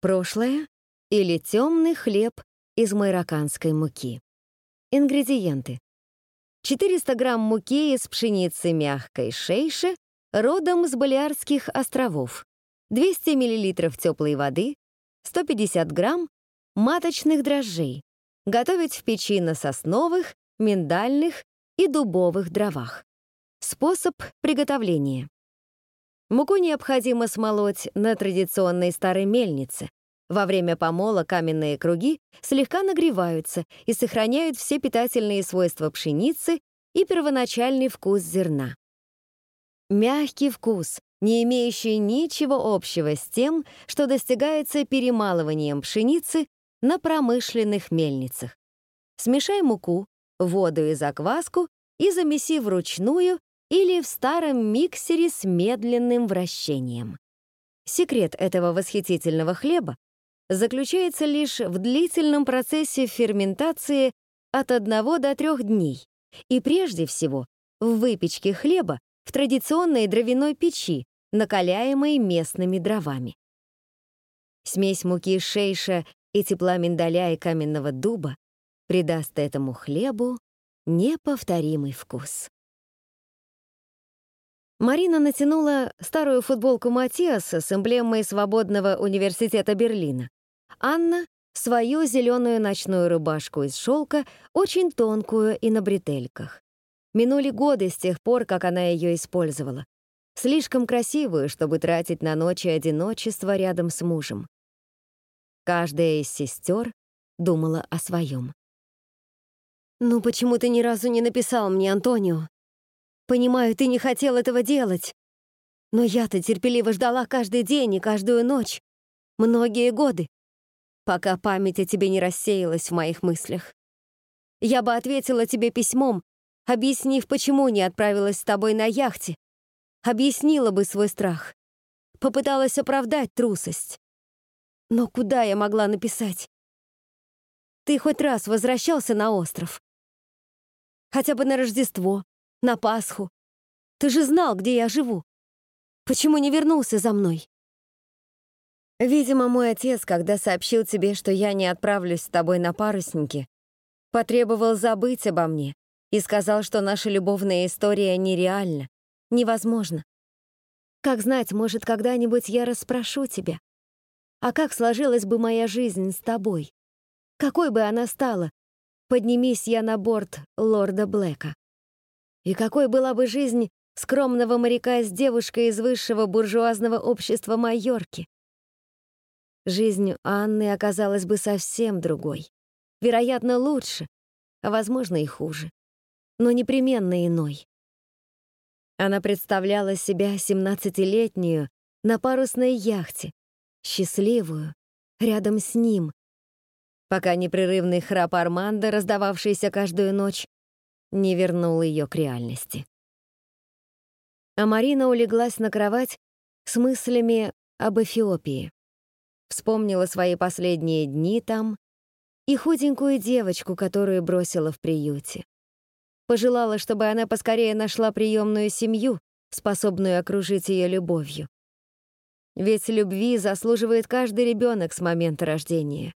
Прошлое или темный хлеб из майраканской муки. Ингредиенты. 400 грамм муки из пшеницы мягкой шейши родом с Балиарских островов, 200 мл теплой воды, 150 грамм маточных дрожжей. Готовить в печи на сосновых, миндальных и дубовых дровах. Способ приготовления. Муку необходимо смолоть на традиционной старой мельнице. Во время помола каменные круги слегка нагреваются и сохраняют все питательные свойства пшеницы и первоначальный вкус зерна. Мягкий вкус, не имеющий ничего общего с тем, что достигается перемалыванием пшеницы на промышленных мельницах. Смешай муку, воду и закваску и замеси вручную или в старом миксере с медленным вращением. Секрет этого восхитительного хлеба заключается лишь в длительном процессе ферментации от 1 до 3 дней и прежде всего в выпечке хлеба в традиционной дровяной печи, накаляемой местными дровами. Смесь муки шейша и тепла миндаля и каменного дуба придаст этому хлебу неповторимый вкус. Марина натянула старую футболку Матиаса с эмблемой Свободного университета Берлина. Анна — свою зеленую ночную рубашку из шелка, очень тонкую и на бретельках. Минули годы с тех пор, как она ее использовала. Слишком красивую, чтобы тратить на ночи одиночества рядом с мужем. Каждая из сестер думала о своем. «Ну почему ты ни разу не написал мне, Антонио? Понимаю, ты не хотел этого делать. Но я-то терпеливо ждала каждый день и каждую ночь. Многие годы пока память о тебе не рассеялась в моих мыслях. Я бы ответила тебе письмом, объяснив, почему не отправилась с тобой на яхте, объяснила бы свой страх, попыталась оправдать трусость. Но куда я могла написать? Ты хоть раз возвращался на остров? Хотя бы на Рождество, на Пасху. Ты же знал, где я живу. Почему не вернулся за мной? Видимо, мой отец, когда сообщил тебе, что я не отправлюсь с тобой на парусники, потребовал забыть обо мне и сказал, что наша любовная история нереальна, невозможна. Как знать, может, когда-нибудь я расспрошу тебя. А как сложилась бы моя жизнь с тобой? Какой бы она стала, поднимись я на борт лорда Блэка? И какой была бы жизнь скромного моряка с девушкой из высшего буржуазного общества Майорки? Жизнь Анны оказалась бы совсем другой. Вероятно, лучше, а, возможно, и хуже. Но непременно иной. Она представляла себя семнадцатилетнюю на парусной яхте, счастливую, рядом с ним, пока непрерывный храп Арманда, раздававшийся каждую ночь, не вернул ее к реальности. А Марина улеглась на кровать с мыслями об Эфиопии. Вспомнила свои последние дни там и худенькую девочку, которую бросила в приюте. Пожелала, чтобы она поскорее нашла приемную семью, способную окружить ее любовью. Ведь любви заслуживает каждый ребенок с момента рождения.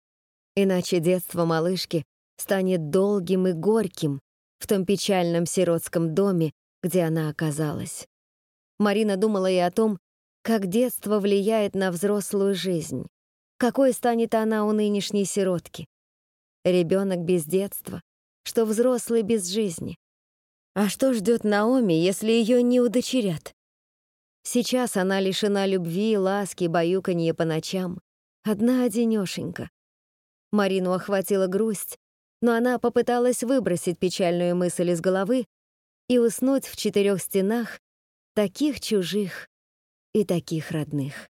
Иначе детство малышки станет долгим и горьким в том печальном сиротском доме, где она оказалась. Марина думала и о том, как детство влияет на взрослую жизнь. Какой станет она у нынешней сиротки? Ребенок без детства, что взрослый без жизни. А что ждет Наоми, если ее не удочерят? Сейчас она лишена любви, ласки, баюканья по ночам. Одна одинешенька. Марину охватила грусть, но она попыталась выбросить печальную мысль из головы и уснуть в четырех стенах, таких чужих и таких родных.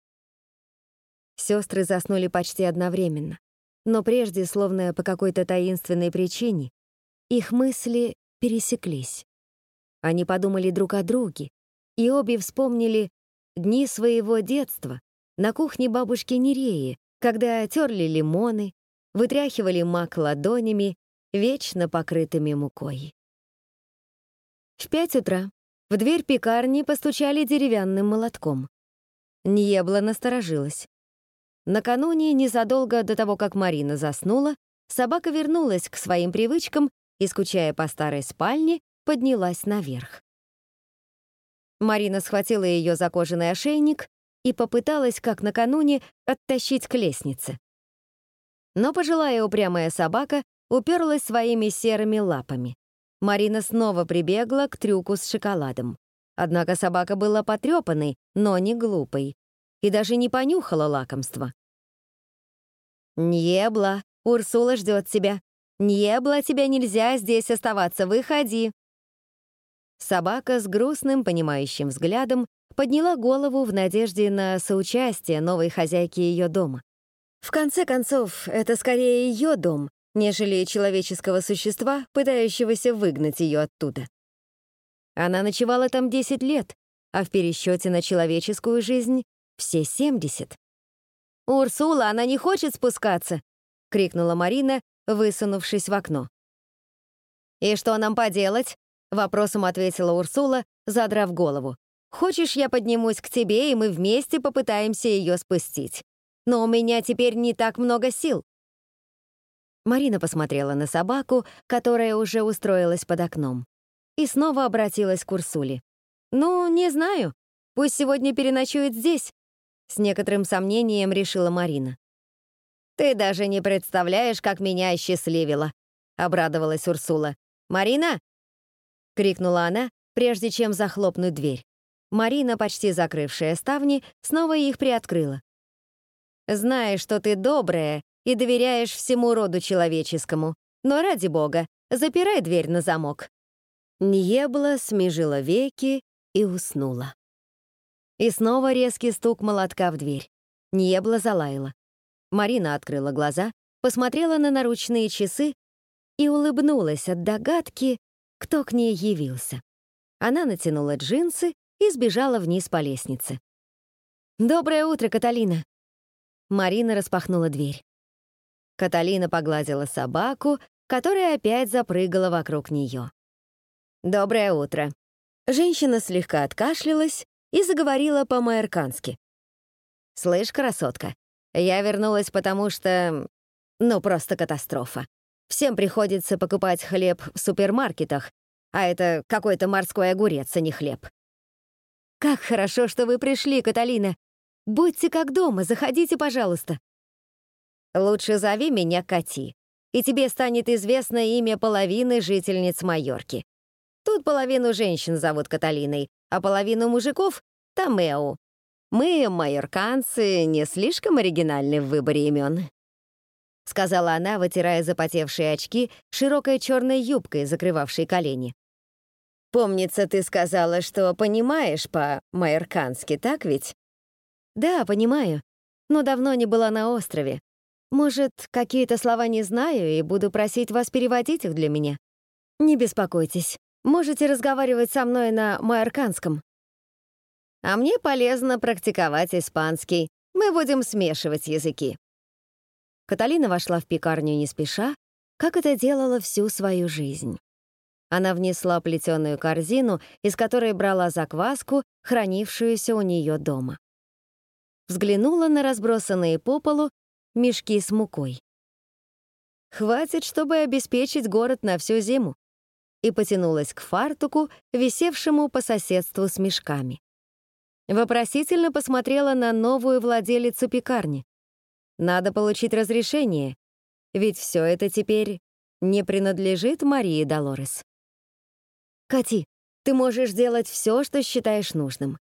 Сестры заснули почти одновременно. Но прежде, словно по какой-то таинственной причине, их мысли пересеклись. Они подумали друг о друге, и обе вспомнили дни своего детства на кухне бабушки Нереи, когда терли лимоны, вытряхивали мак ладонями, вечно покрытыми мукой. В пять утра в дверь пекарни постучали деревянным молотком. Ньебла насторожилась. Накануне, незадолго до того, как Марина заснула, собака вернулась к своим привычкам и, скучая по старой спальне, поднялась наверх. Марина схватила ее за кожаный ошейник и попыталась, как накануне, оттащить к лестнице. Но пожилая упрямая собака уперлась своими серыми лапами. Марина снова прибегла к трюку с шоколадом. Однако собака была потрепанной, но не глупой, и даже не понюхала лакомство. «Небла, Урсула ждет тебя. Небла, тебе нельзя здесь оставаться, выходи!» Собака с грустным, понимающим взглядом подняла голову в надежде на соучастие новой хозяйки ее дома. В конце концов, это скорее ее дом, нежели человеческого существа, пытающегося выгнать ее оттуда. Она ночевала там 10 лет, а в пересчете на человеческую жизнь — все 70. «Урсула, она не хочет спускаться!» — крикнула Марина, высунувшись в окно. «И что нам поделать?» — вопросом ответила Урсула, задрав голову. «Хочешь, я поднимусь к тебе, и мы вместе попытаемся ее спустить? Но у меня теперь не так много сил». Марина посмотрела на собаку, которая уже устроилась под окном, и снова обратилась к Урсуле. «Ну, не знаю. Пусть сегодня переночует здесь», — с некоторым сомнением решила Марина. «Ты даже не представляешь, как меня осчастливила», — обрадовалась Урсула. «Марина!» — крикнула она, прежде чем захлопнуть дверь. Марина, почти закрывшая ставни, снова их приоткрыла. «Знаю, что ты добрая и доверяешь всему роду человеческому, но ради бога, запирай дверь на замок». Ньебла смежила веки и уснула. И снова резкий стук молотка в дверь. Ньебла залаяла. Марина открыла глаза, посмотрела на наручные часы и улыбнулась от догадки, кто к ней явился. Она натянула джинсы и сбежала вниз по лестнице. «Доброе утро, Каталина!» Марина распахнула дверь. Каталина погладила собаку, которая опять запрыгала вокруг нее. «Доброе утро!» Женщина слегка откашлялась и заговорила по-майоркански. «Слышь, красотка, я вернулась потому что... Ну, просто катастрофа. Всем приходится покупать хлеб в супермаркетах, а это какой-то морской огурец, а не хлеб. Как хорошо, что вы пришли, Каталина. Будьте как дома, заходите, пожалуйста. Лучше зови меня Кати, и тебе станет известно имя половины жительниц Майорки. Тут половину женщин зовут Каталиной, а половину мужиков — Томео. Мы, майорканцы, не слишком оригинальны в выборе имен. — сказала она, вытирая запотевшие очки широкой черной юбкой, закрывавшей колени. «Помнится, ты сказала, что понимаешь по-майоркански, так ведь?» «Да, понимаю, но давно не была на острове. Может, какие-то слова не знаю и буду просить вас переводить их для меня? Не беспокойтесь, можете разговаривать со мной на майорканском». «А мне полезно практиковать испанский. Мы будем смешивать языки», Каталина вошла в пекарню не спеша, как это делала всю свою жизнь. Она внесла плетеную корзину, из которой брала закваску, хранившуюся у нее дома. Взглянула на разбросанные по полу мешки с мукой. Хватит, чтобы обеспечить город на всю зиму. И потянулась к фартуку, висевшему по соседству с мешками. Вопросительно посмотрела на новую владелицу пекарни. Надо получить разрешение, ведь все это теперь не принадлежит Марии Долорес. «Кати, ты можешь делать все, что считаешь нужным».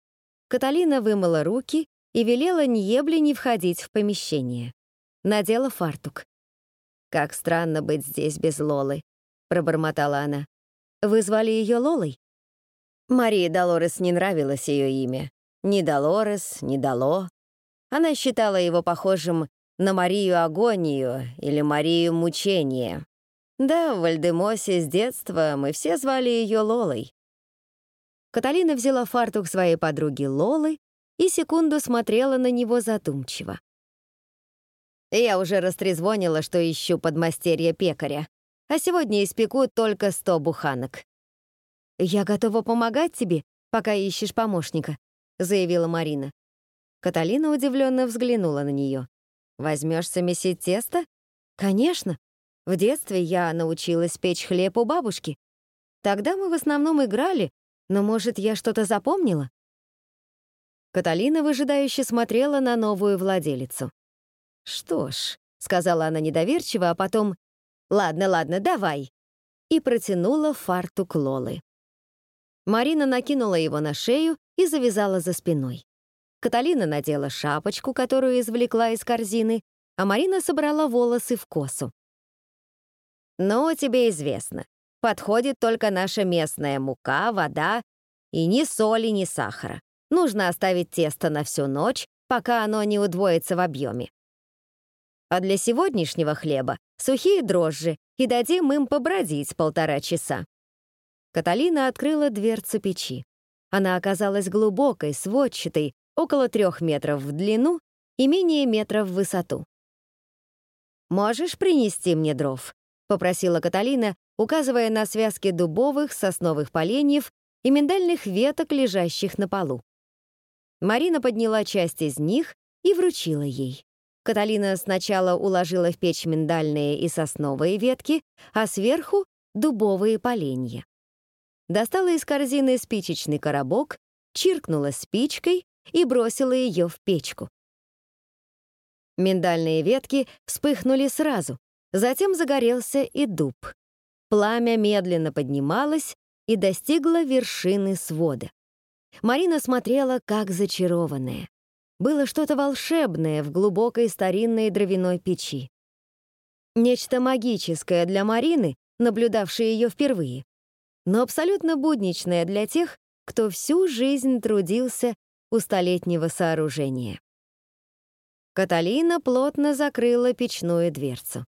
Каталина вымыла руки и велела Ньебле не входить в помещение. Надела фартук. «Как странно быть здесь без Лолы», — пробормотала она. «Вы звали ее Лолой?» Марии Долорес не нравилось ее имя. Ни Долорес, ни Дало. Она считала его похожим на Марию Агонию или Марию Мучение. Да, в Вальдемосе с детства мы все звали ее Лолой. Каталина взяла фартук своей подруги Лолы и секунду смотрела на него задумчиво. Я уже растрезвонила, что ищу подмастерье пекаря, а сегодня испеку только сто буханок. «Я готова помогать тебе, пока ищешь помощника», — заявила Марина. Каталина удивленно взглянула на нее. Возьмешься месить тесто? Конечно. В детстве я научилась печь хлеб у бабушки. Тогда мы в основном играли, но, может, я что-то запомнила? Каталина выжидающе смотрела на новую владелицу. «Что ж», — сказала она недоверчиво, а потом «Ладно, ладно, давай», и протянула фартук Лолы. Марина накинула его на шею и завязала за спиной. Каталина надела шапочку, которую извлекла из корзины, а Марина собрала волосы в косу. «Ну, тебе известно, подходит только наша местная мука, вода и ни соли, ни сахара. Нужно оставить тесто на всю ночь, пока оно не удвоится в объеме. А для сегодняшнего хлеба сухие дрожжи, и дадим им побродить полтора часа. Каталина открыла дверцу печи. Она оказалась глубокой, сводчатой, около трех метров в длину и менее метра в высоту. «Можешь принести мне дров?» — попросила Каталина, указывая на связки дубовых, сосновых поленьев и миндальных веток, лежащих на полу. Марина подняла часть из них и вручила ей. Каталина сначала уложила в печь миндальные и сосновые ветки, а сверху — дубовые поленья достала из корзины спичечный коробок, чиркнула спичкой и бросила ее в печку. Миндальные ветки вспыхнули сразу, затем загорелся и дуб. Пламя медленно поднималось и достигло вершины свода. Марина смотрела, как зачарованная. Было что-то волшебное в глубокой старинной дровяной печи. Нечто магическое для Марины, наблюдавшей ее впервые но абсолютно будничное для тех, кто всю жизнь трудился у столетнего сооружения. Каталина плотно закрыла печную дверцу.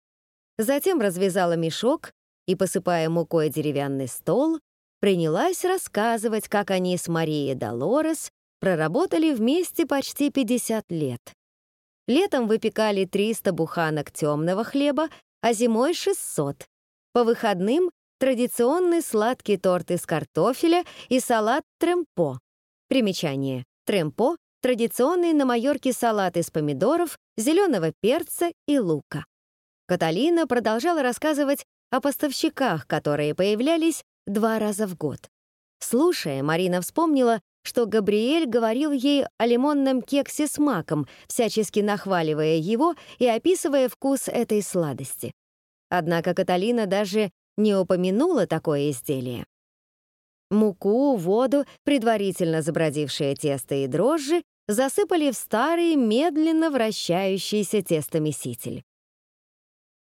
Затем развязала мешок и, посыпая мукой деревянный стол, принялась рассказывать, как они с Марией Долорес проработали вместе почти 50 лет. Летом выпекали 300 буханок темного хлеба, а зимой — 600. По выходным традиционный сладкий торт из картофеля и салат тремпо. Примечание. Тремпо — традиционный на Майорке салат из помидоров, зеленого перца и лука. Каталина продолжала рассказывать о поставщиках, которые появлялись два раза в год. Слушая, Марина вспомнила, что Габриэль говорил ей о лимонном кексе с маком, всячески нахваливая его и описывая вкус этой сладости. Однако Каталина даже не упомянула такое изделие. Муку, воду, предварительно забродившее тесто и дрожжи засыпали в старый, медленно вращающийся тестомеситель.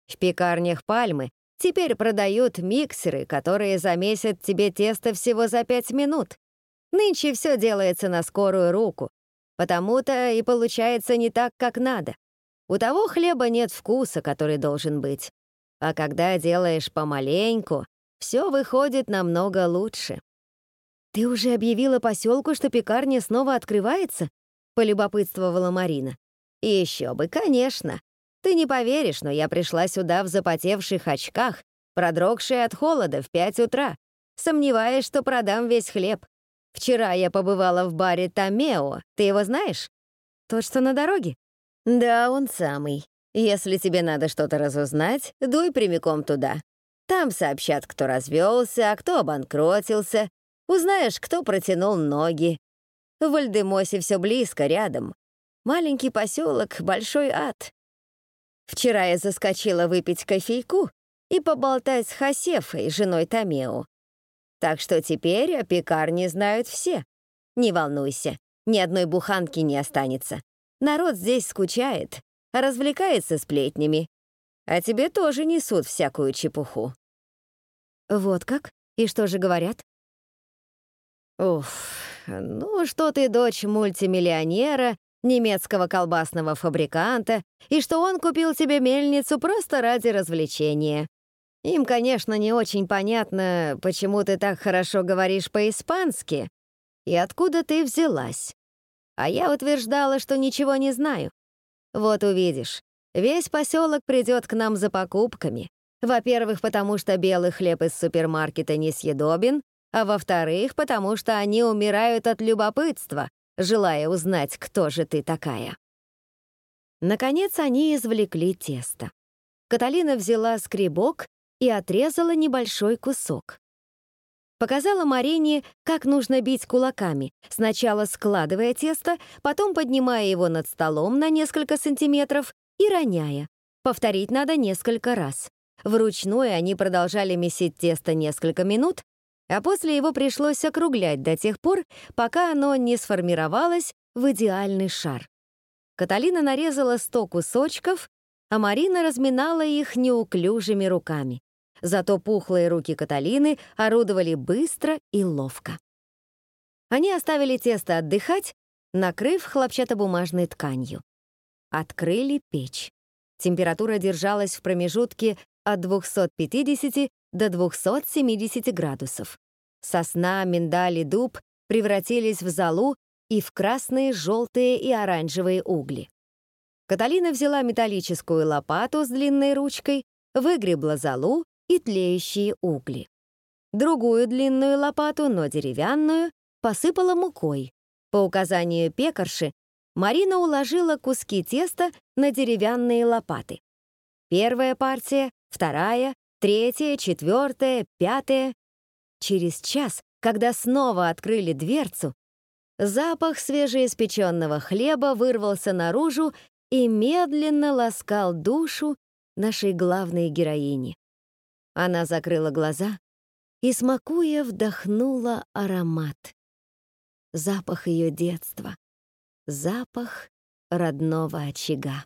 В пекарнях Пальмы теперь продают миксеры, которые замесят тебе тесто всего за пять минут. Нынче все делается на скорую руку, потому-то и получается не так, как надо. У того хлеба нет вкуса, который должен быть. А когда делаешь помаленьку, все выходит намного лучше. «Ты уже объявила поселку, что пекарня снова открывается?» — полюбопытствовала Марина. «Еще бы, конечно. Ты не поверишь, но я пришла сюда в запотевших очках, продрогшая от холода в пять утра, сомневаясь, что продам весь хлеб. Вчера я побывала в баре Томео. Ты его знаешь? Тот, что на дороге? Да, он самый. Если тебе надо что-то разузнать, дуй прямиком туда. Там сообщат, кто развелся, а кто обанкротился. Узнаешь, кто протянул ноги. В Вальдемосе все близко, рядом. Маленький поселок, большой ад. Вчера я заскочила выпить кофейку и поболтать с Хасефой, женой Томео. Так что теперь о пекарне знают все. Не волнуйся, ни одной буханки не останется. Народ здесь скучает, развлекается сплетнями. А тебе тоже несут всякую чепуху». «Вот как? И что же говорят?» «Уф, ну что ты дочь мультимиллионера, немецкого колбасного фабриканта, и что он купил тебе мельницу просто ради развлечения. Им, конечно, не очень понятно, почему ты так хорошо говоришь по-испански и откуда ты взялась. А я утверждала, что ничего не знаю. Вот увидишь, весь поселок придет к нам за покупками. Во-первых, потому что белый хлеб из супермаркета несъедобен, а во-вторых, потому что они умирают от любопытства, желая узнать, кто же ты такая. Наконец они извлекли тесто. Каталина взяла скребок и отрезала небольшой кусок. Показала Марине, как нужно бить кулаками, сначала складывая тесто, потом поднимая его над столом на несколько сантиметров и роняя. Повторить надо несколько раз. Вручную они продолжали месить тесто несколько минут, а после его пришлось округлять до тех пор, пока оно не сформировалось в идеальный шар. Каталина нарезала 100 кусочков, а Марина разминала их неуклюжими руками. Зато пухлые руки Каталины орудовали быстро и ловко. Они оставили тесто отдыхать, накрыв хлопчатобумажной тканью. Открыли печь. Температура держалась в промежутке от 250 до 270 градусов. Сосна, миндаль и дуб превратились в золу и в красные, желтые и оранжевые угли. Каталина взяла металлическую лопату с длинной ручкой, выгребла золу и тлеющие угли. Другую длинную лопату, но деревянную, посыпала мукой. По указанию пекарши Марина уложила куски теста на деревянные лопаты. Первая партия, вторая, третья, четвертая, пятая. Через час, когда снова открыли дверцу, запах свежеиспеченного хлеба вырвался наружу и медленно ласкал душу нашей главной героини. Она закрыла глаза и, смакуя, вдохнула аромат. Запах ее детства. Запах родного очага.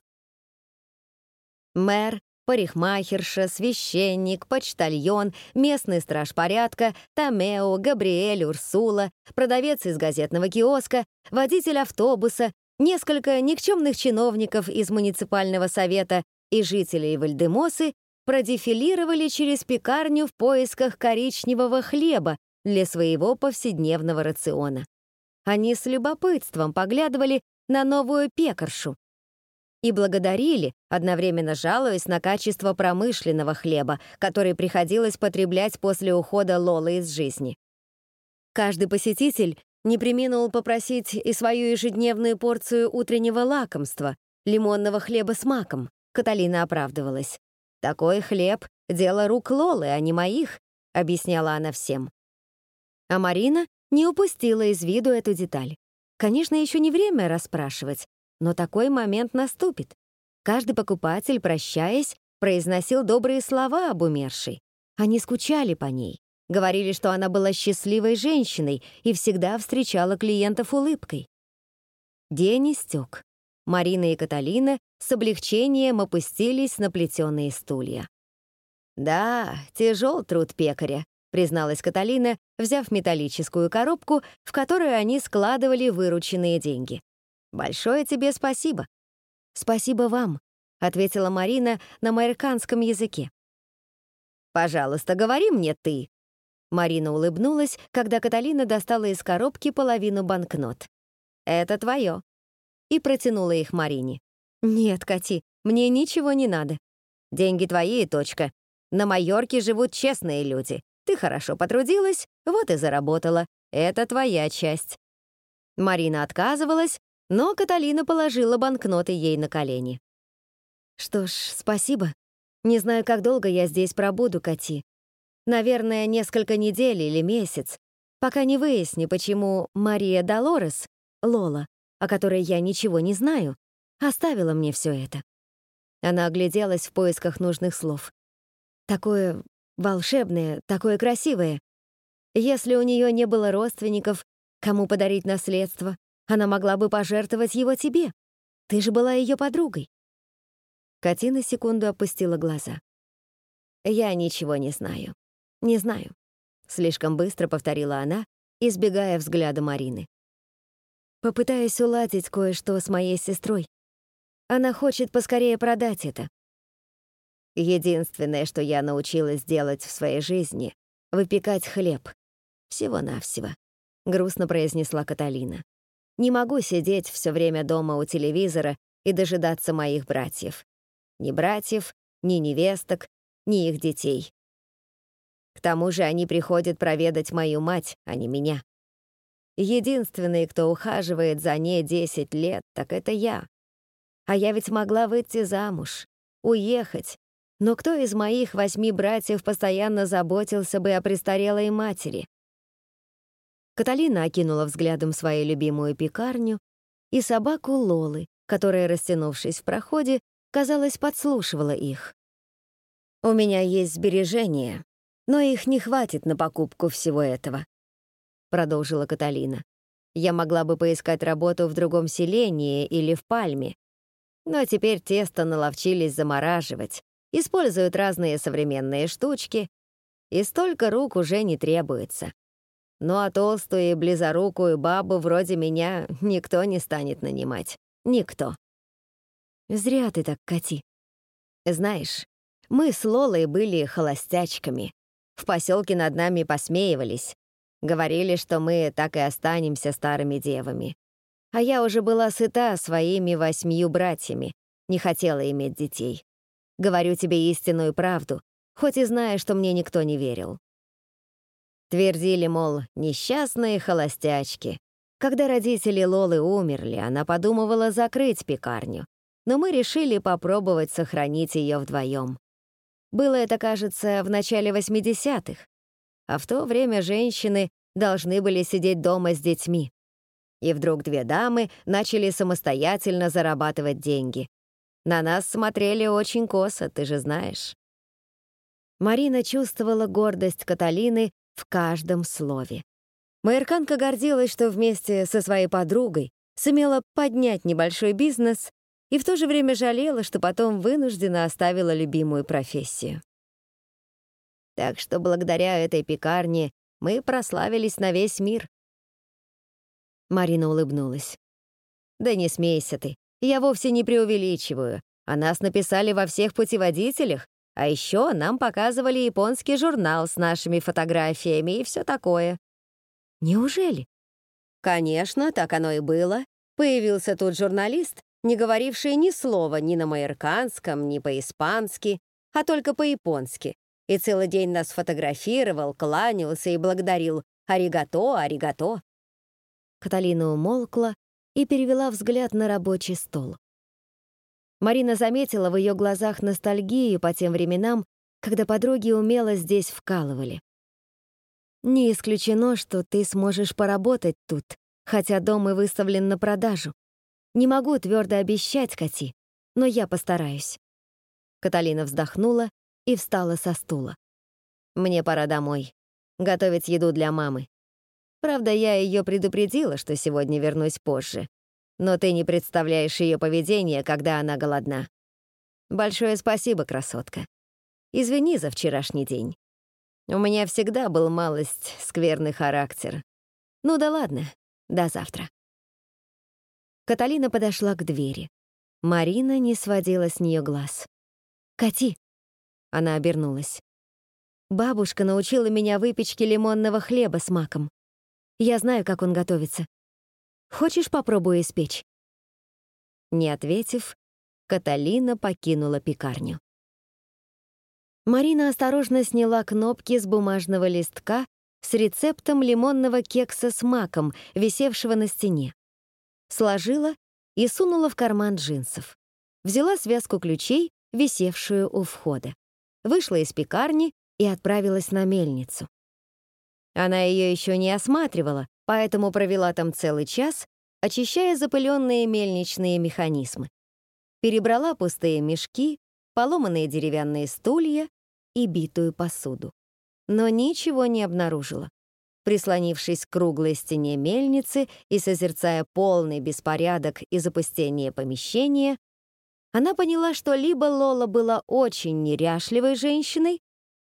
Мэр, парикмахерша, священник, почтальон, местный страж порядка, Томео, Габриэль, Урсула, продавец из газетного киоска, водитель автобуса, несколько никчемных чиновников из муниципального совета и жителей Вальдемосы продефилировали через пекарню в поисках коричневого хлеба для своего повседневного рациона. Они с любопытством поглядывали на новую пекаршу и благодарили, одновременно жалуясь на качество промышленного хлеба, который приходилось потреблять после ухода Лолы из жизни. Каждый посетитель не приминул попросить и свою ежедневную порцию утреннего лакомства — лимонного хлеба с маком. Каталина оправдывалась. «Такой хлеб — дело рук Лолы, а не моих», — объясняла она всем. А Марина не упустила из виду эту деталь. Конечно, еще не время расспрашивать, но такой момент наступит. Каждый покупатель, прощаясь, произносил добрые слова об умершей. Они скучали по ней, говорили, что она была счастливой женщиной и всегда встречала клиентов улыбкой. День истек. Марина и Каталина с облегчением опустились на плетеные стулья. «Да, тяжел труд пекаря», — призналась Каталина, взяв металлическую коробку, в которую они складывали вырученные деньги. «Большое тебе спасибо». «Спасибо вам», — ответила Марина на майрканском языке. «Пожалуйста, говори мне ты». Марина улыбнулась, когда Каталина достала из коробки половину банкнот. «Это твое и протянула их Марине. «Нет, Кати, мне ничего не надо. Деньги твои и точка. На Майорке живут честные люди. Ты хорошо потрудилась, вот и заработала. Это твоя часть». Марина отказывалась, но Каталина положила банкноты ей на колени. «Что ж, спасибо. Не знаю, как долго я здесь пробуду, Кати. Наверное, несколько недель или месяц, пока не выясню, почему Мария Долорес, Лола, о которой я ничего не знаю, оставила мне все это. Она огляделась в поисках нужных слов. Такое волшебное, такое красивое. Если у нее не было родственников, кому подарить наследство, она могла бы пожертвовать его тебе. Ты же была ее подругой. Катина секунду опустила глаза. «Я ничего не знаю. Не знаю», — слишком быстро повторила она, избегая взгляда Марины. Попытаюсь уладить кое-что с моей сестрой. Она хочет поскорее продать это. Единственное, что я научилась делать в своей жизни — выпекать хлеб. Всего-навсего, — грустно произнесла Каталина. Не могу сидеть все время дома у телевизора и дожидаться моих братьев. Ни братьев, ни невесток, ни их детей. К тому же они приходят проведать мою мать, а не меня. Единственный, кто ухаживает за ней 10 лет, так это я. А я ведь могла выйти замуж, уехать. Но кто из моих восьми братьев постоянно заботился бы о престарелой матери? Каталина окинула взглядом свою любимую пекарню и собаку Лолы, которая, растянувшись в проходе, казалось, подслушивала их. «У меня есть сбережения, но их не хватит на покупку всего этого», — продолжила Каталина. «Я могла бы поискать работу в другом селении или в Пальме, но теперь тесто наловчились замораживать, используют разные современные штучки, и столько рук уже не требуется. Ну а толстую и близорукую бабу вроде меня никто не станет нанимать. Никто. Зря ты так, Кати. Знаешь, мы с Лолой были холостячками. В поселке над нами посмеивались. Говорили, что мы так и останемся старыми девами. А я уже была сыта своими восьмию братьями, не хотела иметь детей. Говорю тебе истинную правду, хоть и знаю, что мне никто не верил. Твердили, мол, несчастные холостячки. Когда родители Лолы умерли, она подумывала закрыть пекарню, но мы решили попробовать сохранить ее вдвоем. Было это, кажется, в начале 80-х, а в то время женщины должны были сидеть дома с детьми. И вдруг две дамы начали самостоятельно зарабатывать деньги. На нас смотрели очень косо, ты же знаешь. Марина чувствовала гордость Каталины в каждом слове. Майерканка гордилась, что вместе со своей подругой сумела поднять небольшой бизнес и в то же время жалела, что потом вынуждена оставила любимую профессию. Так что благодаря этой пекарне мы прославились на весь мир. Марина улыбнулась. «Да не смейся ты, я вовсе не преувеличиваю. О нас написали во всех путеводителях, а еще нам показывали японский журнал с нашими фотографиями и все такое. Неужели? Конечно, так оно и было. Появился тут журналист, не говоривший ни слова ни на майерканском, ни по-испански, а только по-японски. И целый день нас фотографировал, кланялся и благодарил «Аригато, аригато». Каталина умолкла и перевела взгляд на рабочий стол. Марина заметила в ее глазах ностальгию по тем временам, когда подруги умело здесь вкалывали. «Не исключено, что ты сможешь поработать тут, хотя дом и выставлен на продажу. Не могу твердо обещать, Кати, но я постараюсь». Каталина вздохнула и встала со стула. «Мне пора домой. Готовить еду для мамы. Правда, я ее предупредила, что сегодня вернусь позже но ты не представляешь ее поведение, когда она голодна. Большое спасибо, красотка. Извини за вчерашний день. У меня всегда был малость скверный характер. Ну да ладно, до завтра. Каталина подошла к двери. Марина не сводила с нее глаз. «Кати!» Она обернулась. «Бабушка научила меня выпечке лимонного хлеба с маком. Я знаю, как он готовится. Хочешь, попробую испечь?» Не ответив, Каталина покинула пекарню. Марина осторожно сняла кнопки с бумажного листка с рецептом лимонного кекса с маком, висевшего на стене. Сложила и сунула в карман джинсов. Взяла связку ключей, висевшую у входа. Вышла из пекарни и отправилась на мельницу. Она ее еще не осматривала, поэтому провела там целый час, очищая запыленные мельничные механизмы. Перебрала пустые мешки, поломанные деревянные стулья и битую посуду. Но ничего не обнаружила. Прислонившись к круглой стене мельницы и созерцая полный беспорядок и запустение помещения, она поняла, что либо Лола была очень неряшливой женщиной,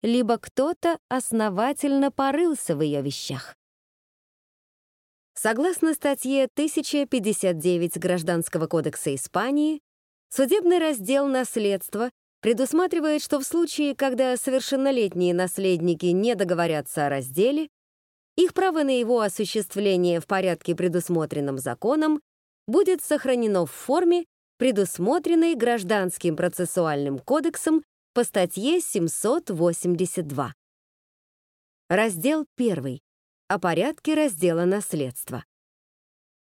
либо кто-то основательно порылся в ее вещах. Согласно статье 1059 Гражданского кодекса Испании, судебный раздел наследства предусматривает, что в случае, когда совершеннолетние наследники не договорятся о разделе, их право на его осуществление в порядке, предусмотренном законом, будет сохранено в форме, предусмотренной Гражданским процессуальным кодексом по статье 782. Раздел 1 о порядке раздела наследства.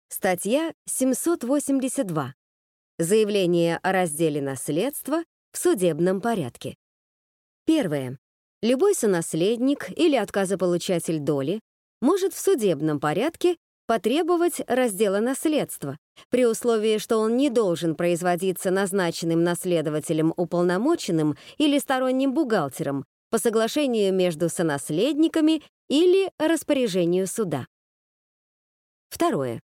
Статья 782. Заявление о разделе наследства в судебном порядке. Первое. Любой сонаследник или отказополучатель доли может в судебном порядке потребовать раздела наследства, при условии, что он не должен производиться назначенным наследователем уполномоченным или сторонним бухгалтером по соглашению между сонаследниками или распоряжению суда. Второе.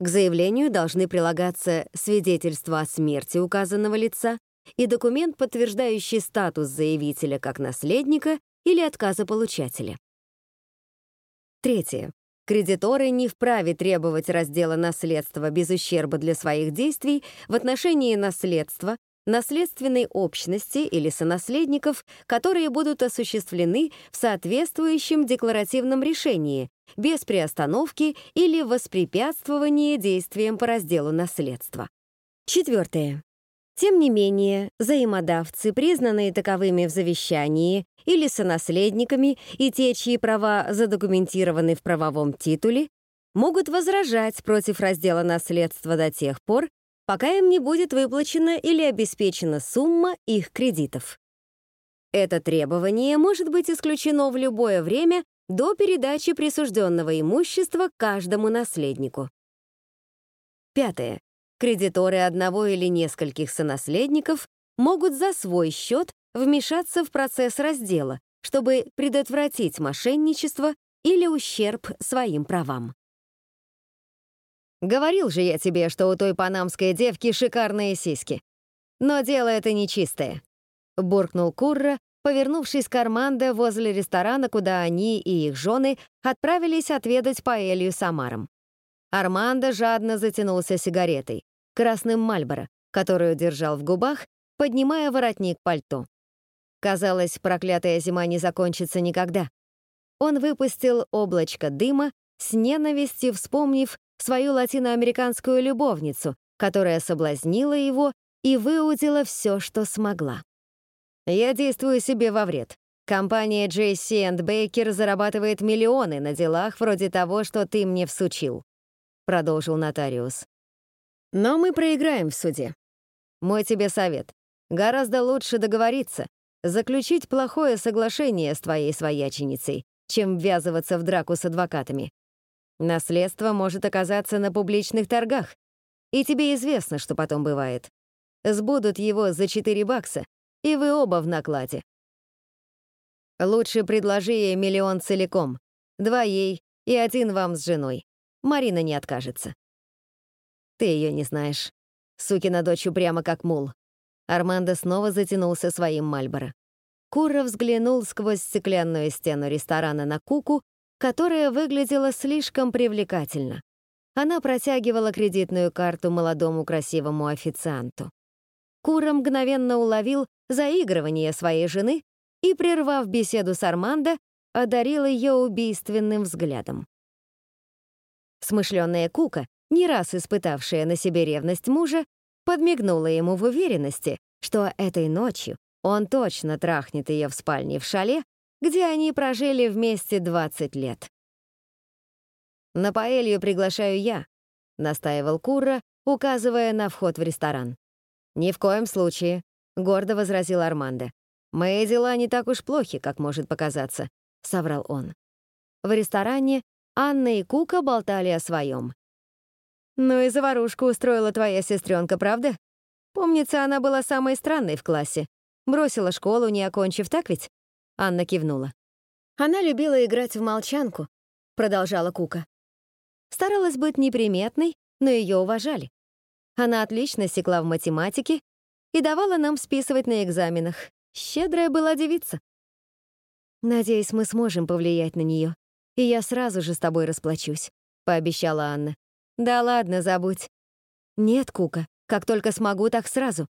К заявлению должны прилагаться свидетельство о смерти указанного лица и документ, подтверждающий статус заявителя как наследника или отказополучателя. Третье. Кредиторы не вправе требовать раздела наследства без ущерба для своих действий в отношении наследства, наследственной общности или сонаследников, которые будут осуществлены в соответствующем декларативном решении, без приостановки или воспрепятствования действиям по разделу наследства. Четвертое. Тем не менее, взаимодавцы, признанные таковыми в завещании или сонаследниками, и те, чьи права задокументированы в правовом титуле, могут возражать против раздела наследства до тех пор, пока им не будет выплачена или обеспечена сумма их кредитов. Это требование может быть исключено в любое время до передачи присужденного имущества каждому наследнику. Пятое. Кредиторы одного или нескольких сонаследников могут за свой счет вмешаться в процесс раздела, чтобы предотвратить мошенничество или ущерб своим правам. Говорил же я тебе, что у той панамской девки шикарные сиськи. Но дело это нечистое. Буркнул Курра, повернувшись к Армандо возле ресторана, куда они и их жены отправились отведать паэлью с Амаром. Армандо жадно затянулся сигаретой, красным Мальборо, которую держал в губах, поднимая воротник пальто. Казалось, проклятая зима не закончится никогда. Он выпустил облачко дыма, с ненавистью вспомнив свою латиноамериканскую любовницу, которая соблазнила его и выудила все, что смогла. «Я действую себе во вред. Компания JC Baker зарабатывает миллионы на делах вроде того, что ты мне всучил продолжил нотариус. Но мы проиграем в суде. Мой тебе совет. Гораздо лучше договориться, заключить плохое соглашение с твоей свояченицей, чем ввязываться в драку с адвокатами. Наследство может оказаться на публичных торгах, и тебе известно, что потом бывает. Сбудут его за 4 бакса, и вы оба в накладе. Лучше предложи ей миллион целиком, два ей и один вам с женой. Марина не откажется. Ты ее не знаешь. Сукина дочь упрямо как мул. Армандо снова затянулся своим Мальборо. Кура взглянул сквозь стеклянную стену ресторана на Куку, которая выглядела слишком привлекательно. Она протягивала кредитную карту молодому красивому официанту. Кура мгновенно уловил заигрывание своей жены и, прервав беседу с Армандо, одарил ее убийственным взглядом. Смышленная Кука, не раз испытавшая на себе ревность мужа, подмигнула ему в уверенности, что этой ночью он точно трахнет ее в спальне в шале, где они прожили вместе 20 лет. «На паэлью приглашаю я», — настаивал Курра, указывая на вход в ресторан. «Ни в коем случае», — гордо возразил Армандо. «Мои дела не так уж плохи, как может показаться», — соврал он. В ресторане Анна и Кука болтали о своем. «Ну и заварушку устроила твоя сестренка, правда? Помнится, она была самой странной в классе. Бросила школу, не окончив, так ведь?» Анна кивнула. «Она любила играть в молчанку», — продолжала Кука. Старалась быть неприметной, но ее уважали. Она отлично секла в математике и давала нам списывать на экзаменах. Щедрая была девица. Надеюсь, мы сможем повлиять на нее и я сразу же с тобой расплачусь», — пообещала Анна. «Да ладно, забудь». «Нет, Кука, как только смогу, так сразу».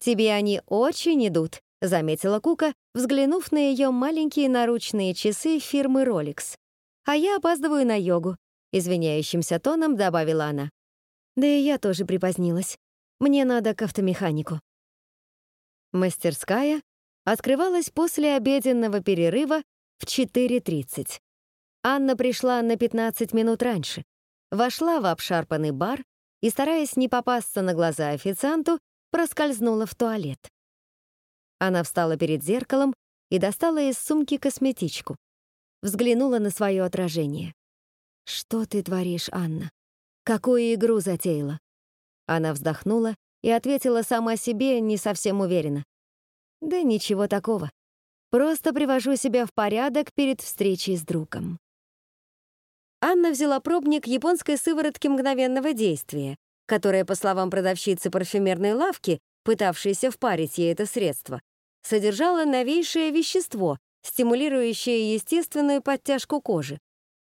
«Тебе они очень идут», — заметила Кука, взглянув на ее маленькие наручные часы фирмы Rolex. «А я опаздываю на йогу», — извиняющимся тоном добавила она. «Да и я тоже припозднилась. Мне надо к автомеханику». Мастерская открывалась после обеденного перерыва в 4.30. Анна пришла на 15 минут раньше, вошла в обшарпанный бар, и, стараясь не попасться на глаза официанту, проскользнула в туалет. Она встала перед зеркалом и достала из сумки косметичку. Взглянула на свое отражение. «Что ты творишь, Анна? Какую игру затеяла?» Она вздохнула и ответила сама себе не совсем уверенно. «Да ничего такого. Просто привожу себя в порядок перед встречей с другом». Анна взяла пробник японской сыворотки мгновенного действия, которая, по словам продавщицы парфюмерной лавки, пытавшейся впарить ей это средство, содержала новейшее вещество, стимулирующее естественную подтяжку кожи.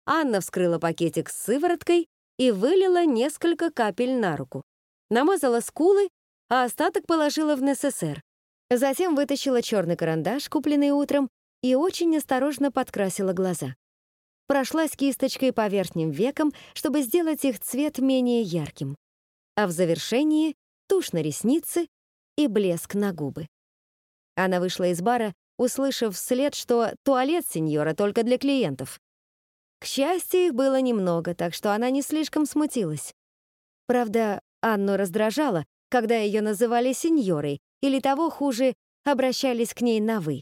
Анна вскрыла пакетик с сывороткой и вылила несколько капель на руку. Намазала скулы, а остаток положила в НССР. Затем вытащила черный карандаш, купленный утром, и очень осторожно подкрасила глаза. Прошлась кисточкой по верхним векам, чтобы сделать их цвет менее ярким. А в завершении — тушь на ресницы и блеск на губы. Она вышла из бара, услышав вслед, что туалет сеньора только для клиентов. К счастью, их было немного, так что она не слишком смутилась. Правда, Анну раздражало, когда ее называли сеньорой, или того хуже, обращались к ней на «вы».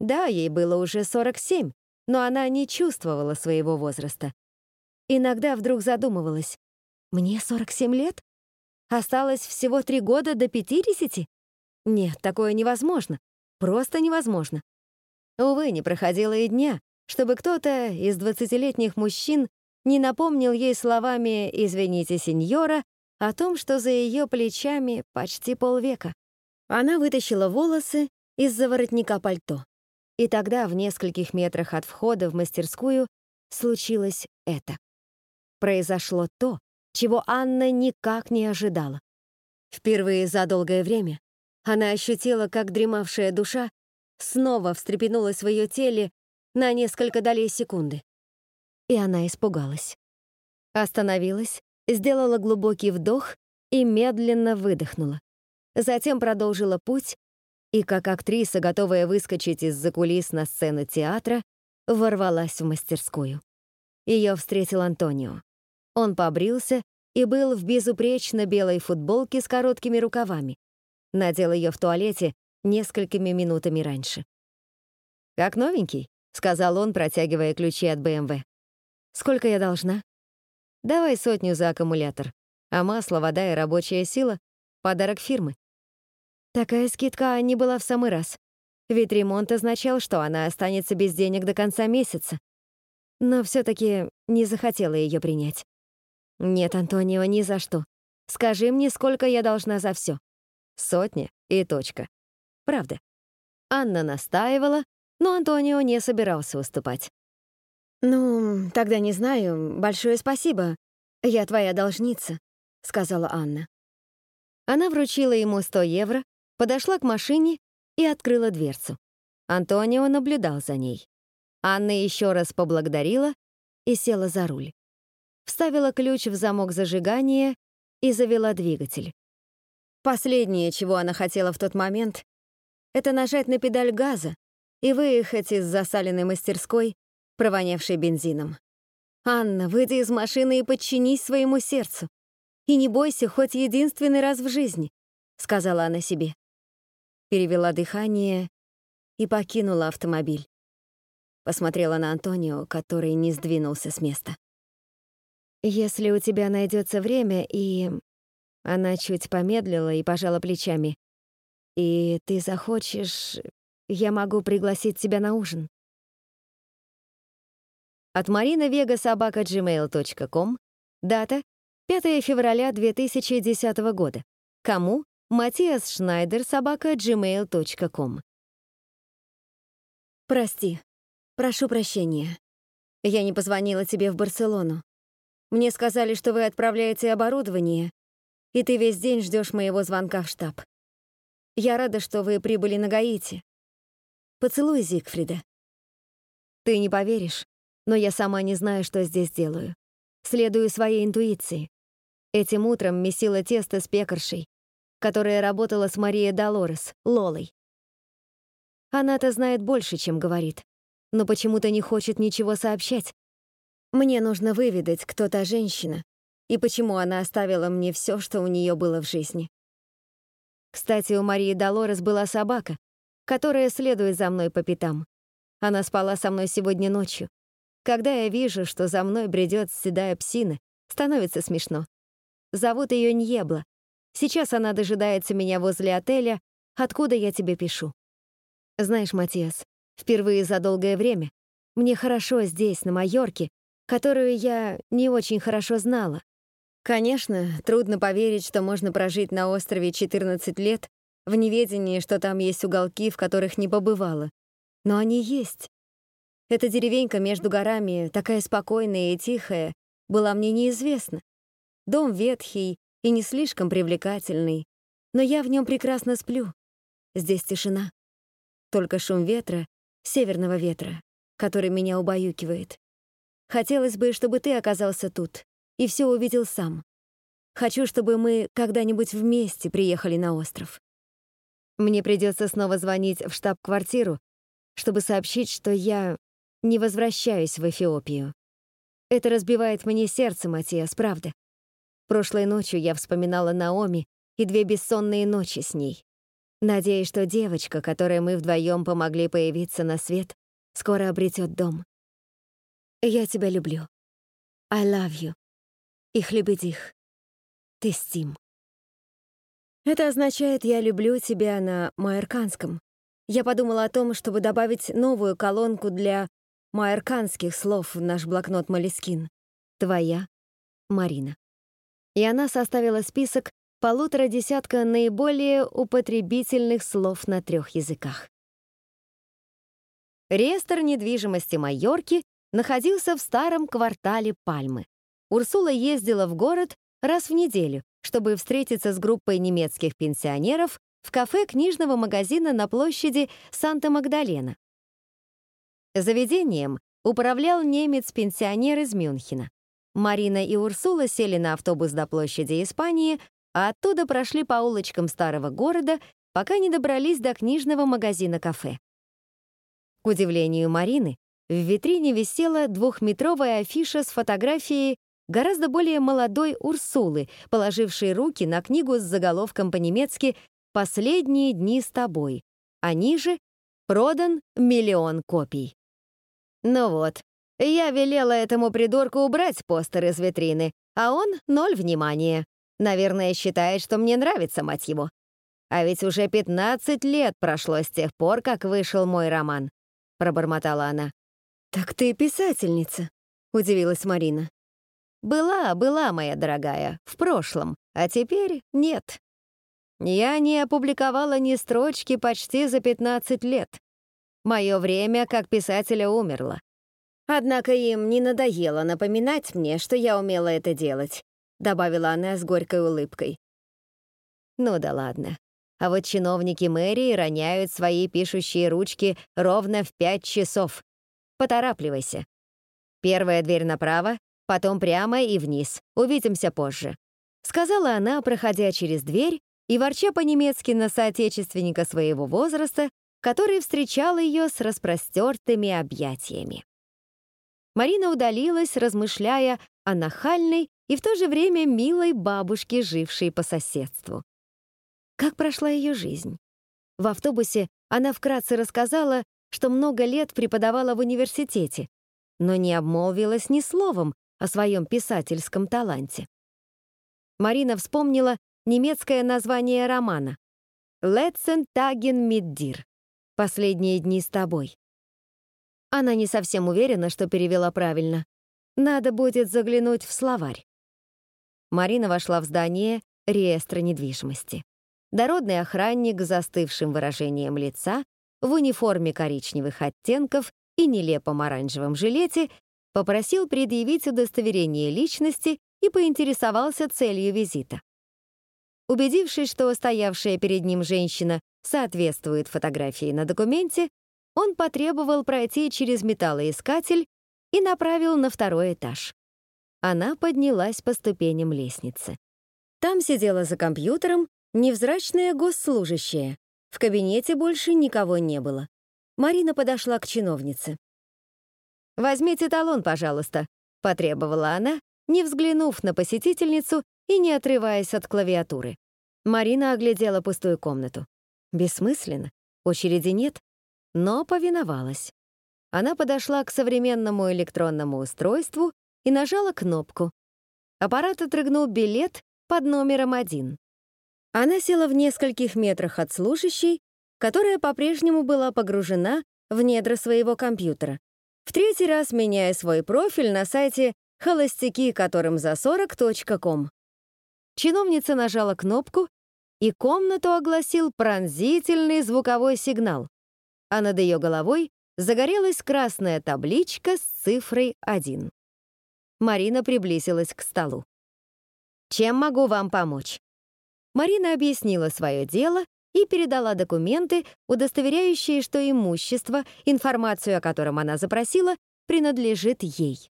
Да, ей было уже 47, но она не чувствовала своего возраста. Иногда вдруг задумывалась, «Мне 47 лет? Осталось всего три года до 50? Нет, такое невозможно. Просто невозможно. Увы, не проходило и дня, чтобы кто-то из двадцатилетних мужчин не напомнил ей словами «Извините, сеньора» о том, что за ее плечами почти полвека. Она вытащила волосы из-за воротника пальто. И тогда, в нескольких метрах от входа в мастерскую, случилось это. Произошло то, чего Анна никак не ожидала. Впервые за долгое время она ощутила, как дремавшая душа снова встрепенулась в ее теле на несколько долей секунды. И она испугалась. Остановилась, сделала глубокий вдох и медленно выдохнула. Затем продолжила путь и, как актриса, готовая выскочить из-за кулис на сцену театра, ворвалась в мастерскую. Ее встретил Антонио. Он побрился и был в безупречно белой футболке с короткими рукавами. Надел ее в туалете несколькими минутами раньше. «Как новенький», — сказал он, протягивая ключи от БМВ. «Сколько я должна?» «Давай сотню за аккумулятор, а масло, вода и рабочая сила — подарок фирмы». Такая скидка не была в самый раз, ведь ремонт означал, что она останется без денег до конца месяца. Но все таки не захотела ее принять. «Нет, Антонио, ни за что. Скажи мне, сколько я должна за все. Сотня и точка. Правда. Анна настаивала, но Антонио не собирался уступать. «Ну, тогда не знаю. Большое спасибо. Я твоя должница», — сказала Анна. Она вручила ему 100 евро, подошла к машине и открыла дверцу. Антонио наблюдал за ней. Анна еще раз поблагодарила и села за руль. Вставила ключ в замок зажигания и завела двигатель. Последнее, чего она хотела в тот момент, это нажать на педаль газа и выехать из засаленной мастерской, провонявшей бензином. «Анна, выйди из машины и подчинись своему сердцу. И не бойся хоть единственный раз в жизни», — сказала она себе. Перевела дыхание и покинула автомобиль. Посмотрела на Антонио, который не сдвинулся с места. «Если у тебя найдется время и она чуть помедлила и пожала плечами. «И ты захочешь... Я могу пригласить тебя на ужин». От Марина Вега собака gmail.com. Дата 5 февраля 2010 года. Кому? Матиас Шнайдер собака gmail.com. Прости. Прошу прощения. Я не позвонила тебе в Барселону. Мне сказали, что вы отправляете оборудование, и ты весь день ждешь моего звонка в штаб. Я рада, что вы прибыли на Гаити. Поцелуй Зигфрида. Ты не поверишь, но я сама не знаю, что здесь делаю. Следую своей интуиции. Этим утром месила тесто с пекаршей, которая работала с Марией Долорес, Лолой. Она-то знает больше, чем говорит, но почему-то не хочет ничего сообщать. Мне нужно выведать, кто та женщина, и почему она оставила мне все, что у нее было в жизни. Кстати, у Марии Долорес была собака, которая следует за мной по пятам. Она спала со мной сегодня ночью. Когда я вижу, что за мной бредет седая псина, становится смешно. Зовут ее Ньебла. Сейчас она дожидается меня возле отеля, откуда я тебе пишу. Знаешь, Матиас, впервые за долгое время мне хорошо здесь, на Майорке, которую я не очень хорошо знала. Конечно, трудно поверить, что можно прожить на острове 14 лет в неведении, что там есть уголки, в которых не побывала. Но они есть. Эта деревенька между горами, такая спокойная и тихая, была мне неизвестна. Дом ветхий и не слишком привлекательный, но я в нем прекрасно сплю. Здесь тишина. Только шум ветра, северного ветра, который меня убаюкивает. Хотелось бы, чтобы ты оказался тут и все увидел сам. Хочу, чтобы мы когда-нибудь вместе приехали на остров. Мне придется снова звонить в штаб-квартиру, чтобы сообщить, что я не возвращаюсь в Эфиопию. Это разбивает мне сердце, Матиас, правда. Прошлой ночью я вспоминала Наоми и две бессонные ночи с ней. Надеюсь, что девочка, которой мы вдвоем помогли появиться на свет, скоро обретет дом. Я тебя люблю. I love you. Их любит их. Ты Стим. Это означает «я люблю тебя» на майорканском. Я подумала о том, чтобы добавить новую колонку для майорканских слов в наш блокнот Малискин. Твоя Марина. И она составила список полутора десятка наиболее употребительных слов на трех языках. Реестр недвижимости Майорки находился в старом квартале Пальмы. Урсула ездила в город раз в неделю, чтобы встретиться с группой немецких пенсионеров в кафе книжного магазина на площади Санта-Магдалена. Заведением управлял немец-пенсионер из Мюнхена. Марина и Урсула сели на автобус до площади Испании, а оттуда прошли по улочкам старого города, пока не добрались до книжного магазина-кафе. К удивлению Марины, в витрине висела двухметровая афиша с фотографией гораздо более молодой Урсулы, положившей руки на книгу с заголовком по-немецки «Последние дни с тобой», а ниже «Продан миллион копий». Ну вот, я велела этому придурку убрать постер из витрины, а он — ноль внимания. Наверное, считает, что мне нравится, мать его. А ведь уже 15 лет прошло с тех пор, как вышел мой роман, — пробормотала она. «Так ты писательница», — удивилась Марина. «Была, была, моя дорогая, в прошлом, а теперь нет. Я не опубликовала ни строчки почти за 15 лет. Мое время как писателя умерло. Однако им не надоело напоминать мне, что я умела это делать», добавила она с горькой улыбкой. «Ну да ладно. А вот чиновники мэрии роняют свои пишущие ручки ровно в пять часов. Поторапливайся. Первая дверь направо, потом прямо и вниз. Увидимся позже», — сказала она, проходя через дверь и ворча по-немецки на соотечественника своего возраста, который встречал ее с распростертыми объятиями. Марина удалилась, размышляя о нахальной и в то же время милой бабушке, жившей по соседству. Как прошла ее жизнь? В автобусе она вкратце рассказала, что много лет преподавала в университете, но не обмолвилась ни словом о своем писательском таланте. Марина вспомнила немецкое название романа «Letzten Tagen mit dir» — «Последние дни с тобой». Она не совсем уверена, что перевела правильно. Надо будет заглянуть в словарь. Марина вошла в здание реестра недвижимости. Дородный охранник с застывшим выражением лица в униформе коричневых оттенков и нелепом оранжевом жилете попросил предъявить удостоверение личности и поинтересовался целью визита. Убедившись, что стоявшая перед ним женщина соответствует фотографии на документе, он потребовал пройти через металлоискатель и направил на второй этаж. Она поднялась по ступеням лестницы. Там сидела за компьютером невзрачная госслужащая, в кабинете больше никого не было. Марина подошла к чиновнице. «Возьмите талон, пожалуйста», — потребовала она, не взглянув на посетительницу и не отрываясь от клавиатуры. Марина оглядела пустую комнату. Бессмысленно, очереди нет, но повиновалась. Она подошла к современному электронному устройству и нажала кнопку. Аппарат отрыгнул билет под номером один. Она села в нескольких метрах от служащей, которая по-прежнему была погружена в недра своего компьютера, в третий раз меняя свой профиль на сайте холостяки, которым за 40.com. Чиновница нажала кнопку, и комнату огласил пронзительный звуковой сигнал, а над ее головой загорелась красная табличка с цифрой 1. Марина приблизилась к столу. «Чем могу вам помочь?» Марина объяснила свое дело и передала документы, удостоверяющие, что имущество, информацию о котором она запросила, принадлежит ей.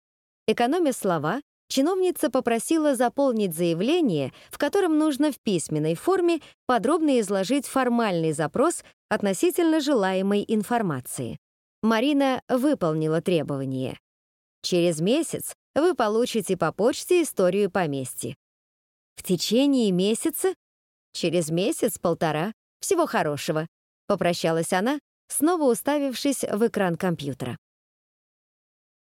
Экономя слова, чиновница попросила заполнить заявление, в котором нужно в письменной форме подробно изложить формальный запрос относительно желаемой информации. Марина выполнила требование. Через месяц вы получите по почте историю поместья. В течение месяца? Через месяц-полтора. Всего хорошего. Попрощалась она, снова уставившись в экран компьютера.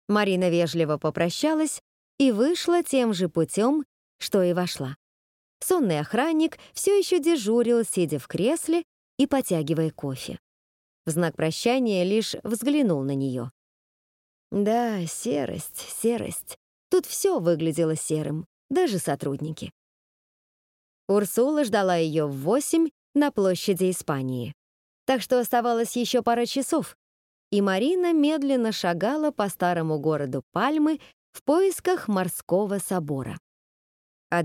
Марина вежливо попрощалась и вышла тем же путем, что и вошла. Сонный охранник все еще дежурил, сидя в кресле и потягивая кофе. В знак прощания лишь взглянул на нее. Да, серость, серость. Тут все выглядело серым, даже сотрудники. Урсула ждала ее в восемь на площади Испании. Так что оставалось еще пара часов, и Марина медленно шагала по старому городу Пальмы в поисках морского собора. А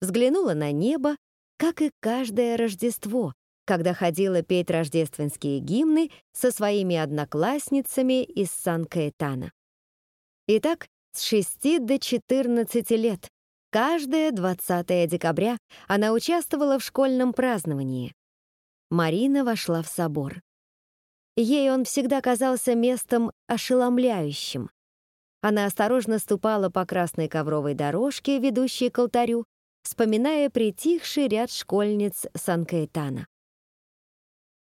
взглянула на небо, как и каждое Рождество, когда ходила петь рождественские гимны со своими одноклассницами из Сан-Каэтана. Итак, с 6 до 14 лет, каждое 20 декабря она участвовала в школьном праздновании. Марина вошла в собор. Ей он всегда казался местом ошеломляющим. Она осторожно ступала по красной ковровой дорожке, ведущей к алтарю, вспоминая притихший ряд школьниц Сан-Каэтана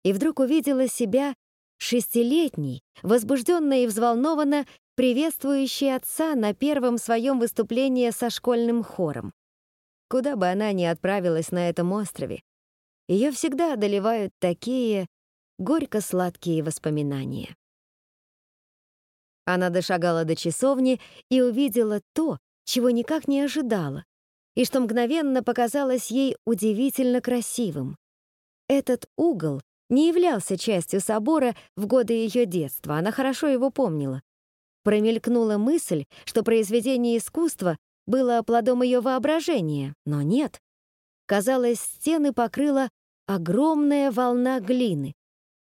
и вдруг увидела себя шестилетней, возбужденной и взволнованно приветствующей отца на первом своем выступлении со школьным хором. Куда бы она ни отправилась на этом острове, ее всегда одолевают такие горько-сладкие воспоминания. Она дошагала до часовни и увидела то, чего никак не ожидала, и что мгновенно показалось ей удивительно красивым. Этот угол не являлся частью собора в годы ее детства, она хорошо его помнила. Промелькнула мысль, что произведение искусства было плодом ее воображения, но нет. Казалось, стены покрыла огромная волна глины,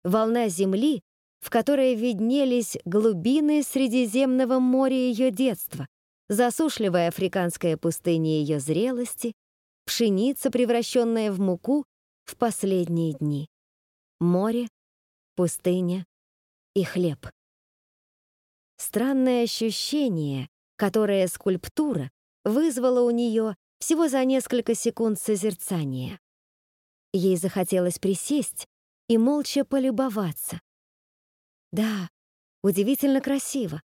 волна земли, в которой виднелись глубины Средиземного моря ее детства, засушливая африканская пустыня ее зрелости, пшеница, превращенная в муку в последние дни море, пустыня и хлеб. Странное ощущение, которое скульптура вызвала у нее всего за несколько секунд созерцания. Ей захотелось присесть и молча полюбоваться. Да, удивительно красиво.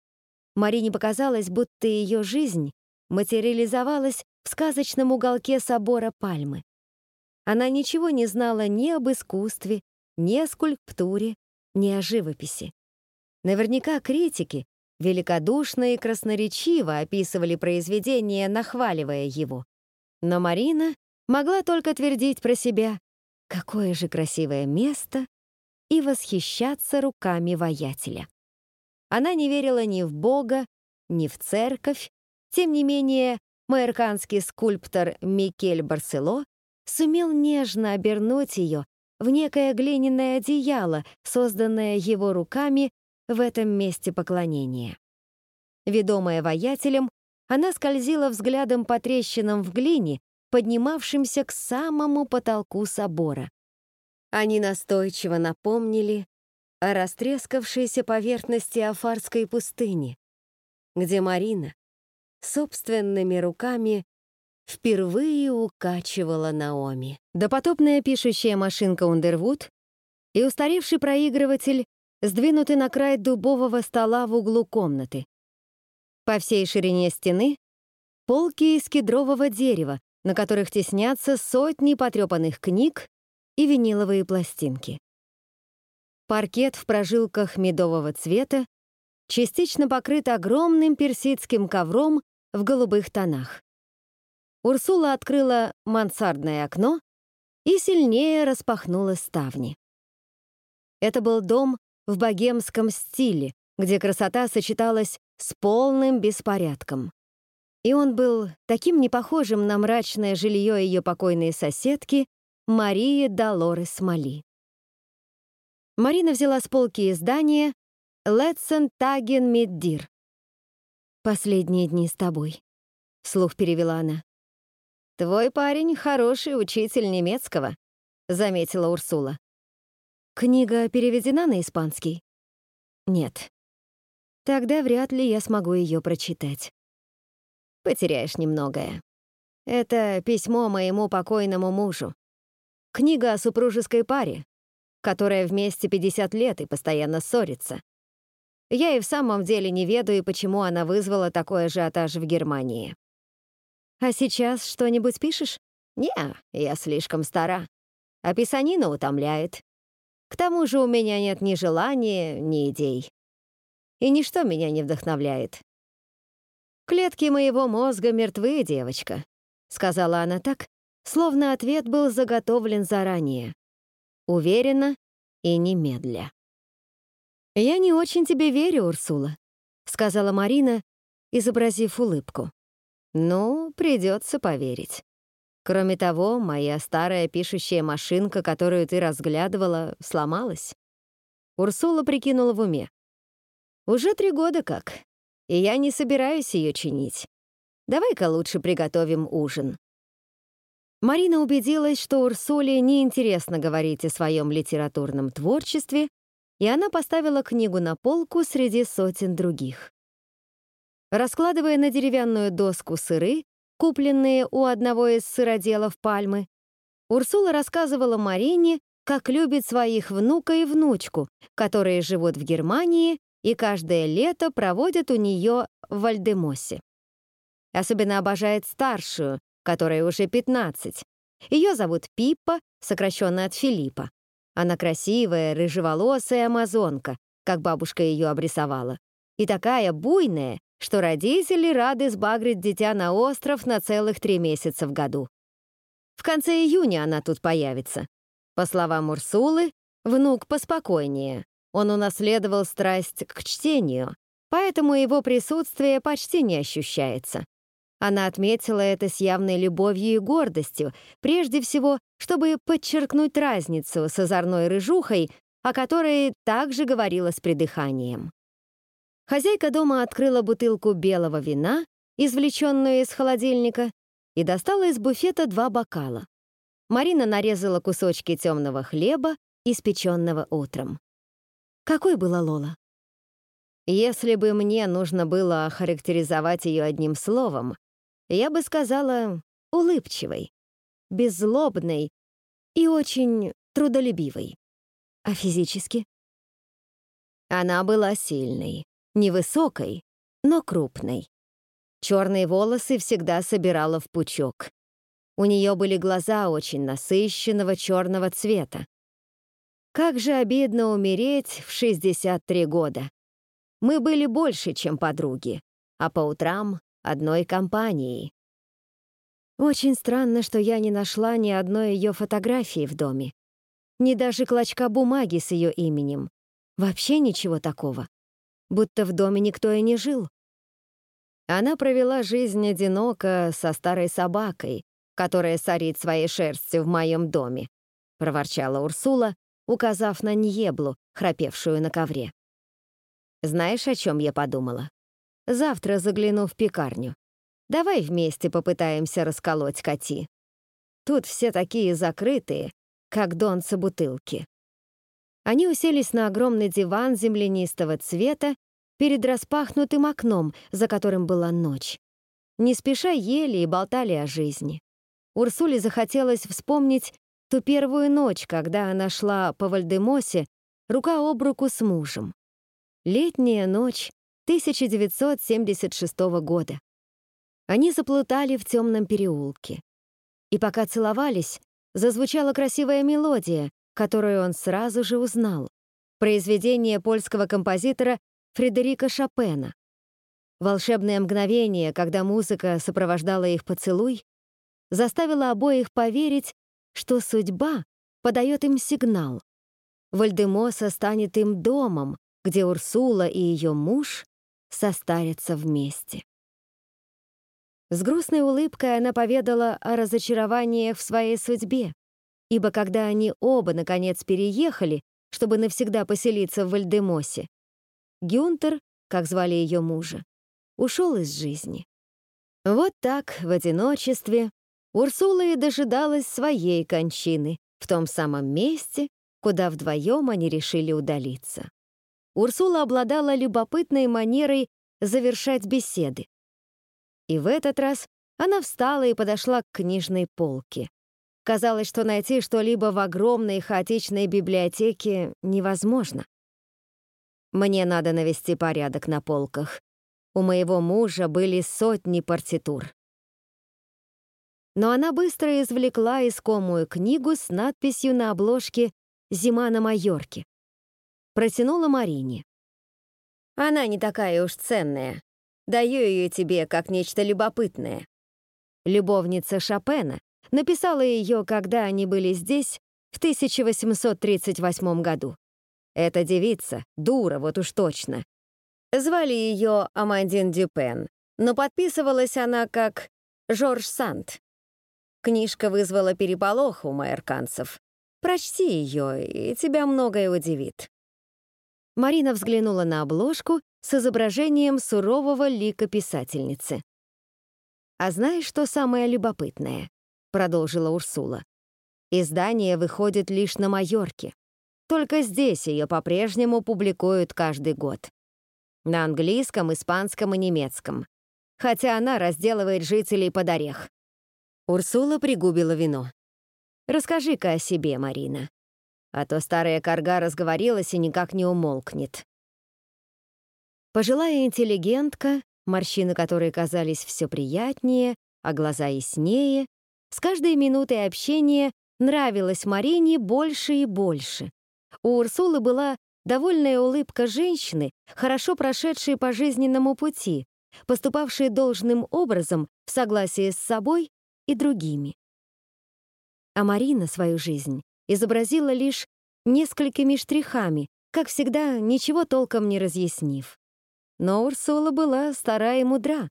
Марине показалось, будто ее жизнь материализовалась в сказочном уголке собора Пальмы. Она ничего не знала ни об искусстве, ни о скульптуре, ни о живописи. Наверняка критики великодушно и красноречиво описывали произведение, нахваливая его. Но Марина могла только твердить про себя «Какое же красивое место!» И восхищаться руками воятеля. Она не верила ни в Бога, ни в церковь, тем не менее майорканский скульптор Микель Барсело сумел нежно обернуть ее в некое глиняное одеяло, созданное его руками в этом месте поклонения. Ведомая воятелем, она скользила взглядом по трещинам в глине, поднимавшимся к самому потолку собора. Они настойчиво напомнили о растрескавшейся поверхности Афарской пустыни, где Марина, собственными руками впервые укачивала Наоми. Допотопная пишущая машинка Ундервуд и устаревший проигрыватель сдвинуты на край дубового стола в углу комнаты. По всей ширине стены — полки из кедрового дерева, на которых теснятся сотни потрепанных книг и виниловые пластинки. Паркет в прожилках медового цвета частично покрыт огромным персидским ковром в голубых тонах. Урсула открыла мансардное окно и сильнее распахнула ставни. Это был дом в богемском стиле, где красота сочеталась с полным беспорядком. И он был таким непохожим на мрачное жилье ее покойной соседки Марии Долорес Мали. Марина взяла с полки издание «Летсен Таген Меддир». «Последние дни с тобой», — вслух перевела она. «Твой парень — хороший учитель немецкого», — заметила Урсула. «Книга переведена на испанский?» «Нет». «Тогда вряд ли я смогу ее прочитать». «Потеряешь немногое. Это письмо моему покойному мужу. Книга о супружеской паре, которая вместе 50 лет и постоянно ссорится. Я и в самом деле не ведаю, почему она вызвала такой ажиотаж в Германии. А сейчас что-нибудь пишешь? Не, я слишком стара. А писанина утомляет. К тому же у меня нет ни желания, ни идей. И ничто меня не вдохновляет. «Клетки моего мозга мертвы, девочка», — сказала она так, словно ответ был заготовлен заранее. Уверенно и немедля. «Я не очень тебе верю, Урсула», — сказала Марина, изобразив улыбку. Ну, придется поверить. Кроме того, моя старая пишущая машинка, которую ты разглядывала, сломалась. Урсула прикинула в уме. Уже три года как, и я не собираюсь ее чинить. Давай-ка лучше приготовим ужин. Марина убедилась, что Урсуле неинтересно говорить о своем литературном творчестве, и она поставила книгу на полку среди сотен других. Раскладывая на деревянную доску сыры, купленные у одного из сыроделов Пальмы, Урсула рассказывала Марине, как любит своих внука и внучку, которые живут в Германии и каждое лето проводят у нее в Вальдемосе. Особенно обожает старшую, которая уже 15. Ее зовут Пиппа, сокращенно от Филиппа. Она красивая, рыжеволосая амазонка, как бабушка ее обрисовала. И такая буйная, что родители рады сбагрить дитя на остров на целых три месяца в году. В конце июня она тут появится. По словам Урсулы, внук поспокойнее. Он унаследовал страсть к чтению, поэтому его присутствие почти не ощущается. Она отметила это с явной любовью и гордостью, прежде всего, чтобы подчеркнуть разницу с озорной рыжухой, о которой также говорила с придыханием. Хозяйка дома открыла бутылку белого вина, извлеченную из холодильника, и достала из буфета два бокала. Марина нарезала кусочки темного хлеба, испеченного утром. Какой была Лола? Если бы мне нужно было охарактеризовать ее одним словом, я бы сказала улыбчивой, беззлобной и очень трудолюбивой. А физически? Она была сильной, Невысокой, но крупной. Черные волосы всегда собирала в пучок. У нее были глаза очень насыщенного черного цвета. Как же обидно умереть в 63 года. Мы были больше, чем подруги, а по утрам — одной компанией. Очень странно, что я не нашла ни одной ее фотографии в доме. Ни даже клочка бумаги с ее именем. Вообще ничего такого будто в доме никто и не жил. Она провела жизнь одиноко со старой собакой, которая сорит своей шерстью в моем доме, проворчала Урсула, указав на Ньеблу, храпевшую на ковре. Знаешь, о чем я подумала? Завтра загляну в пекарню. Давай вместе попытаемся расколоть коти. Тут все такие закрытые, как донцы бутылки. Они уселись на огромный диван землянистого цвета перед распахнутым окном, за которым была ночь. не спеша ели и болтали о жизни. Урсуле захотелось вспомнить ту первую ночь, когда она шла по Вальдемосе рука об руку с мужем. Летняя ночь 1976 года. Они заплутали в темном переулке. И пока целовались, зазвучала красивая мелодия, которую он сразу же узнал. Произведение польского композитора Фредерика Шопена. Волшебное мгновение, когда музыка сопровождала их поцелуй, заставило обоих поверить, что судьба подает им сигнал. Вальдемоса станет им домом, где Урсула и ее муж состарятся вместе. С грустной улыбкой она поведала о разочарованиях в своей судьбе, ибо когда они оба, наконец, переехали, чтобы навсегда поселиться в Вальдемосе, Гюнтер, как звали ее мужа, ушел из жизни. Вот так, в одиночестве, Урсула и дожидалась своей кончины в том самом месте, куда вдвоем они решили удалиться. Урсула обладала любопытной манерой завершать беседы. И в этот раз она встала и подошла к книжной полке. Казалось, что найти что-либо в огромной хаотичной библиотеке невозможно. Мне надо навести порядок на полках, у моего мужа были сотни партитур. Но она быстро извлекла искомую книгу с надписью на обложке «Зима на Майорке». Протянула Марине. «Она не такая уж ценная. Даю ее тебе как нечто любопытное». Любовница Шопена написала ее, когда они были здесь, в 1838 году. Эта девица, дура, вот уж точно, Звали ее Амандин Дюпен, но подписывалась она как Жорж Санд. Книжка вызвала переполох у майорканцев. Прочти ее, и тебя многое удивит. Марина взглянула на обложку с изображением сурового лика писательницы. «А знаешь, что самое любопытное?» — продолжила Урсула. «Издание выходит лишь на Майорке. Только здесь ее по-прежнему публикуют каждый год на английском, испанском и немецком, хотя она разделывает жителей под орех. Урсула пригубила вино. «Расскажи-ка о себе, Марина, а то старая корга разговорилась и никак не умолкнет». Пожилая интеллигентка, морщины которой казались все приятнее, а глаза яснее, с каждой минутой общения нравилась Марине больше и больше. У Урсулы была довольная улыбка женщины, хорошо прошедшей по жизненному пути, поступавшей должным образом в согласии с собой и другими. А Марина свою жизнь изобразила лишь несколькими штрихами, как всегда, ничего толком не разъяснив. Но Урсула была стара и мудра.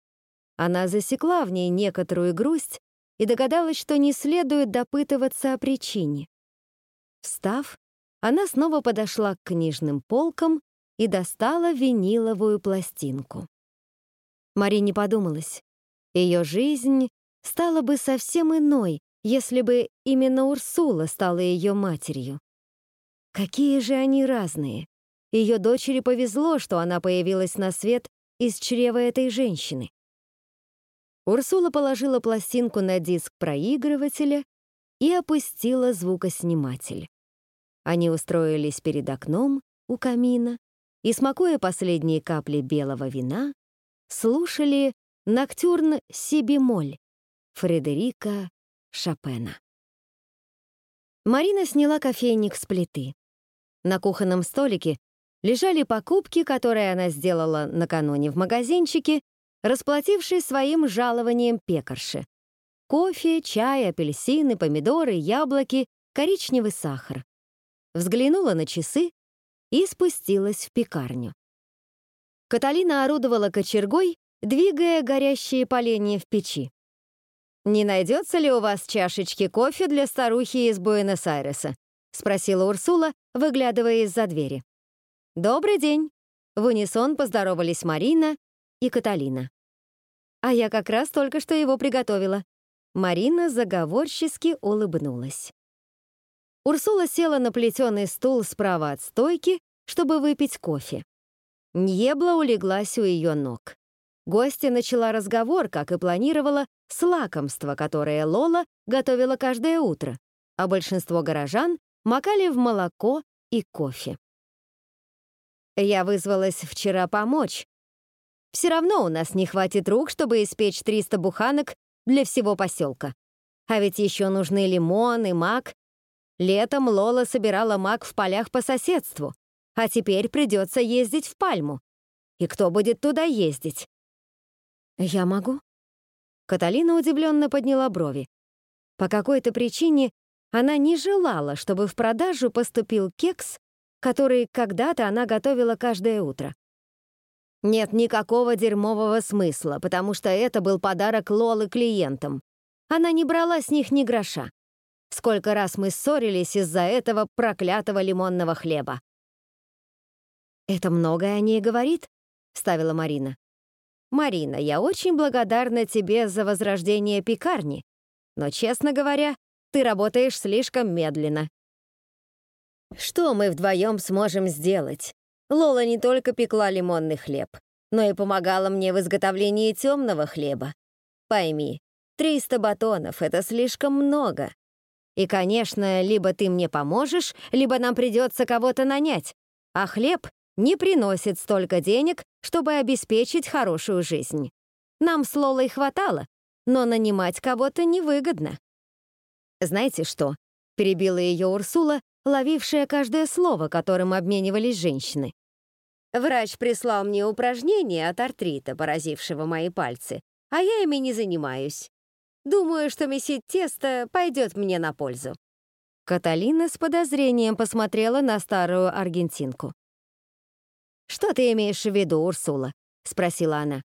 Она засекла в ней некоторую грусть и догадалась, что не следует допытываться о причине. Встав, она снова подошла к книжным полкам и достала виниловую пластинку. Марине подумалось, ее жизнь стала бы совсем иной, если бы именно Урсула стала ее матерью. Какие же они разные. Ее дочери повезло, что она появилась на свет из чрева этой женщины. Урсула положила пластинку на диск проигрывателя и опустила звукосниматель. Они устроились перед окном у камина и, смакуя последние капли белого вина, слушали ноктюрн си-бемоль Фредерика Шопена. Марина сняла кофейник с плиты. На кухонном столике лежали покупки, которые она сделала накануне в магазинчике, расплатившись своим жалованием пекарши. Кофе, чай, апельсины, помидоры, яблоки, коричневый сахар взглянула на часы и спустилась в пекарню. Каталина орудовала кочергой, двигая горящие поленья в печи. «Не найдется ли у вас чашечки кофе для старухи из Буэнос-Айреса?» — спросила Урсула, выглядывая из-за двери. «Добрый день!» — в унисон поздоровались Марина и Каталина. «А я как раз только что его приготовила». Марина заговорчески улыбнулась. Урсула села на плетеный стул справа от стойки, чтобы выпить кофе. Ньебла улеглась у ее ног. Гостья начала разговор, как и планировала, с лакомства, которое Лола готовила каждое утро, а большинство горожан макали в молоко и кофе. Я вызвалась вчера помочь. Все равно у нас не хватит рук, чтобы испечь 300 буханок для всего поселка. А ведь еще нужны лимон и мак. Летом Лола собирала мак в полях по соседству, а теперь придется ездить в Пальму. И кто будет туда ездить? Я могу? Каталина удивленно подняла брови. По какой-то причине она не желала, чтобы в продажу поступил кекс, который когда-то она готовила каждое утро. Нет никакого дерьмового смысла, потому что это был подарок Лолы клиентам. Она не брала с них ни гроша. Сколько раз мы ссорились из-за этого проклятого лимонного хлеба. «Это многое о ней говорит?» — ставила Марина. «Марина, я очень благодарна тебе за возрождение пекарни, но, честно говоря, ты работаешь слишком медленно. Что мы вдвоем сможем сделать? Лола не только пекла лимонный хлеб, но и помогала мне в изготовлении темного хлеба. Пойми, 300 батонов — это слишком много. И, конечно, либо ты мне поможешь, либо нам придется кого-то нанять, а хлеб не приносит столько денег, чтобы обеспечить хорошую жизнь. Нам с Лолой хватало, но нанимать кого-то невыгодно. «Знаете что?» — перебила ее Урсула, ловившая каждое слово, которым обменивались женщины. «Врач прислал мне упражнения от артрита, поразившего мои пальцы, а я ими не занимаюсь. Думаю, что месить тесто пойдет мне на пользу». Каталина с подозрением посмотрела на старую аргентинку. «Что ты имеешь в виду, Урсула?» — спросила она.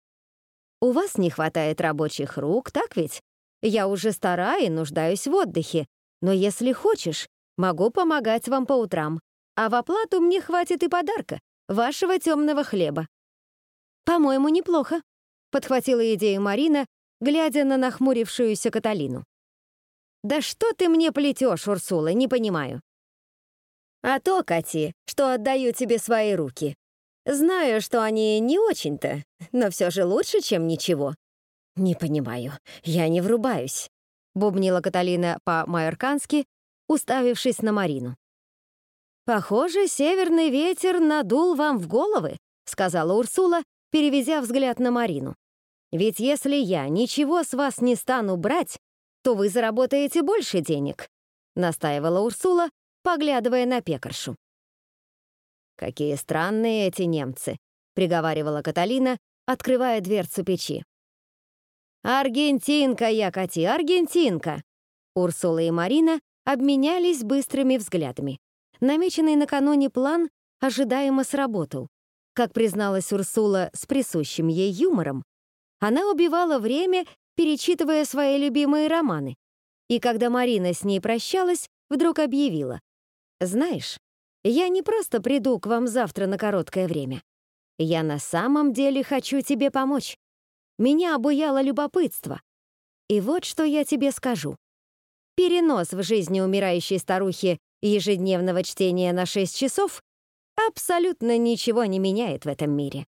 «У вас не хватает рабочих рук, так ведь? Я уже стара и нуждаюсь в отдыхе, но если хочешь, могу помогать вам по утрам, а в оплату мне хватит и подарка — вашего темного хлеба». «По-моему, неплохо», — подхватила идею Марина, глядя на нахмурившуюся Каталину. «Да что ты мне плетешь, Урсула, не понимаю». «А то, Кати, что отдаю тебе свои руки. Знаю, что они не очень-то, но все же лучше, чем ничего. «Не понимаю, я не врубаюсь», — бубнила Каталина по-майоркански, уставившись на Марину. «Похоже, северный ветер надул вам в головы», — сказала Урсула, переведя взгляд на Марину. «Ведь если я ничего с вас не стану брать, то вы заработаете больше денег», — настаивала Урсула, поглядывая на пекаршу. «Какие странные эти немцы», — приговаривала Каталина, открывая дверцу печи. «Аргентинка я, Кати, аргентинка!» Урсула и Марина обменялись быстрыми взглядами. Намеченный накануне план ожидаемо сработал. Как призналась Урсула с присущим ей юмором, она убивала время, перечитывая свои любимые романы. И когда Марина с ней прощалась, вдруг объявила. «Знаешь, я не просто приду к вам завтра на короткое время. Я на самом деле хочу тебе помочь. Меня обуяло любопытство. И вот что я тебе скажу. Перенос в жизни умирающей старухи ежедневного чтения на 6 часов абсолютно ничего не меняет в этом мире.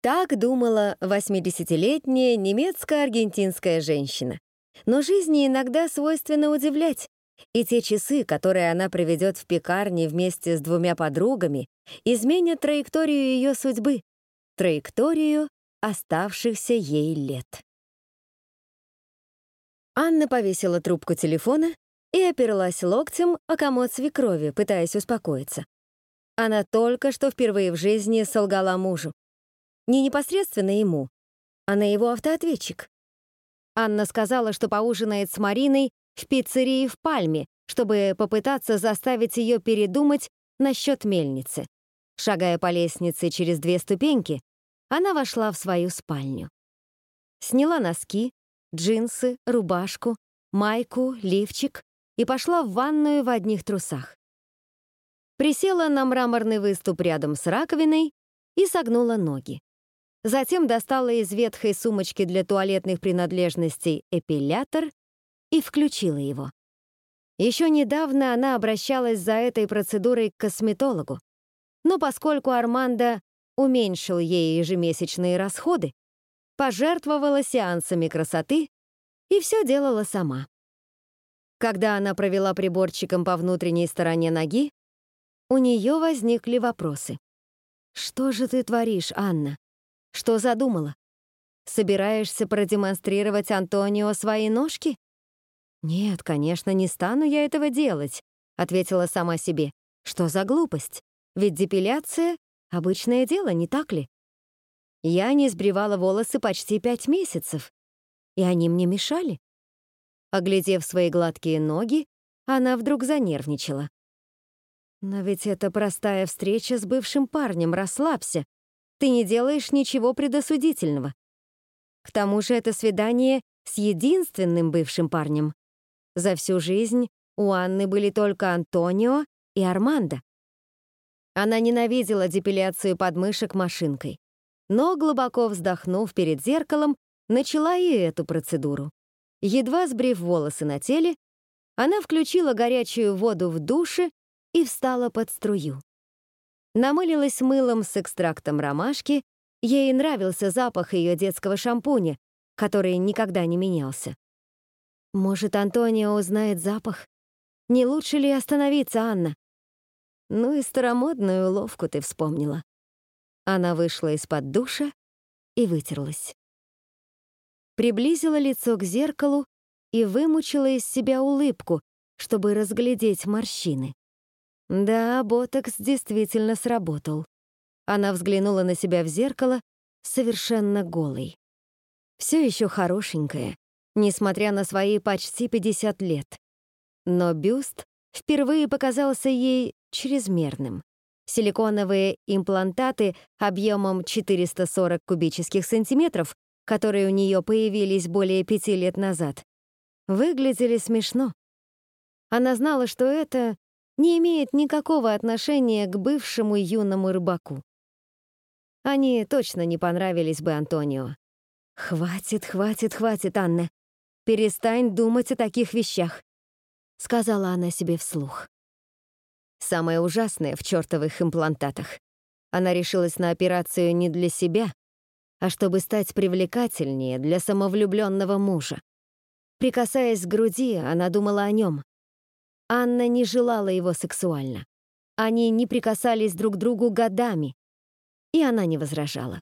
Так думала 80-летняя немецко-аргентинская женщина. Но жизни иногда свойственно удивлять, и те часы, которые она проведет в пекарне вместе с двумя подругами, изменят траекторию ее судьбы, траекторию оставшихся ей лет. Анна повесила трубку телефона и оперлась локтем о комод свекрови, пытаясь успокоиться. Она только что впервые в жизни солгала мужу. Не непосредственно ему, а на его автоответчик. Анна сказала, что поужинает с Мариной в пиццерии в Пальме, чтобы попытаться заставить ее передумать насчет мельницы. Шагая по лестнице через две ступеньки, она вошла в свою спальню. Сняла носки, джинсы, рубашку, майку, лифчик и пошла в ванную в одних трусах. Присела на мраморный выступ рядом с раковиной и согнула ноги. Затем достала из ветхой сумочки для туалетных принадлежностей эпилятор и включила его. Еще недавно она обращалась за этой процедурой к косметологу. Но поскольку Армандо уменьшил ей ежемесячные расходы, пожертвовала сеансами красоты и все делала сама. Когда она провела приборчиком по внутренней стороне ноги, у нее возникли вопросы. «Что же ты творишь, Анна? Что задумала? Собираешься продемонстрировать Антонио свои ножки?» «Нет, конечно, не стану я этого делать», — ответила сама себе. «Что за глупость? Ведь депиляция — обычное дело, не так ли? Я не сбривала волосы почти пять месяцев, и они мне мешали. Оглядев свои гладкие ноги, она вдруг занервничала. «Но ведь это простая встреча с бывшим парнем, расслабься. Ты не делаешь ничего предосудительного. К тому же это свидание с единственным бывшим парнем. За всю жизнь у Анны были только Антонио и Армандо. Она ненавидела депиляцию подмышек машинкой, но, глубоко вздохнув перед зеркалом, начала и эту процедуру. Едва сбрив волосы на теле, она включила горячую воду в душе и встала под струю. Намылилась мылом с экстрактом ромашки, ей нравился запах ее детского шампуня, который никогда не менялся. Может, Антонио узнает запах? Не лучше ли остановиться, Анна? Ну и старомодную уловку ты вспомнила. Она вышла из-под душа и вытерлась приблизила лицо к зеркалу и вымучила из себя улыбку, чтобы разглядеть морщины. Да, ботокс действительно сработал. Она взглянула на себя в зеркало, совершенно голой. Все еще хорошенькая, несмотря на свои почти 50 лет. Но бюст впервые показался ей чрезмерным. Силиконовые имплантаты объемом 440 кубических сантиметров которые у нее появились более пяти лет назад, выглядели смешно. Она знала, что это не имеет никакого отношения к бывшему юному рыбаку. Они точно не понравились бы Антонио. «Хватит, хватит, хватит, Анна. Перестань думать о таких вещах», — сказала она себе вслух. Самое ужасное в чертовых имплантатах. Она решилась на операцию не для себя, а чтобы стать привлекательнее для самовлюбленного мужа. Прикасаясь к груди, она думала о нем. Анна не желала его сексуально. Они не прикасались друг к другу годами, и она не возражала.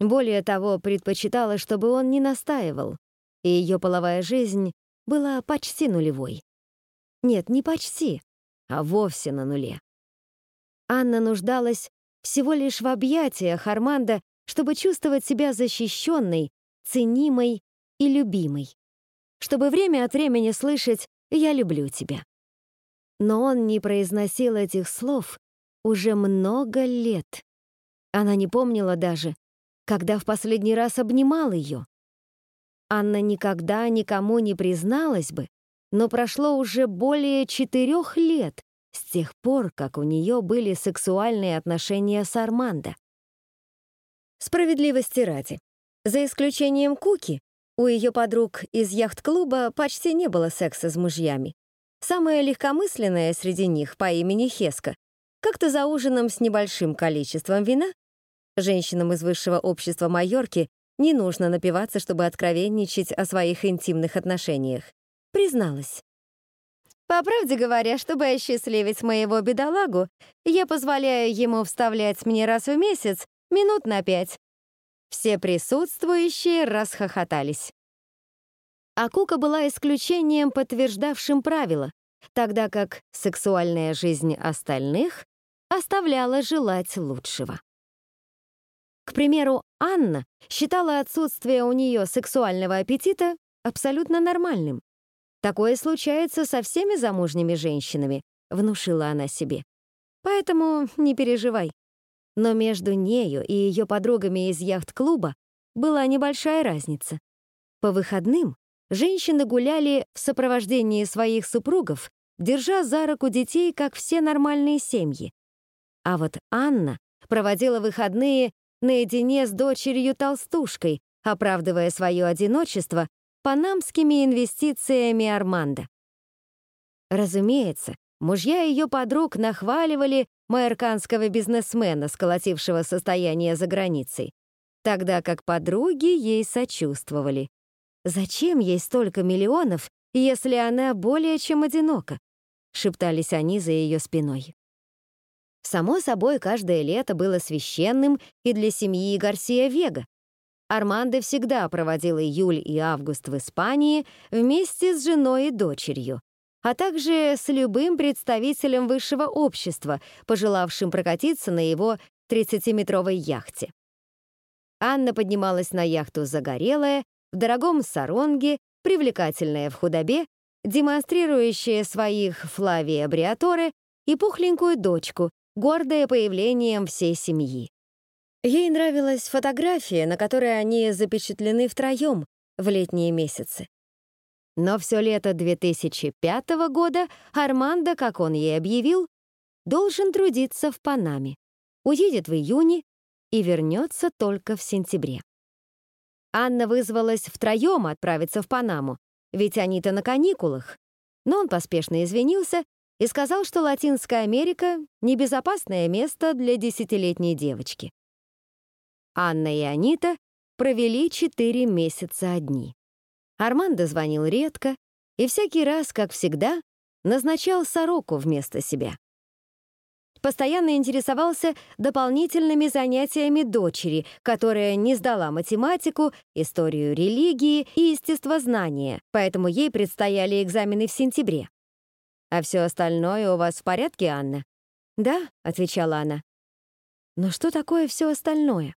Более того, предпочитала, чтобы он не настаивал, и ее половая жизнь была почти нулевой. Нет, не почти, а вовсе на нуле. Анна нуждалась всего лишь в объятиях Арманда чтобы чувствовать себя защищенной, ценимой и любимой, чтобы время от времени слышать «я люблю тебя». Но он не произносил этих слов уже много лет. Она не помнила даже, когда в последний раз обнимал ее. Анна никогда никому не призналась бы, но прошло уже более четырех лет с тех пор, как у нее были сексуальные отношения с Армандо. Справедливости ради. За исключением Куки, у ее подруг из яхт-клуба почти не было секса с мужьями. Самая легкомысленная среди них по имени Хеска как-то за ужином с небольшим количеством вина женщинам из высшего общества Майорки не нужно напиваться, чтобы откровенничать о своих интимных отношениях. Призналась. По правде говоря, чтобы осчастливить моего бедолагу, я позволяю ему вставлять мне раз в месяц Минут на пять. Все присутствующие расхохотались. А Кука была исключением, подтверждавшим правило, тогда как сексуальная жизнь остальных оставляла желать лучшего. К примеру, Анна считала отсутствие у нее сексуального аппетита абсолютно нормальным. Такое случается со всеми замужними женщинами, внушила она себе. Поэтому не переживай. Но между нею и ее подругами из яхт-клуба была небольшая разница. По выходным женщины гуляли в сопровождении своих супругов, держа за руку детей, как все нормальные семьи. А вот Анна проводила выходные наедине с дочерью-толстушкой, оправдывая свое одиночество панамскими инвестициями Армандо. Разумеется, мужья ее подруг нахваливали майорканского бизнесмена, сколотившего состояние за границей. тогда как подруги ей сочувствовали. «Зачем ей столько миллионов, если она более чем одинока?» — шептались они за ее спиной. Само собой, каждое лето было священным и для семьи Гарсия Вега. Армандо всегда проводил июль и август в Испании вместе с женой и дочерью, а также с любым представителем высшего общества, пожелавшим прокатиться на его 30-метровой яхте. Анна поднималась на яхту загорелая, в дорогом саронге, привлекательная в худобе, демонстрирующая своих Флавия Бриаторе и пухленькую дочку, гордая появлением всей семьи. Ей нравилась фотография, на которой они запечатлены втроем в летние месяцы. Но все лето 2005 года Армандо, как он ей объявил, должен трудиться в Панаме. Уедет в июне и вернется только в сентябре. Анна вызвалась втроем отправиться в Панаму, ведь они-то на каникулах. Но он поспешно извинился и сказал, что Латинская Америка — небезопасное место для десятилетней девочки. Анна и Анита провели четыре месяца одни. Армандо звонил редко и всякий раз, как всегда, назначал сороку вместо себя постоянно интересовался дополнительными занятиями дочери, которая не сдала математику, историю религии и естествознание, поэтому ей предстояли экзамены в сентябре. «А все остальное у вас в порядке, Анна?» «Да», — отвечала она. «Но что такое все остальное?»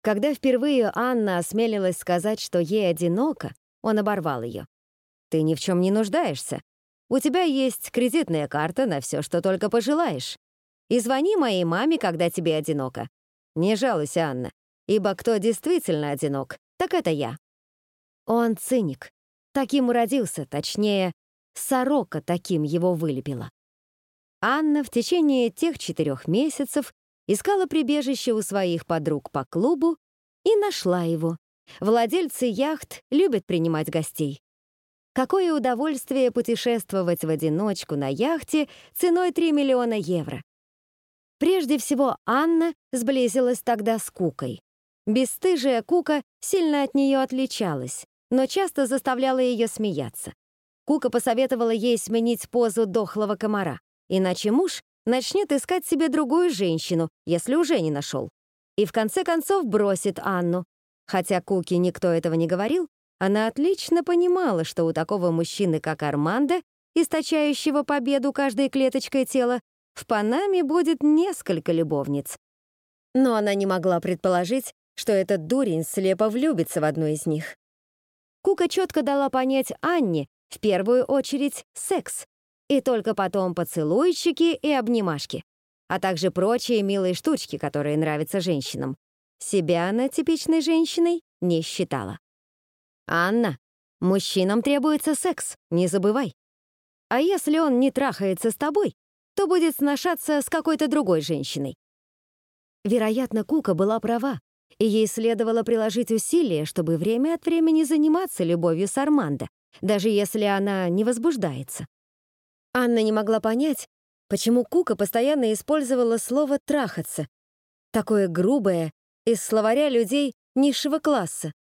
Когда впервые Анна осмелилась сказать, что ей одиноко, он оборвал ее. «Ты ни в чем не нуждаешься. У тебя есть кредитная карта на все, что только пожелаешь. И звони моей маме, когда тебе одиноко. Не жалуйся, Анна, ибо кто действительно одинок, так это я. Он циник. Таким родился, точнее, сорока таким его вылепила. Анна в течение тех четырех месяцев искала прибежище у своих подруг по клубу и нашла его. Владельцы яхт любят принимать гостей. Какое удовольствие путешествовать в одиночку на яхте ценой 3 миллиона евро. Прежде всего, Анна сблизилась тогда с Кукой. Бесстыжая Кука сильно от нее отличалась, но часто заставляла ее смеяться. Кука посоветовала ей сменить позу дохлого комара, иначе муж начнет искать себе другую женщину, если уже не нашел. И в конце концов бросит Анну. Хотя Куке никто этого не говорил, она отлично понимала, что у такого мужчины, как Армандо, источающего победу каждой клеточкой тела, в Панаме будет несколько любовниц. Но она не могла предположить, что этот дурень слепо влюбится в одну из них. Кука четко дала понять Анне, в первую очередь, секс, и только потом поцелуйчики и обнимашки, а также прочие милые штучки, которые нравятся женщинам. Себя она типичной женщиной не считала. «Анна, мужчинам требуется секс, не забывай. А если он не трахается с тобой, то будет сношаться с какой-то другой женщиной». Вероятно, Кука была права, и ей следовало приложить усилия, чтобы время от времени заниматься любовью с Армандо, даже если она не возбуждается. Анна не могла понять, почему Кука постоянно использовала слово «трахаться», такое грубое, из словаря людей низшего класса,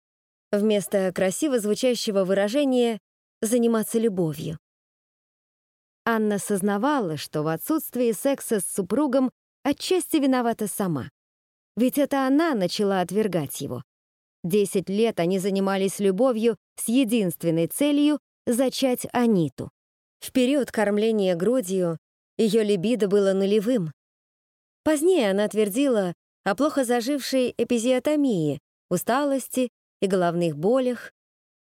вместо красиво звучащего выражения «заниматься любовью». Анна сознавала, что в отсутствии секса с супругом отчасти виновата сама. Ведь это она начала отвергать его. Десять лет они занимались любовью с единственной целью — зачать Аниту. В период кормления грудью ее либидо было нулевым. Позднее она твердила о плохо зажившей эпизиотомии, усталости и головных болях,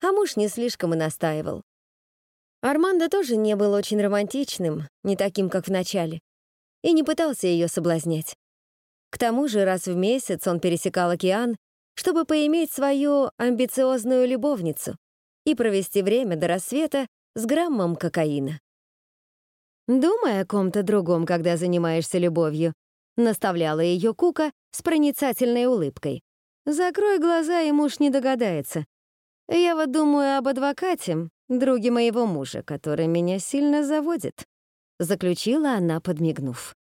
а муж не слишком и настаивал. Армандо тоже не был очень романтичным, не таким, как в начале, и не пытался ее соблазнять. К тому же раз в месяц он пересекал океан, чтобы поиметь свою амбициозную любовницу и провести время до рассвета с граммом кокаина. «Думай о ком-то другом, когда занимаешься любовью», наставляла ее Кука с проницательной улыбкой. Закрой глаза, и муж не догадается. Я вот думаю об адвокате, друге моего мужа, который меня сильно заводит», — заключила она, подмигнув.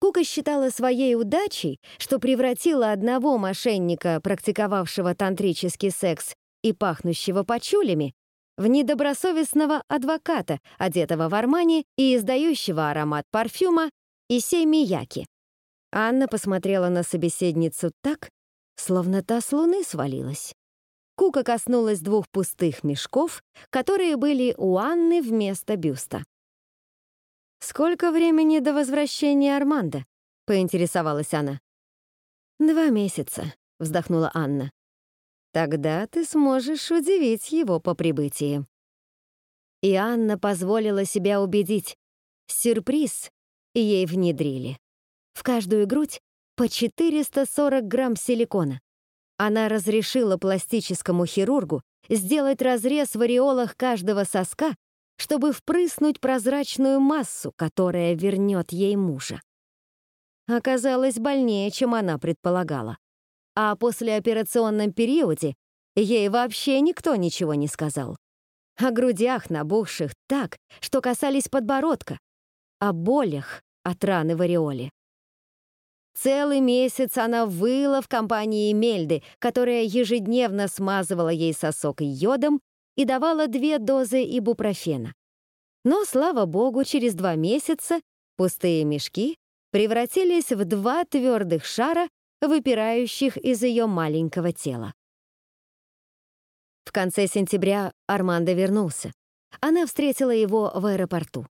Кука считала своей удачей, что превратила одного мошенника, практиковавшего тантрический секс и пахнущего пачулями, в недобросовестного адвоката, одетого в армани и издающего аромат парфюма Исей Мияки. Анна посмотрела на собеседницу так, словно та с луны свалилась. Кука коснулась двух пустых мешков, которые были у Анны вместо бюста. «Сколько времени до возвращения Арманда?» — поинтересовалась она. «Два месяца», — вздохнула Анна. «Тогда ты сможешь удивить его по прибытии». И Анна позволила себя убедить. Сюрприз ей внедрили. В каждую грудь по 440 грамм силикона. Она разрешила пластическому хирургу сделать разрез в ореолах каждого соска чтобы впрыснуть прозрачную массу, которая вернет ей мужа. Оказалось больнее, чем она предполагала. А после операционном периоде ей вообще никто ничего не сказал. О грудях, набухших так, что касались подбородка, о болях от раны в ореоле. Целый месяц она выла в компании Мельды, которая ежедневно смазывала ей сосок йодом и давала две дозы ибупрофена. Но, слава богу, через два месяца пустые мешки превратились в два твердых шара, выпирающих из ее маленького тела. В конце сентября Армандо вернулся. Она встретила его в аэропорту.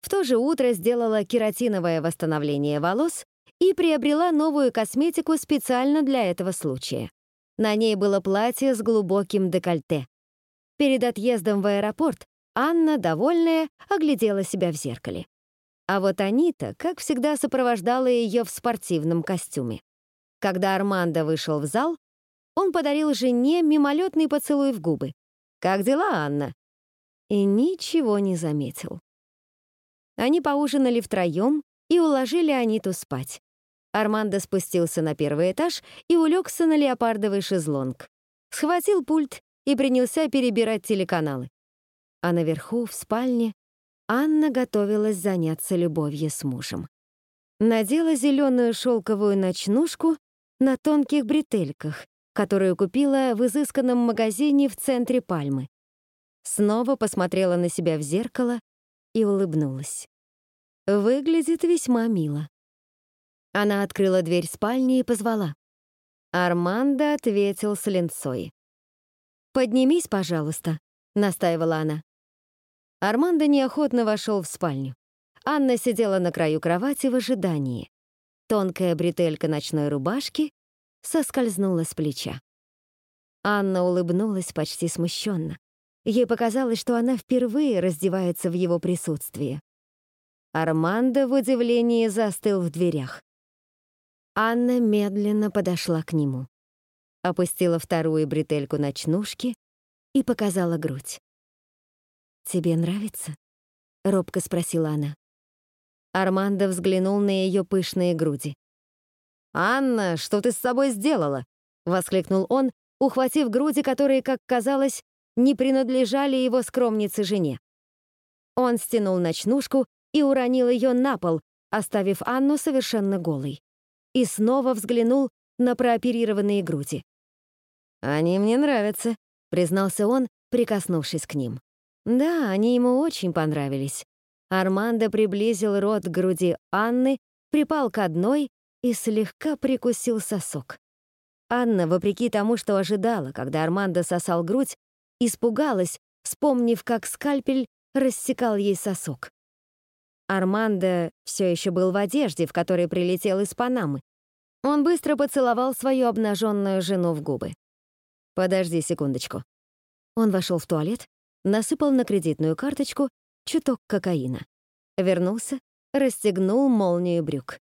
В то же утро сделала кератиновое восстановление волос и приобрела новую косметику специально для этого случая. На ней было платье с глубоким декольте. Перед отъездом в аэропорт Анна, довольная, оглядела себя в зеркале. А вот Анита, как всегда, сопровождала ее в спортивном костюме. Когда Армандо вышел в зал, он подарил жене мимолетный поцелуй в губы. «Как дела, Анна?» И ничего не заметил. Они поужинали втроем и уложили Аниту спать. Армандо спустился на первый этаж и улегся на леопардовый шезлонг. Схватил пульт и принялся перебирать телеканалы. А наверху, в спальне, Анна готовилась заняться любовью с мужем. Надела зеленую шелковую ночнушку на тонких бретельках, которую купила в изысканном магазине в центре Пальмы. Снова посмотрела на себя в зеркало и улыбнулась. Выглядит весьма мило. Она открыла дверь спальни и позвала. Армандо ответил с ленцой. «Поднимись, пожалуйста», — настаивала она. Армандо неохотно вошел в спальню. Анна сидела на краю кровати в ожидании. Тонкая бретелька ночной рубашки соскользнула с плеча. Анна улыбнулась почти смущенно. Ей показалось, что она впервые раздевается в его присутствии. Армандо в удивлении застыл в дверях. Анна медленно подошла к нему опустила вторую бретельку ночнушки и показала грудь. «Тебе нравится?» — робко спросила она. Армандо взглянул на ее пышные груди. «Анна, что ты с собой сделала?» — воскликнул он, ухватив груди, которые, как казалось, не принадлежали его скромнице жене. Он стянул ночнушку и уронил ее на пол, оставив Анну совершенно голой. И снова взглянул на прооперированные груди. «Они мне нравятся», — признался он, прикоснувшись к ним. Да, они ему очень понравились. Армандо приблизил рот к груди Анны, припал к одной и слегка прикусил сосок. Анна, вопреки тому, что ожидала, когда Армандо сосал грудь, испугалась, вспомнив, как скальпель рассекал ей сосок. Армандо все еще был в одежде, в которой прилетел из Панамы. Он быстро поцеловал свою обнаженную жену в губы. «Подожди секундочку». Он вошел в туалет, насыпал на кредитную карточку чуток кокаина. Вернулся, расстегнул молнию брюк.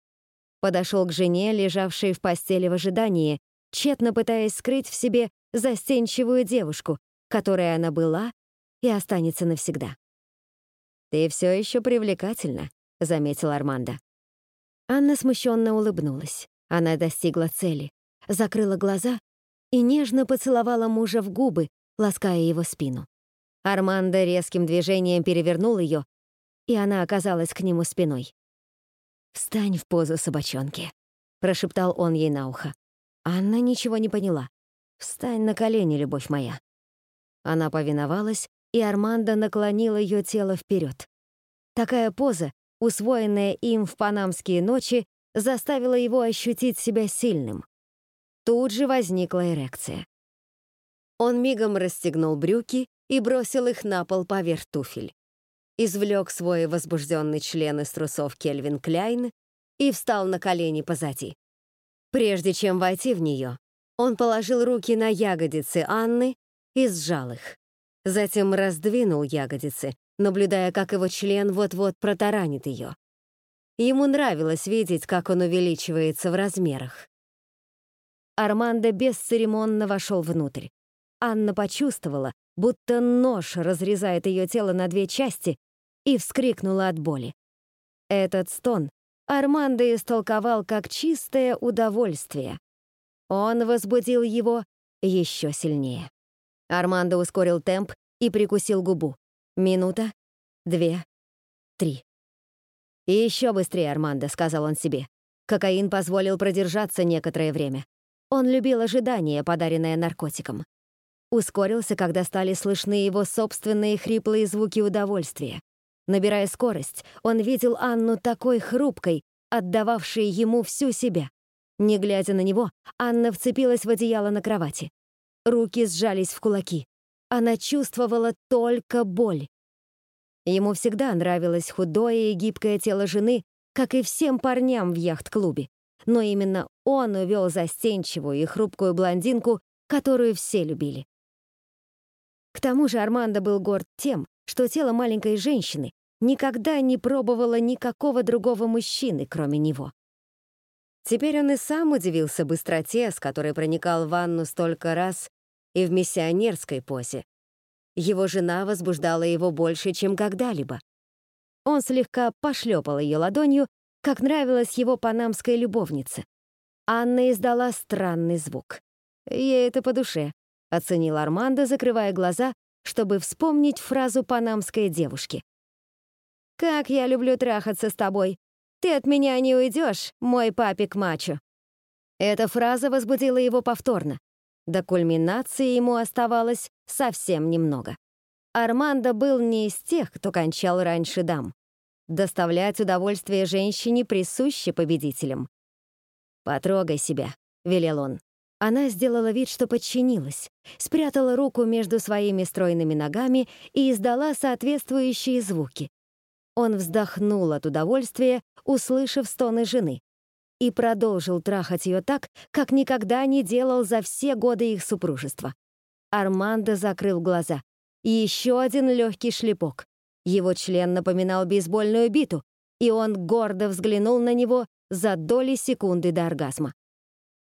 Подошел к жене, лежавшей в постели в ожидании, тщетно пытаясь скрыть в себе застенчивую девушку, которой она была и останется навсегда. «Ты все еще привлекательна», — заметил Армандо. Анна смущенно улыбнулась. Она достигла цели, закрыла глаза и нежно поцеловала мужа в губы, лаская его спину. Армандо резким движением перевернул ее, и она оказалась к нему спиной. «Встань в позу собачонки», — прошептал он ей на ухо. Анна ничего не поняла. «Встань на колени, любовь моя». Она повиновалась, и Армандо наклонил ее тело вперед. Такая поза, усвоенная им в панамские ночи, заставила его ощутить себя сильным. Тут же возникла эрекция. Он мигом расстегнул брюки и бросил их на пол поверх туфель. Извлек свой возбужденный член из трусов Кельвин Кляйн и встал на колени позади. Прежде чем войти в нее, он положил руки на ягодицы Анны и сжал их. Затем раздвинул ягодицы, наблюдая, как его член вот-вот протаранит ее. Ему нравилось видеть, как он увеличивается в размерах. Армандо бесцеремонно вошел внутрь. Анна почувствовала, будто нож разрезает ее тело на две части, и вскрикнула от боли. Этот стон Армандо истолковал как чистое удовольствие. Он возбудил его еще сильнее. Армандо ускорил темп и прикусил губу. Минута, две, три. «И еще быстрее, Армандо», — сказал он себе. Кокаин позволил продержаться некоторое время. Он любил ожидание, подаренное наркотиком. Ускорился, когда стали слышны его собственные хриплые звуки удовольствия. Набирая скорость, он видел Анну такой хрупкой, отдававшей ему всю себя. Не глядя на него, Анна вцепилась в одеяло на кровати. Руки сжались в кулаки. Она чувствовала только боль. Ему всегда нравилось худое и гибкое тело жены, как и всем парням в яхт-клубе. Но именно он увел застенчивую и хрупкую блондинку, которую все любили. К тому же Армандо был горд тем, что тело маленькой женщины никогда не пробовало никакого другого мужчины, кроме него. Теперь он и сам удивился быстроте, с которой проникал в ванну столько раз и в миссионерской позе, его жена возбуждала его больше, чем когда-либо. Он слегка пошлепал ее ладонью, как нравилось его панамской любовнице. Анна издала странный звук. Ей это по душе, оценил Армандо, закрывая глаза, чтобы вспомнить фразу панамской девушки. «Как я люблю трахаться с тобой! Ты от меня не уйдешь, мой папик-мачо!» Эта фраза возбудила его повторно. До кульминации ему оставалось совсем немного. Армандо был не из тех, кто кончал раньше дам. Доставлять удовольствие женщине присуще победителям. «Потрогай себя», — велел он. Она сделала вид, что подчинилась, спрятала руку между своими стройными ногами и издала соответствующие звуки. Он вздохнул от удовольствия, услышав стоны жены и продолжил трахать ее так, как никогда не делал за все годы их супружества. Армандо закрыл глаза. Еще один легкий шлепок. Его член напоминал бейсбольную биту, и он гордо взглянул на него за доли секунды до оргазма.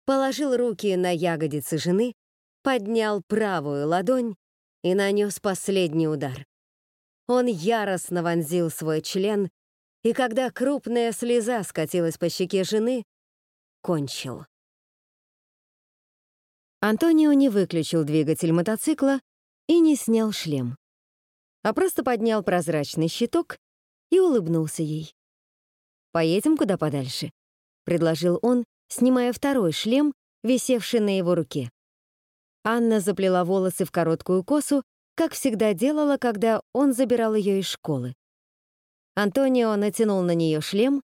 Положил руки на ягодицы жены, поднял правую ладонь и нанес последний удар. Он яростно вонзил свой член и когда крупная слеза скатилась по щеке жены, кончил. Антонио не выключил двигатель мотоцикла и не снял шлем, а просто поднял прозрачный щиток и улыбнулся ей. «Поедем куда подальше», — предложил он, снимая второй шлем, висевший на его руке. Анна заплела волосы в короткую косу, как всегда делала, когда он забирал ее из школы. Антонио натянул на нее шлем,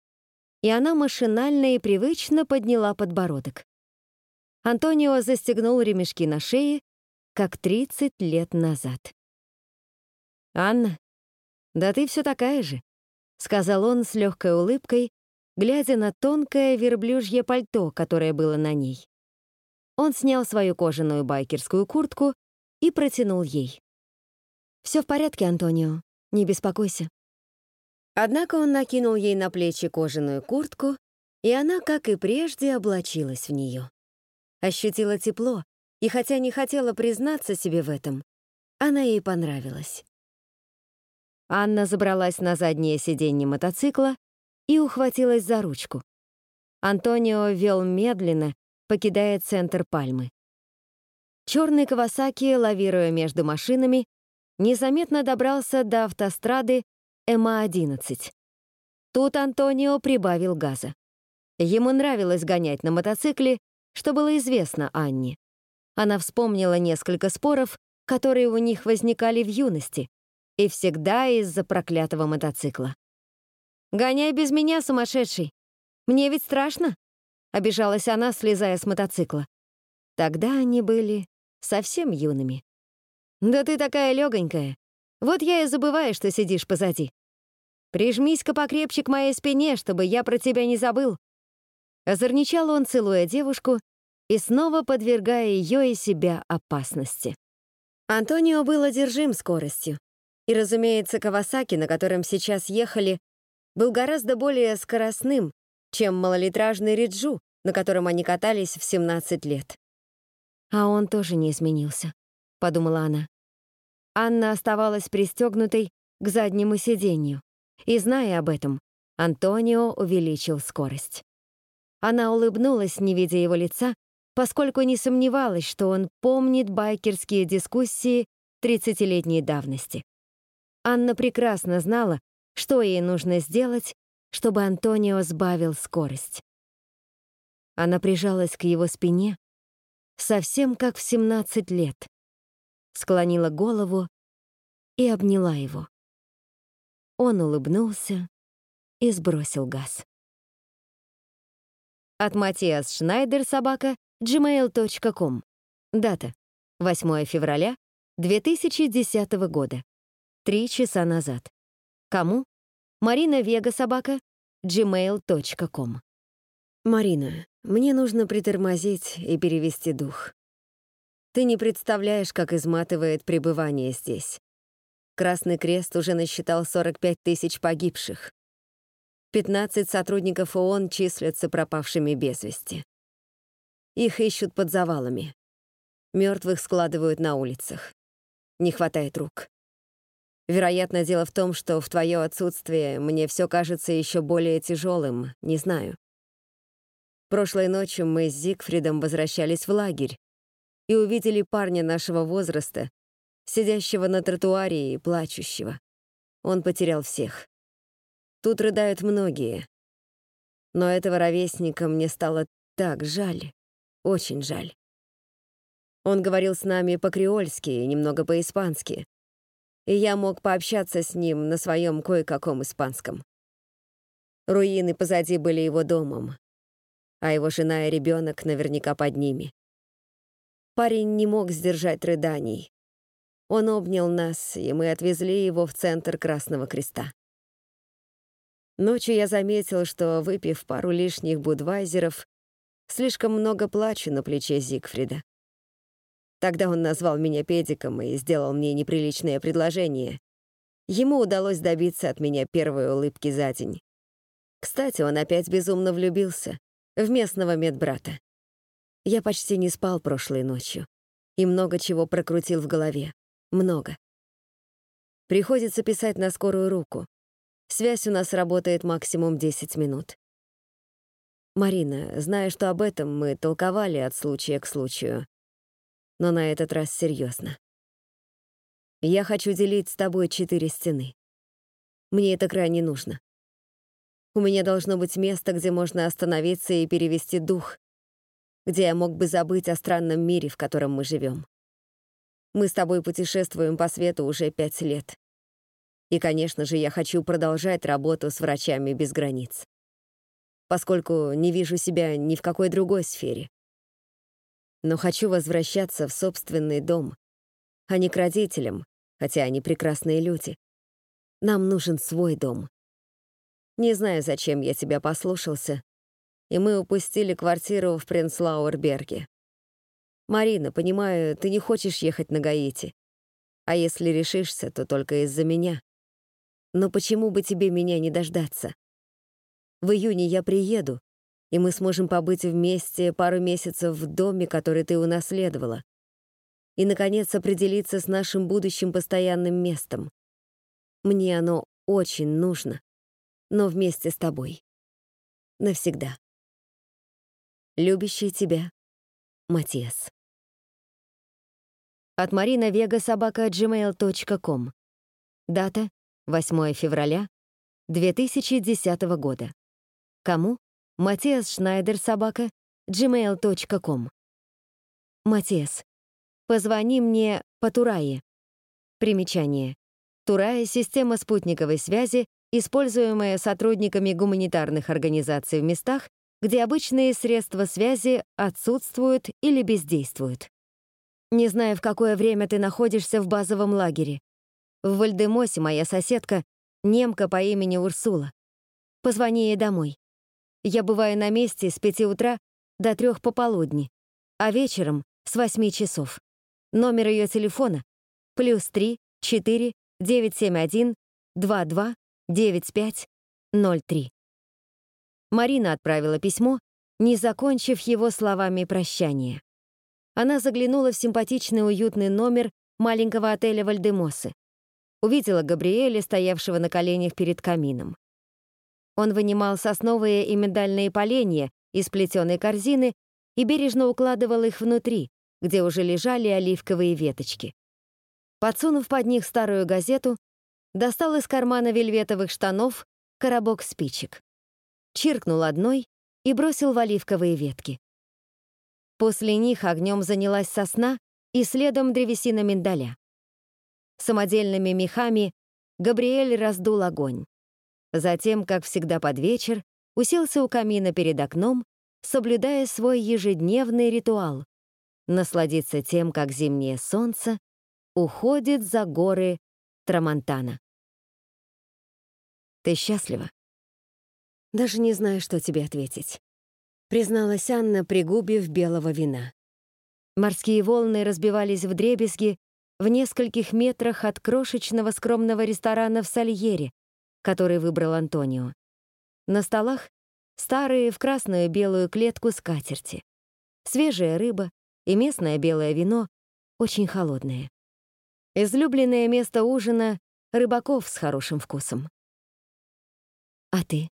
и она машинально и привычно подняла подбородок. Антонио застегнул ремешки на шее, как 30 лет назад. «Анна, да ты все такая же», — сказал он с легкой улыбкой, глядя на тонкое верблюжье пальто, которое было на ней. Он снял свою кожаную байкерскую куртку и протянул ей. «Все в порядке, Антонио, не беспокойся». Однако он накинул ей на плечи кожаную куртку, и она, как и прежде, облачилась в нее. Ощутила тепло, и хотя не хотела признаться себе в этом, она ей понравилась. Анна забралась на заднее сиденье мотоцикла и ухватилась за ручку. Антонио вел медленно, покидая центр Пальмы. Черный Кавасаки, лавируя между машинами, незаметно добрался до автострады МА-11. Тут Антонио прибавил газа. Ему нравилось гонять на мотоцикле, что было известно Анне. Она вспомнила несколько споров, которые у них возникали в юности, и всегда из-за проклятого мотоцикла. «Гоняй без меня, сумасшедший! Мне ведь страшно!» — обижалась она, слезая с мотоцикла. Тогда они были совсем юными. «Да ты такая легонькая. Вот я и забываю, что сидишь позади. Прижмись-ка покрепче к моей спине, чтобы я про тебя не забыл». Озорничал он, целуя девушку и снова подвергая ее и себя опасности. Антонио был одержим скоростью. И, разумеется, Кавасаки, на котором сейчас ехали, был гораздо более скоростным, чем малолитражный Риджу, на котором они катались в 17 лет. «А он тоже не изменился», — подумала она. Анна оставалась пристегнутой к заднему сиденью, и, зная об этом, Антонио увеличил скорость. Она улыбнулась, не видя его лица, поскольку не сомневалась, что он помнит байкерские дискуссии 30-летней давности. Анна прекрасно знала, что ей нужно сделать, чтобы Антонио сбавил скорость. Она прижалась к его спине, совсем как в 17 лет, склонила голову и обняла его. Он улыбнулся и сбросил газ. От Матиас Шнайдер собака gmail.com. Дата. 8 февраля 2010 года. Три часа назад. Кому? Марина Вега собака gmail.com. Марина, мне нужно притормозить и перевести дух. Ты не представляешь, как изматывает пребывание здесь. Красный Крест уже насчитал 45 тысяч погибших. 15 сотрудников ООН числятся пропавшими без вести. Их ищут под завалами. Мертвых складывают на улицах. Не хватает рук. Вероятно, дело в том, что в твое отсутствие мне все кажется еще более тяжелым, не знаю. Прошлой ночью мы с Зигфридом возвращались в лагерь и увидели парня нашего возраста, сидящего на тротуаре и плачущего. Он потерял всех. Тут рыдают многие. Но этого ровесника мне стало так жаль. Очень жаль. Он говорил с нами по-креольски и немного по-испански, и я мог пообщаться с ним на своем кое-каком испанском. Руины позади были его домом, а его жена и ребенок наверняка под ними. Парень не мог сдержать рыданий. Он обнял нас, и мы отвезли его в центр Красного Креста. Ночью я заметил, что, выпив пару лишних будвайзеров, Слишком много плачу на плече Зигфрида. Тогда он назвал меня педиком и сделал мне неприличное предложение. Ему удалось добиться от меня первой улыбки за день. Кстати, он опять безумно влюбился в местного медбрата. Я почти не спал прошлой ночью и много чего прокрутил в голове. Много. Приходится писать на скорую руку. Связь у нас работает максимум 10 минут. Марина, знаю, что об этом мы толковали от случая к случаю, но на этот раз серьезно. Я хочу делить с тобой четыре стены. Мне это крайне нужно. У меня должно быть место, где можно остановиться и перевести дух, где я мог бы забыть о странном мире, в котором мы живем. Мы с тобой путешествуем по свету уже пять лет. И, конечно же, я хочу продолжать работу с врачами без границ поскольку не вижу себя ни в какой другой сфере. Но хочу возвращаться в собственный дом, а не к родителям, хотя они прекрасные люди. Нам нужен свой дом. Не знаю, зачем я тебя послушался, и мы упустили квартиру в Принцлауэрберге. Марина, понимаю, ты не хочешь ехать на Гаити. А если решишься, то только из-за меня. Но почему бы тебе меня не дождаться? В июне я приеду, и мы сможем побыть вместе пару месяцев в доме, который ты унаследовала. И, наконец, определиться с нашим будущим постоянным местом. Мне оно очень нужно, но вместе с тобой. Навсегда. Любящий тебя, Матиас. От Марина Вега собака gmail.com. Дата 8 февраля 2010 года. Кому? Матиас Шнайдер, собака, gmail.com. Матиас, позвони мне по Турае. Примечание. Турая — система спутниковой связи, используемая сотрудниками гуманитарных организаций в местах, где обычные средства связи отсутствуют или бездействуют. Не знаю, в какое время ты находишься в базовом лагере. В Вальдемосе моя соседка — немка по имени Урсула. Позвони ей домой. Я бываю на месте с пяти утра до трех пополудни, а вечером — с восьми часов. Номер ее телефона — плюс три четыре девять семь один два два девять пять ноль три. Марина отправила письмо, не закончив его словами прощания. Она заглянула в симпатичный уютный номер маленького отеля Вальдемосы. Увидела Габриэля, стоявшего на коленях перед камином. Он вынимал сосновые и миндальные поленья из плетеной корзины и бережно укладывал их внутри, где уже лежали оливковые веточки. Подсунув под них старую газету, достал из кармана вельветовых штанов коробок спичек. Чиркнул одной и бросил в оливковые ветки. После них огнем занялась сосна и следом древесина миндаля. Самодельными мехами Габриэль раздул огонь. Затем, как всегда под вечер, уселся у камина перед окном, соблюдая свой ежедневный ритуал — насладиться тем, как зимнее солнце уходит за горы Трамонтана. «Ты счастлива?» «Даже не знаю, что тебе ответить», — призналась Анна, пригубив белого вина. Морские волны разбивались в дребезги в нескольких метрах от крошечного скромного ресторана в Сальере, который выбрал Антонио. На столах старые в красную белую клетку скатерти, свежая рыба и местное белое вино, очень холодное. Излюбленное место ужина — рыбаков с хорошим вкусом. А ты?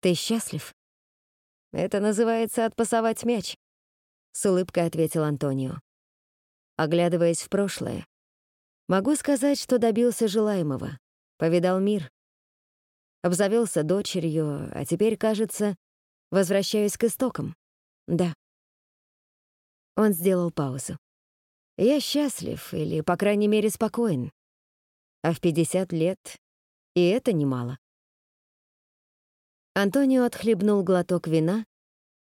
Ты счастлив? Это называется отпасовать мяч, — с улыбкой ответил Антонио. Оглядываясь в прошлое, могу сказать, что добился желаемого, повидал мир, обзавелся дочерью, а теперь, кажется, возвращаюсь к истокам. Да. Он сделал паузу. Я счастлив, или, по крайней мере, спокоен. А в 50 лет и это немало. Антонио отхлебнул глоток вина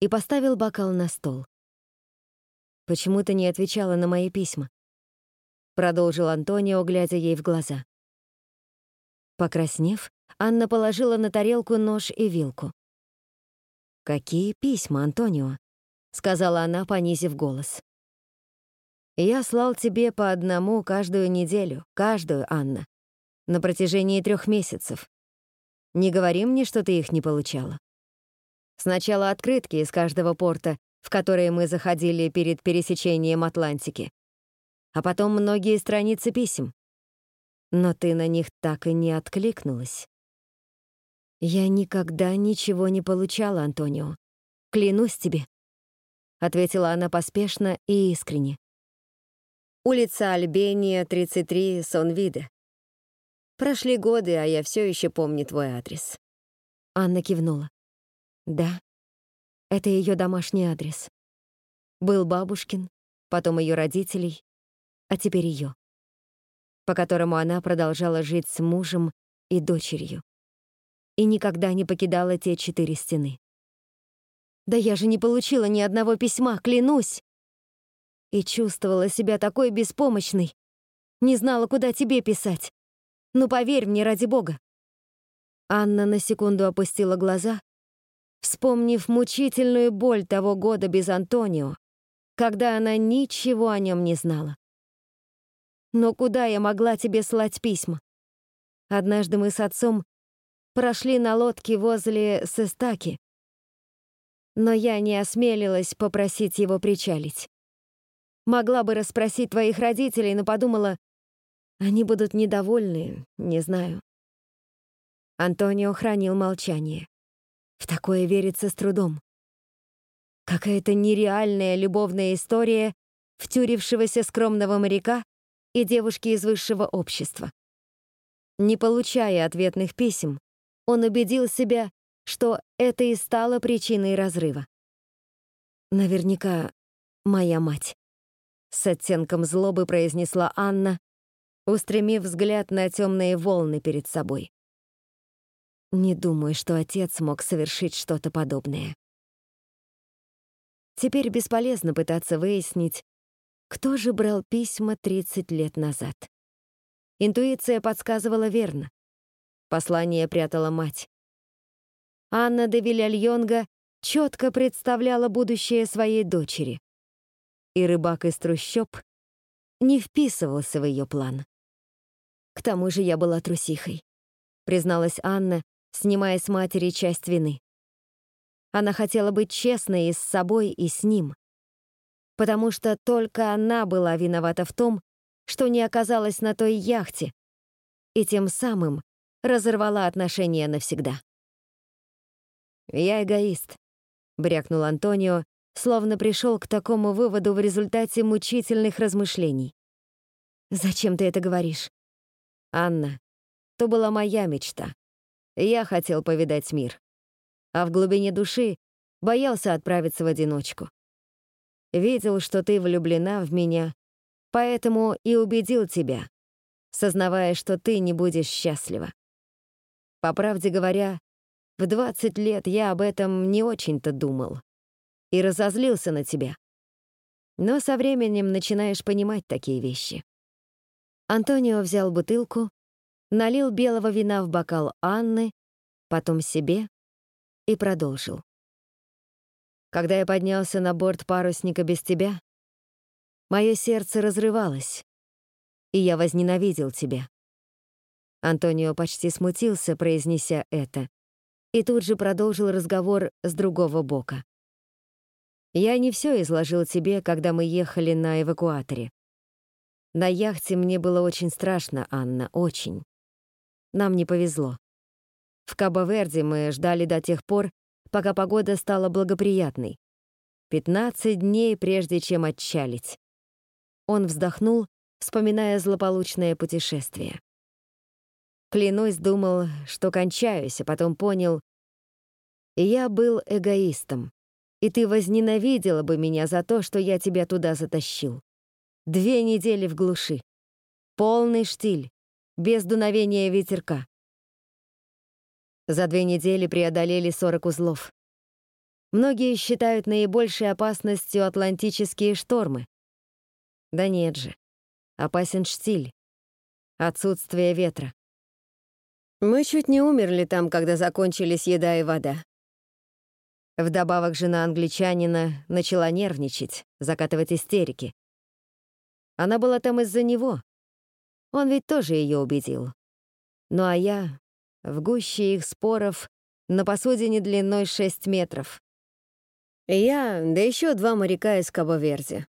и поставил бокал на стол. «Почему ты не отвечала на мои письма?» Продолжил Антонио, глядя ей в глаза. Покраснев, Анна положила на тарелку нож и вилку. «Какие письма, Антонио?» — сказала она, понизив голос. Я слал тебе по одному каждую неделю, каждую, Анна, на протяжении трех месяцев. Не говори мне, что ты их не получала. Сначала открытки из каждого порта, в которые мы заходили перед пересечением Атлантики, а потом многие страницы писем. Но ты на них так и не откликнулась. Я никогда ничего не получала, Антонио. Клянусь тебе, ответила она поспешно и искренне. Улица Альбения, 33, Сонвиде. Прошли годы, а я все еще помню твой адрес. Анна кивнула. Да, это ее домашний адрес. Был бабушкин, потом ее родителей, а теперь ее, по которому она продолжала жить с мужем и дочерью и никогда не покидала те четыре стены. Да я же не получила ни одного письма, клянусь и чувствовала себя такой беспомощной. Не знала, куда тебе писать. Ну, поверь мне, ради бога. Анна на секунду опустила глаза, вспомнив мучительную боль того года без Антонио, когда она ничего о нем не знала. Но куда я могла тебе слать письма? Однажды мы с отцом прошли на лодке возле Сестаки, но я не осмелилась попросить его причалить. Могла бы расспросить твоих родителей, но подумала, они будут недовольны, не знаю. Антонио хранил молчание. В такое верится с трудом. Какая-то нереальная любовная история втюрившегося скромного моряка и девушки из высшего общества. Не получая ответных писем, он убедил себя, что это и стало причиной разрыва. Наверняка моя мать. С оттенком злобы произнесла Анна, устремив взгляд на темные волны перед собой. Не думаю, что отец мог совершить что-то подобное. Теперь бесполезно пытаться выяснить, кто же брал письма 30 лет назад. Интуиция подсказывала верно. Послание прятала мать. Анна де Вильяльонга четко представляла будущее своей дочери. И рыбак из трущоб не вписывался в ее план. К тому же я была трусихой, призналась Анна, снимая с матери часть вины. Она хотела быть честной и с собой, и с ним. Потому что только она была виновата в том, что не оказалась на той яхте, и тем самым разорвала отношения навсегда. «Я эгоист», — брякнул Антонио, словно пришел к такому выводу в результате мучительных размышлений. «Зачем ты это говоришь?» «Анна, то была моя мечта. Я хотел повидать мир. А в глубине души боялся отправиться в одиночку. Видел, что ты влюблена в меня, поэтому и убедил тебя, сознавая, что ты не будешь счастлива. По правде говоря, в 20 лет я об этом не очень-то думал и разозлился на тебя. Но со временем начинаешь понимать такие вещи. Антонио взял бутылку, налил белого вина в бокал Анны, потом себе и продолжил. Когда я поднялся на борт парусника без тебя, мое сердце разрывалось, и я возненавидел тебя. Антонио почти смутился, произнеся это, и тут же продолжил разговор с другого бока. «Я не все изложил тебе, когда мы ехали на эвакуаторе. На яхте мне было очень страшно, Анна, очень. Нам не повезло. В Кабо-Верде мы ждали до тех пор, пока погода стала благоприятной. 15 дней, прежде чем отчалить. Он вздохнул, вспоминая злополучное путешествие. Клянусь, думал, что кончаюсь, а потом понял, я был эгоистом, и ты возненавидела бы меня за то, что я тебя туда затащил. Две недели в глуши. Полный штиль, без дуновения ветерка. За две недели преодолели 40 узлов. Многие считают наибольшей опасностью атлантические штормы. Да нет же. Опасен штиль. Отсутствие ветра. Мы чуть не умерли там, когда закончились еда и вода. Вдобавок жена англичанина начала нервничать, закатывать истерики. Она была там из-за него. Он ведь тоже ее убедил. Ну а я в гуще их споров на посудине длиной 6 метров. Я, да еще два моряка из Кабо-Верде.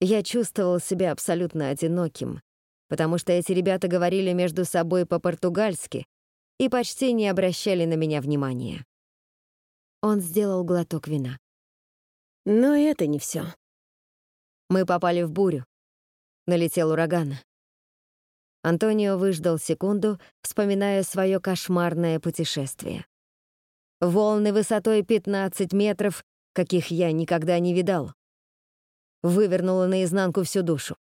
Я чувствовал себя абсолютно одиноким, потому что эти ребята говорили между собой по-португальски и почти не обращали на меня внимания. Он сделал глоток вина. Но это не все. Мы попали в бурю. Налетел ураган. Антонио выждал секунду, вспоминая свое кошмарное путешествие. Волны высотой 15 метров, каких я никогда не видал. Вывернуло наизнанку всю душу.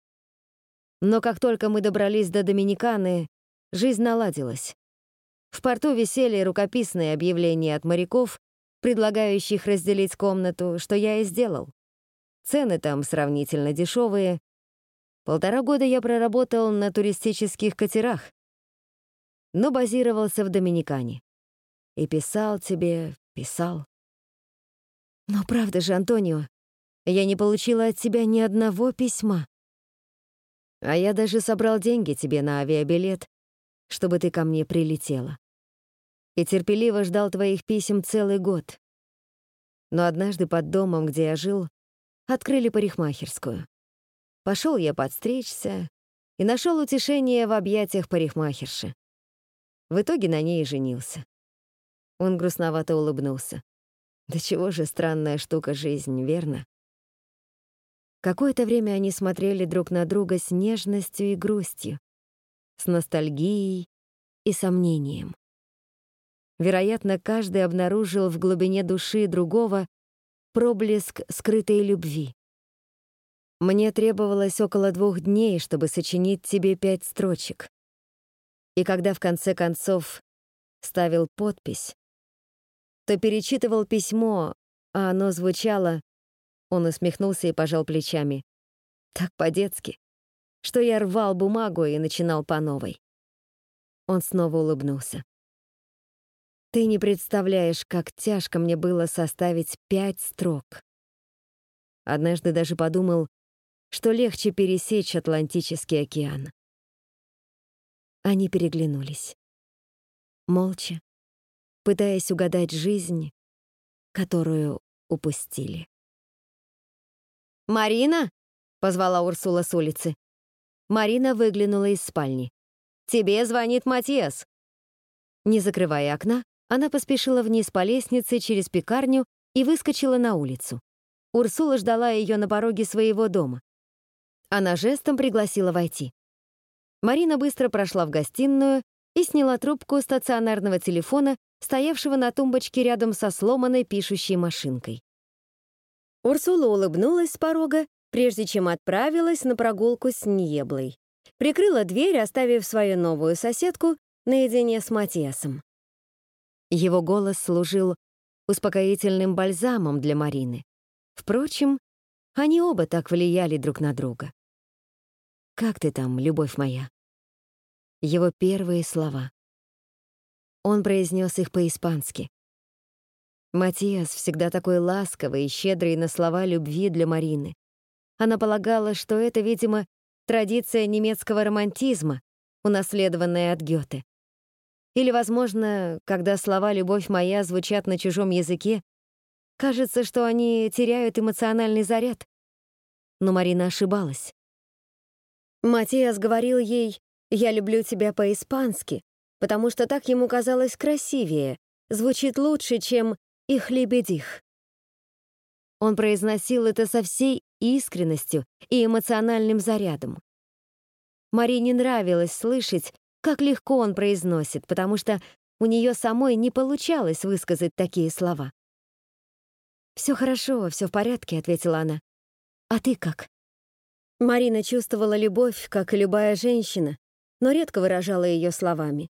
Но как только мы добрались до Доминиканы, жизнь наладилась. В порту висели рукописные объявления от моряков, предлагающих разделить комнату, что я и сделал. Цены там сравнительно дешевые. Полтора года я проработал на туристических катерах, но базировался в Доминикане. И писал тебе, писал. Но правда же, Антонио, я не получила от тебя ни одного письма. А я даже собрал деньги тебе на авиабилет, чтобы ты ко мне прилетела и терпеливо ждал твоих писем целый год. Но однажды под домом, где я жил, открыли парикмахерскую. Пошел я подстричься и нашел утешение в объятиях парикмахерши. В итоге на ней и женился. Он грустновато улыбнулся. Да чего же странная штука жизнь, верно? Какое-то время они смотрели друг на друга с нежностью и грустью, с ностальгией и сомнением. Вероятно, каждый обнаружил в глубине души другого проблеск скрытой любви. Мне требовалось около двух дней, чтобы сочинить тебе пять строчек. И когда в конце концов ставил подпись, то перечитывал письмо, а оно звучало... Он усмехнулся и пожал плечами. Так по-детски, что я рвал бумагу и начинал по новой. Он снова улыбнулся. Ты не представляешь, как тяжко мне было составить пять строк. Однажды даже подумал, что легче пересечь Атлантический океан. Они переглянулись. Молча, пытаясь угадать жизнь, которую упустили. «Марина!» — позвала Урсула с улицы. Марина выглянула из спальни. «Тебе звонит Матиас!» Не закрывая окна, она поспешила вниз по лестнице через пекарню и выскочила на улицу. Урсула ждала ее на пороге своего дома. Она жестом пригласила войти. Марина быстро прошла в гостиную и сняла трубку стационарного телефона, стоявшего на тумбочке рядом со сломанной пишущей машинкой. Урсула улыбнулась с порога, прежде чем отправилась на прогулку с Ниеблой. Прикрыла дверь, оставив свою новую соседку наедине с Матиасом. Его голос служил успокоительным бальзамом для Марины. Впрочем, они оба так влияли друг на друга. «Как ты там, любовь моя?» Его первые слова. Он произнес их по-испански. Матиас всегда такой ласковый и щедрый на слова любви для Марины. Она полагала, что это, видимо, традиция немецкого романтизма, унаследованная от Гёте. Или, возможно, когда слова «любовь моя» звучат на чужом языке, кажется, что они теряют эмоциональный заряд. Но Марина ошибалась. Матиас говорил ей «Я люблю тебя по-испански», потому что так ему казалось красивее, звучит лучше, чем «их лебедих». Он произносил это со всей искренностью и эмоциональным зарядом. Марине нравилось слышать, как легко он произносит, потому что у нее самой не получалось высказать такие слова. «Все хорошо, все в порядке», — ответила она. «А ты как?» Марина чувствовала любовь, как и любая женщина, но редко выражала ее словами.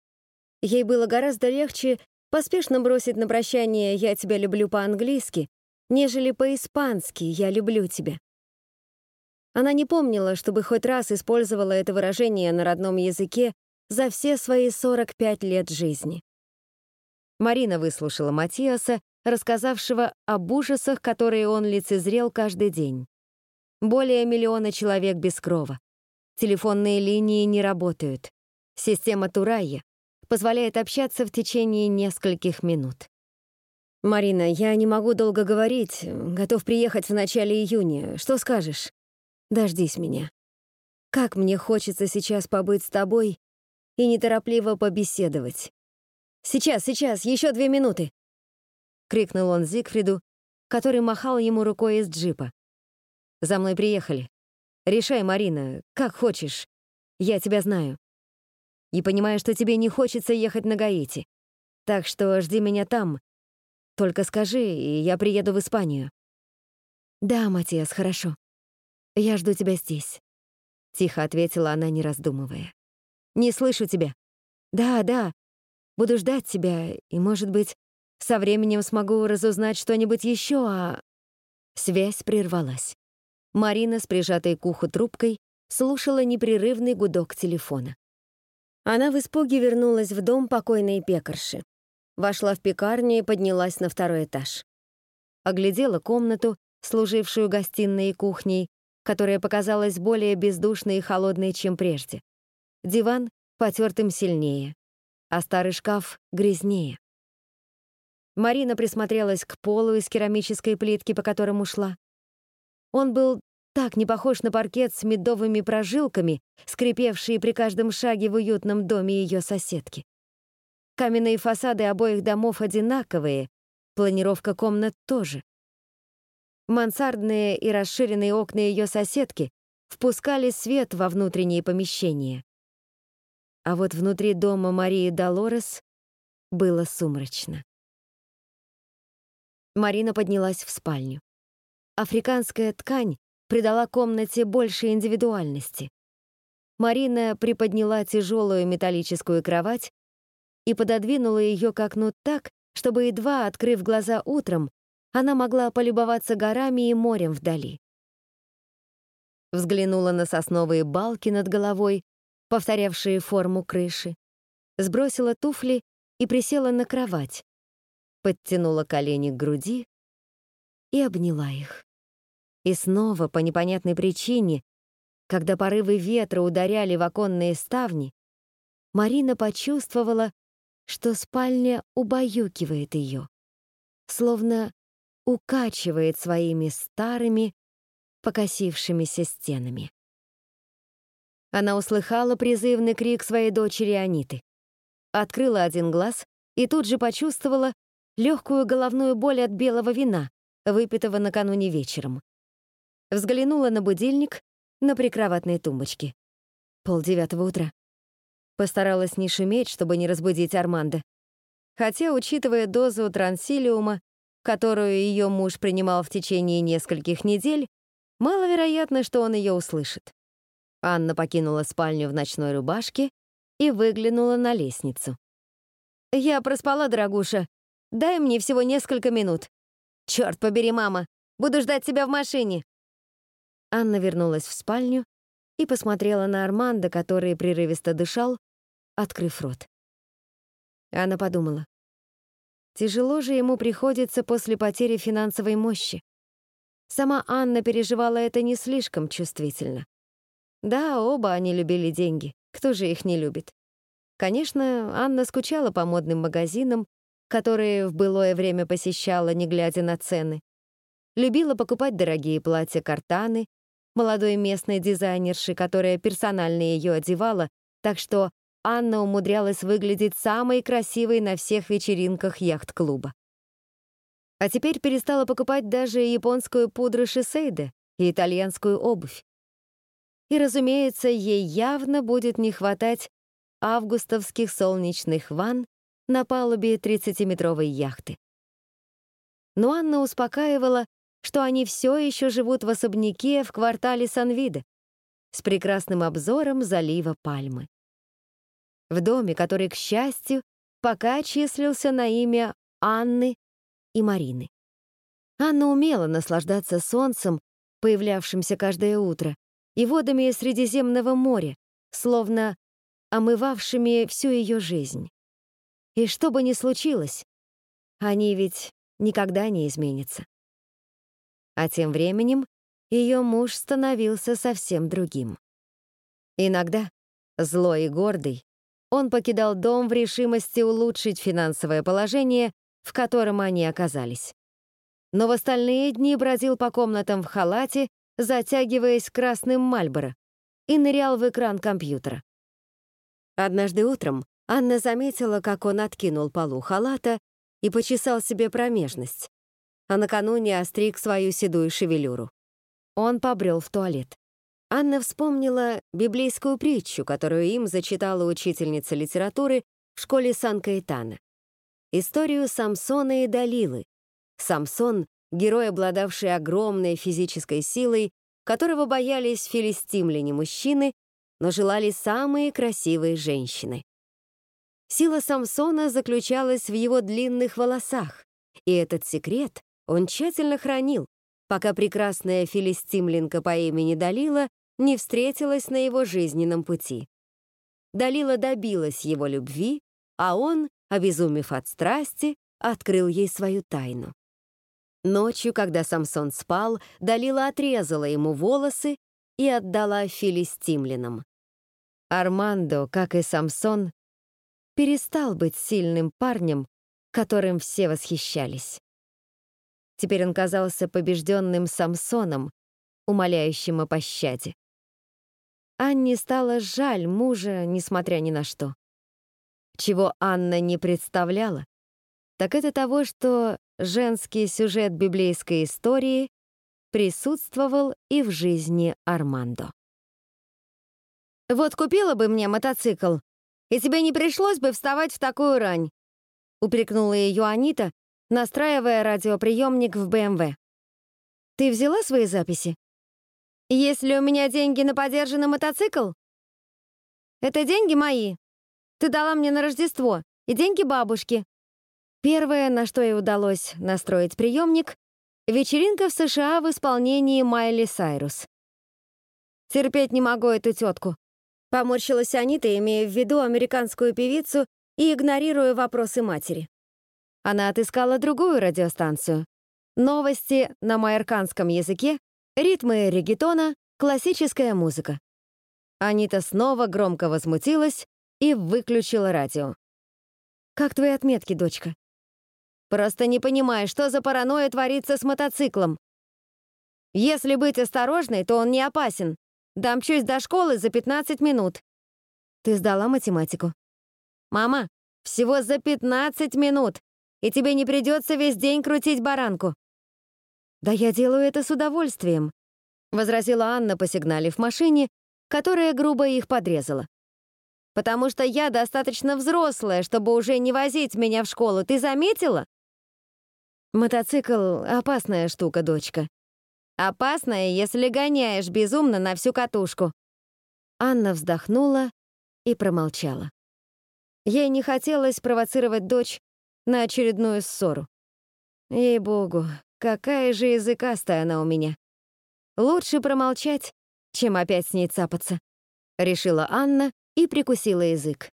Ей было гораздо легче поспешно бросить на прощание «я тебя люблю» по-английски, нежели по-испански «я люблю тебя». Она не помнила, чтобы хоть раз использовала это выражение на родном языке за все свои 45 лет жизни. Марина выслушала Матиаса, рассказавшего об ужасах, которые он лицезрел каждый день. Более миллиона человек без крова. Телефонные линии не работают. Система Турайя позволяет общаться в течение нескольких минут. «Марина, я не могу долго говорить. Готов приехать в начале июня. Что скажешь? Дождись меня. Как мне хочется сейчас побыть с тобой и неторопливо побеседовать. Сейчас, сейчас, еще две минуты!» — крикнул он Зигфриду, который махал ему рукой из джипа. За мной приехали. Решай, Марина, как хочешь. Я тебя знаю. И понимаю, что тебе не хочется ехать на Гаити. Так что жди меня там. Только скажи, и я приеду в Испанию. Да, Матиас, хорошо. Я жду тебя здесь. Тихо ответила она, не раздумывая. Не слышу тебя. Да, да. Буду ждать тебя, и, может быть, со временем смогу разузнать что-нибудь еще, а... Связь прервалась. Марина с прижатой к уху трубкой слушала непрерывный гудок телефона. Она в испуге вернулась в дом покойной пекарши. Вошла в пекарню и поднялась на второй этаж. Оглядела комнату, служившую гостиной и кухней, которая показалась более бездушной и холодной, чем прежде. Диван потертым сильнее, а старый шкаф грязнее. Марина присмотрелась к полу из керамической плитки, по которому шла. Он был так не похож на паркет с медовыми прожилками, скрипевшие при каждом шаге в уютном доме ее соседки. Каменные фасады обоих домов одинаковые, планировка комнат тоже. Мансардные и расширенные окна ее соседки впускали свет во внутренние помещения. А вот внутри дома Марии Долорес было сумрачно. Марина поднялась в спальню. Африканская ткань придала комнате больше индивидуальности. Марина приподняла тяжелую металлическую кровать и пододвинула ее к окну так, чтобы, едва открыв глаза утром, она могла полюбоваться горами и морем вдали. Взглянула на сосновые балки над головой, повторявшие форму крыши, сбросила туфли и присела на кровать, подтянула колени к груди и обняла их. И снова, по непонятной причине, когда порывы ветра ударяли в оконные ставни, Марина почувствовала, что спальня убаюкивает ее, словно укачивает своими старыми, покосившимися стенами. Она услыхала призывный крик своей дочери Аниты, открыла один глаз и тут же почувствовала легкую головную боль от белого вина, выпитого накануне вечером. Взглянула на будильник на прикроватной тумбочке. Полдевятого утра. Постаралась не шуметь, чтобы не разбудить Армандо. Хотя, учитывая дозу трансилиума, которую ее муж принимал в течение нескольких недель, маловероятно, что он ее услышит. Анна покинула спальню в ночной рубашке и выглянула на лестницу. «Я проспала, дорогуша. Дай мне всего несколько минут». «Чёрт побери, мама! Буду ждать тебя в машине!» Анна вернулась в спальню и посмотрела на Армандо, который прерывисто дышал, открыв рот. Она подумала. Тяжело же ему приходится после потери финансовой мощи. Сама Анна переживала это не слишком чувствительно. Да, оба они любили деньги. Кто же их не любит? Конечно, Анна скучала по модным магазинам, которые в былое время посещала, не глядя на цены. Любила покупать дорогие платья-картаны, молодой местной дизайнерши, которая персонально ее одевала, так что Анна умудрялась выглядеть самой красивой на всех вечеринках яхт-клуба. А теперь перестала покупать даже японскую пудру Шисейде и итальянскую обувь. И, разумеется, ей явно будет не хватать августовских солнечных ванн на палубе 30-метровой яхты. Но Анна успокаивала, что они все еще живут в особняке в квартале Санвида с прекрасным обзором залива Пальмы в доме, который, к счастью, пока числился на имя Анны и Марины. Анна умела наслаждаться солнцем, появлявшимся каждое утро, и водами Средиземного моря, словно омывавшими всю ее жизнь. И что бы ни случилось, они ведь никогда не изменятся. А тем временем ее муж становился совсем другим. Иногда, злой и гордый, он покидал дом в решимости улучшить финансовое положение, в котором они оказались. Но в остальные дни бродил по комнатам в халате, затягиваясь красным Мальборо, и нырял в экран компьютера. Однажды утром Анна заметила, как он откинул полу халата и почесал себе промежность, а накануне остриг свою седую шевелюру. Он побрел в туалет. Анна вспомнила библейскую притчу, которую им зачитала учительница литературы в школе Сан-Каэтана. Историю Самсона и Далилы. Самсон — герой, обладавший огромной физической силой, которого боялись филистимляне мужчины, но желали самые красивые женщины. Сила Самсона заключалась в его длинных волосах, и этот секрет он тщательно хранил, пока прекрасная филистимлинка по имени Далила не встретилась на его жизненном пути. Далила добилась его любви, а он, обезумев от страсти, открыл ей свою тайну. Ночью, когда Самсон спал, Далила отрезала ему волосы и отдала филистимлянам. Армандо, как и Самсон, перестал быть сильным парнем, которым все восхищались. Теперь он казался побежденным Самсоном, умоляющим о пощаде. Анне стало жаль мужа, несмотря ни на что. Чего Анна не представляла, так это того, что женский сюжет библейской истории присутствовал и в жизни Армандо. «Вот купила бы мне мотоцикл, и тебе не пришлось бы вставать в такую рань. упрекнула ее Анита, настраивая радиоприемник в БМВ. «Ты взяла свои записи? Есть ли у меня деньги на подержанный мотоцикл?» «Это деньги мои. Ты дала мне на Рождество, и деньги бабушки». Первое, на что ей удалось настроить приемник — вечеринка в США в исполнении Майли Сайрус. «Терпеть не могу эту тетку», — поморщилась Анита, имея в виду американскую певицу и игнорируя вопросы матери. Она отыскала другую радиостанцию. Новости на майорканском языке, ритмы регетона, классическая музыка. Анита снова громко возмутилась и выключила радио. «Как твои отметки, дочка?» «Просто не понимаю, что за паранойя творится с мотоциклом. Если быть осторожной, то он не опасен. Домчусь до школы за 15 минут». «Ты сдала математику?» «Мама, всего за 15 минут, и тебе не придется весь день крутить баранку». «Да я делаю это с удовольствием», — возразила Анна, посигналив машине, которая грубо их подрезала. «Потому что я достаточно взрослая, чтобы уже не возить меня в школу, ты заметила?» «Мотоцикл — опасная штука, дочка». «Опасная, если гоняешь безумно на всю катушку». Анна вздохнула и промолчала. Ей не хотелось провоцировать дочь на очередную ссору. Ей-богу, какая же языкастая она у меня. Лучше промолчать, чем опять с ней цапаться, решила Анна и прикусила язык.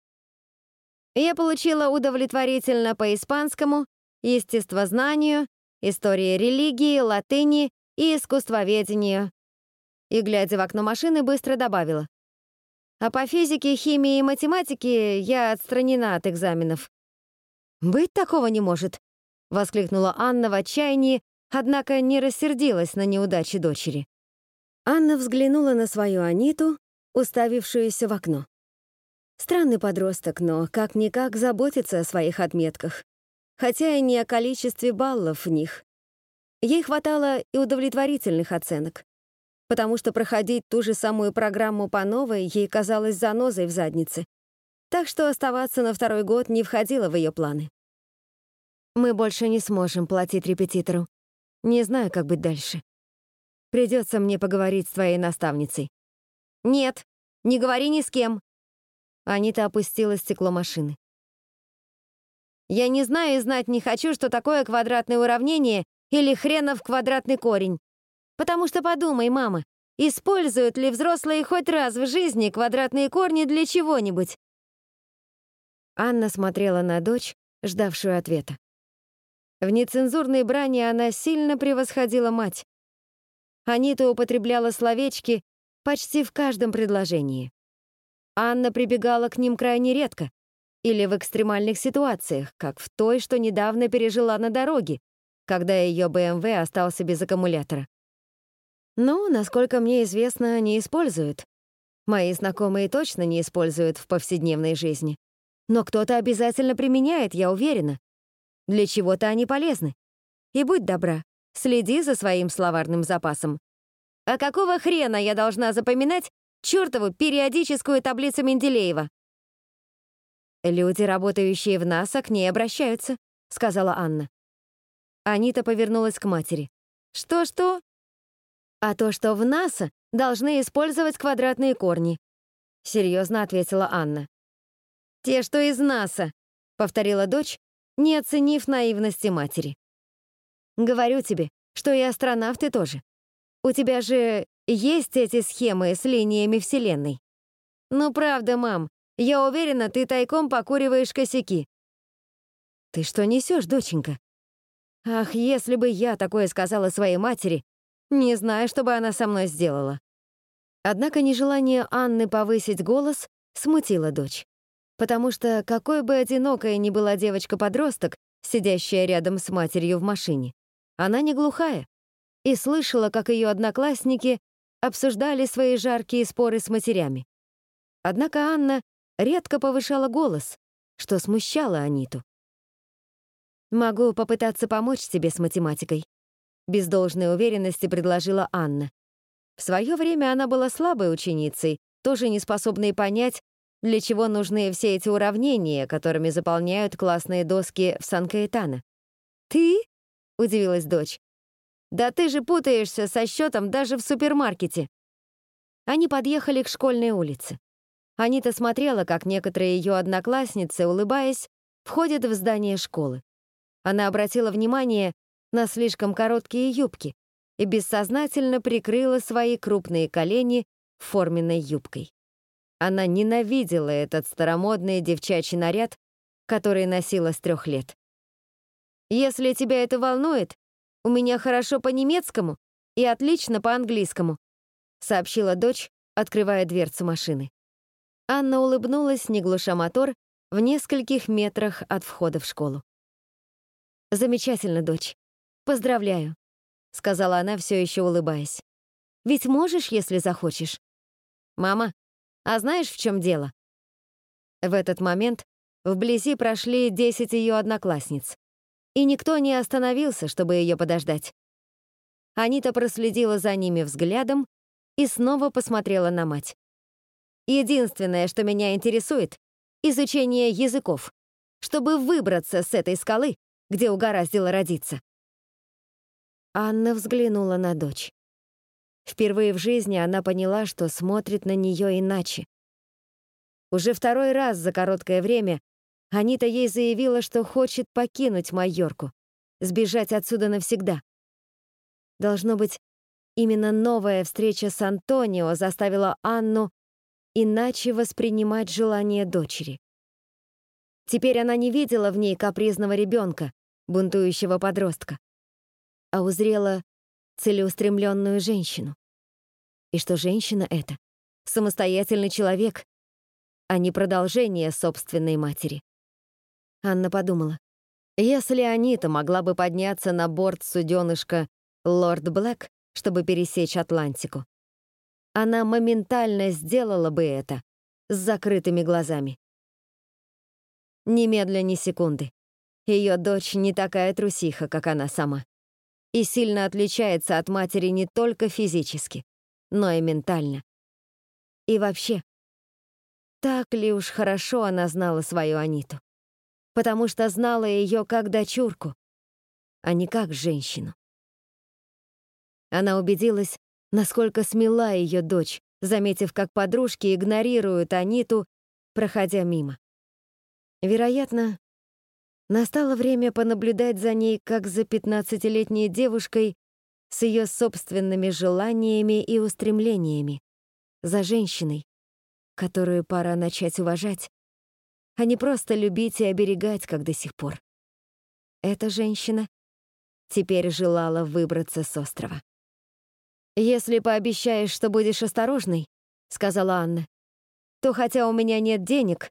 Я получила удовлетворительно по испанскому, естествознанию, истории религии, латыни и искусствоведению. И, глядя в окно машины, быстро добавила. А по физике, химии и математике я отстранена от экзаменов. «Быть такого не может!» — воскликнула Анна в отчаянии, однако не рассердилась на неудачи дочери. Анна взглянула на свою Аниту, уставившуюся в окно. Странный подросток, но как-никак заботится о своих отметках, хотя и не о количестве баллов в них. Ей хватало и удовлетворительных оценок потому что проходить ту же самую программу по новой ей казалось занозой в заднице. Так что оставаться на второй год не входило в ее планы. Мы больше не сможем платить репетитору. Не знаю, как быть дальше. Придется мне поговорить с твоей наставницей. Нет, не говори ни с кем. Анита опустила стекло машины. Я не знаю и знать не хочу, что такое квадратное уравнение или хренов квадратный корень. Потому что подумай, мама, используют ли взрослые хоть раз в жизни квадратные корни для чего-нибудь? Анна смотрела на дочь, ждавшую ответа. В нецензурной брани она сильно превосходила мать. Анита употребляла словечки почти в каждом предложении. Анна прибегала к ним крайне редко или в экстремальных ситуациях, как в той, что недавно пережила на дороге, когда ее БМВ остался без аккумулятора. Ну, насколько мне известно, не используют. Мои знакомые точно не используют в повседневной жизни. Но кто-то обязательно применяет, я уверена. Для чего-то они полезны. И будь добра, следи за своим словарным запасом. А какого хрена я должна запоминать чертову периодическую таблицу Менделеева? Люди, работающие в НАСА, к ней обращаются, сказала Анна. Анита повернулась к матери. Что-что? а то, что в НАСА должны использовать квадратные корни», — серьезно ответила Анна. «Те, что из НАСА», — повторила дочь, не оценив наивности матери. «Говорю тебе, что и астронавты тоже. У тебя же есть эти схемы с линиями Вселенной?» «Ну правда, мам, я уверена, ты тайком покуриваешь косяки». «Ты что несешь, доченька?» «Ах, если бы я такое сказала своей матери, не знаю, что бы она со мной сделала. Однако нежелание Анны повысить голос смутило дочь. Потому что какой бы одинокая ни была девочка-подросток, сидящая рядом с матерью в машине, она не глухая и слышала, как ее одноклассники обсуждали свои жаркие споры с матерями. Однако Анна редко повышала голос, что смущало Аниту. «Могу попытаться помочь тебе с математикой», без должной уверенности предложила Анна. В свое время она была слабой ученицей, тоже не способной понять, для чего нужны все эти уравнения, которыми заполняют классные доски в Сан-Каэтано. «Ты?» — удивилась дочь. «Да ты же путаешься со счетом даже в супермаркете». Они подъехали к школьной улице. Анита смотрела, как некоторые ее одноклассницы, улыбаясь, входят в здание школы. Она обратила внимание на слишком короткие юбки и бессознательно прикрыла свои крупные колени форменной юбкой. Она ненавидела этот старомодный девчачий наряд, который носила с трех лет. «Если тебя это волнует, у меня хорошо по-немецкому и отлично по-английскому», сообщила дочь, открывая дверцу машины. Анна улыбнулась, не глуша мотор, в нескольких метрах от входа в школу. «Замечательно, дочь. Поздравляю», — сказала она, все еще улыбаясь. «Ведь можешь, если захочешь». «Мама, а знаешь, в чем дело?» В этот момент вблизи прошли десять ее одноклассниц, и никто не остановился, чтобы ее подождать. Анита проследила за ними взглядом и снова посмотрела на мать. «Единственное, что меня интересует — изучение языков, чтобы выбраться с этой скалы, где угораздило родиться». Анна взглянула на дочь. Впервые в жизни она поняла, что смотрит на нее иначе. Уже второй раз за короткое время Анита ей заявила, что хочет покинуть Майорку, сбежать отсюда навсегда. Должно быть, именно новая встреча с Антонио заставила Анну иначе воспринимать желание дочери. Теперь она не видела в ней капризного ребенка, бунтующего подростка, а узрела целеустремленную женщину. И что женщина эта — самостоятельный человек, а не продолжение собственной матери. Анна подумала, если Анита могла бы подняться на борт суденышка «Лорд Блэк», чтобы пересечь Атлантику, она моментально сделала бы это с закрытыми глазами. Немедля ни секунды. Ее дочь не такая трусиха, как она сама и сильно отличается от матери не только физически, но и ментально. И вообще, так ли уж хорошо она знала свою Аниту? Потому что знала ее как дочурку, а не как женщину. Она убедилась, насколько смела ее дочь, заметив, как подружки игнорируют Аниту, проходя мимо. Вероятно, Настало время понаблюдать за ней, как за пятнадцатилетней девушкой с ее собственными желаниями и устремлениями, за женщиной, которую пора начать уважать, а не просто любить и оберегать, как до сих пор. Эта женщина теперь желала выбраться с острова. «Если пообещаешь, что будешь осторожной», — сказала Анна, «то хотя у меня нет денег,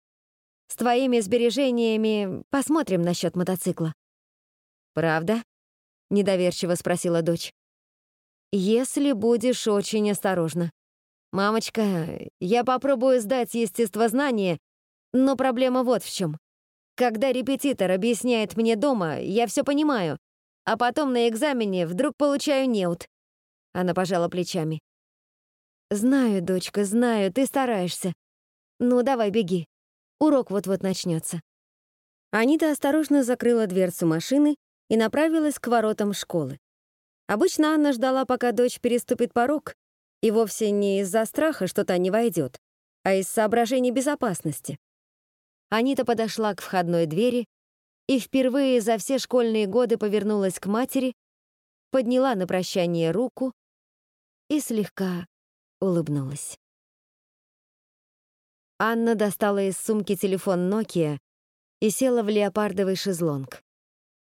с твоими сбережениями посмотрим насчет мотоцикла». «Правда?» — недоверчиво спросила дочь. «Если будешь очень осторожна. Мамочка, я попробую сдать естествознание, но проблема вот в чем. Когда репетитор объясняет мне дома, я все понимаю, а потом на экзамене вдруг получаю неуд». Она пожала плечами. «Знаю, дочка, знаю, ты стараешься. Ну, давай, беги. Урок вот-вот начнется. Анита осторожно закрыла дверцу машины и направилась к воротам школы. Обычно Анна ждала, пока дочь переступит порог, и вовсе не из-за страха, что та не войдет, а из соображений безопасности. Анита подошла к входной двери и впервые за все школьные годы повернулась к матери, подняла на прощание руку и слегка улыбнулась. Анна достала из сумки телефон Nokia и села в леопардовый шезлонг.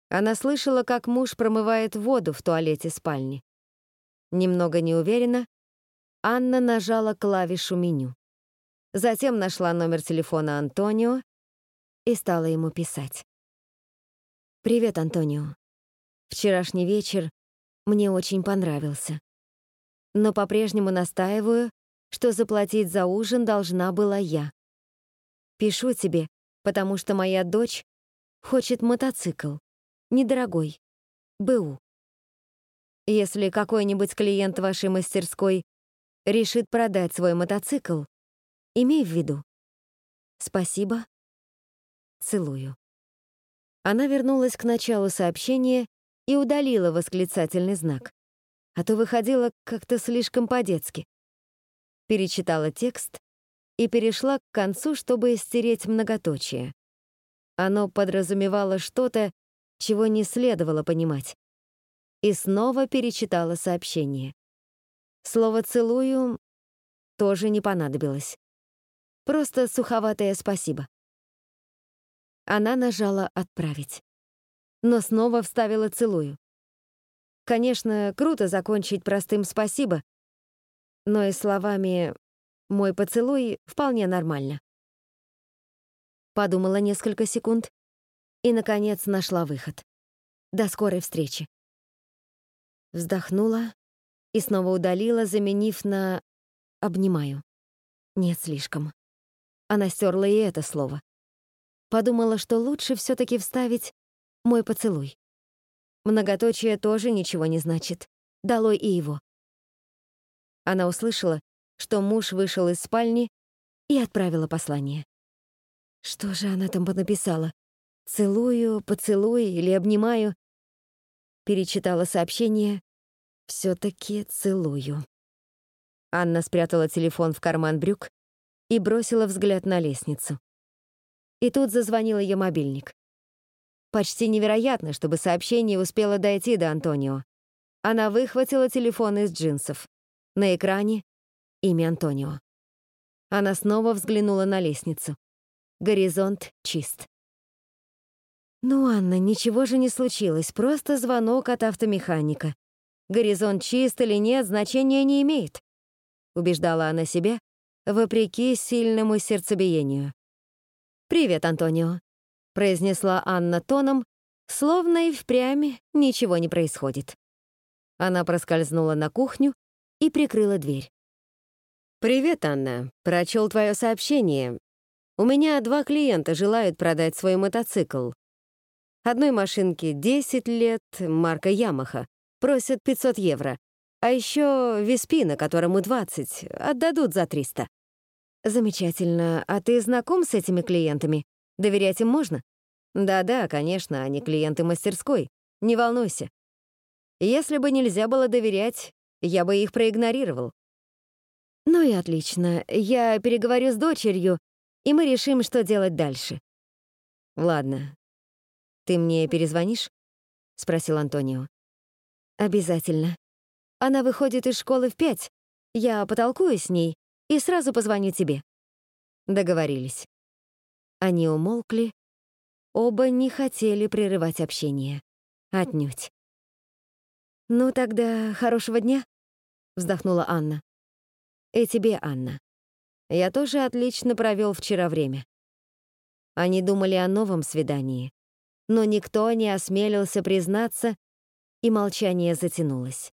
Она слышала, как муж промывает воду в туалете спальни. Немного неуверенно, Анна нажала клавишу меню. Затем нашла номер телефона Антонио и стала ему писать. «Привет, Антонио. Вчерашний вечер мне очень понравился. Но по-прежнему настаиваю, что заплатить за ужин должна была я. Пишу тебе, потому что моя дочь хочет мотоцикл. Недорогой. БУ. Если какой-нибудь клиент вашей мастерской решит продать свой мотоцикл, имей в виду, Спасибо. Целую. Она вернулась к началу сообщения и удалила восклицательный знак. А то выходило как-то слишком по-детски. Перечитала текст и перешла к концу, чтобы стереть многоточие. Оно подразумевало что-то, чего не следовало понимать. И снова перечитала сообщение. Слово «целую» тоже не понадобилось. Просто суховатое спасибо. Она нажала «Отправить». Но снова вставила «целую». Конечно, круто закончить простым «спасибо», но и словами «мой поцелуй» вполне нормально. Подумала несколько секунд и, наконец, нашла выход. До скорой встречи. Вздохнула и снова удалила, заменив на «обнимаю». Нет, слишком. Она стерла и это слово. Подумала, что лучше все таки вставить «мой поцелуй». Многоточие тоже ничего не значит. Долой и его. Она услышала, что муж вышел из спальни и отправила послание. Что же она там понаписала? Целую, поцелуй или обнимаю? Перечитала сообщение. все таки целую. Анна спрятала телефон в карман брюк и бросила взгляд на лестницу. И тут зазвонил ее мобильник. Почти невероятно, чтобы сообщение успело дойти до Антонио. Она выхватила телефон из джинсов. На экране — имя Антонио. Она снова взглянула на лестницу. Горизонт чист. «Ну, Анна, ничего же не случилось, просто звонок от автомеханика. Горизонт чист или нет, значения не имеет», — убеждала она себя, вопреки сильному сердцебиению. «Привет, Антонио», — произнесла Анна тоном, словно и впрямь ничего не происходит. Она проскользнула на кухню и прикрыла дверь. «Привет, Анна. Прочел твое сообщение. У меня два клиента желают продать свой мотоцикл. Одной машинке 10 лет, марка Ямаха, просят 500 евро. А еще Веспина, которому 20, отдадут за 300. Замечательно. А ты знаком с этими клиентами? Доверять им можно? Да-да, конечно, они клиенты мастерской. Не волнуйся. Если бы нельзя было доверять, я бы их проигнорировал. Ну и отлично. Я переговорю с дочерью, и мы решим, что делать дальше. Ладно. Ты мне перезвонишь? спросил Антонио. Обязательно. Она выходит из школы в пять. Я потолкую с ней и сразу позвоню тебе. Договорились. Они умолкли. Оба не хотели прерывать общение. Отнюдь. «Ну тогда хорошего дня», — вздохнула Анна. «И тебе, Анна. Я тоже отлично провел вчера время. Они думали о новом свидании, но никто не осмелился признаться, и молчание затянулось.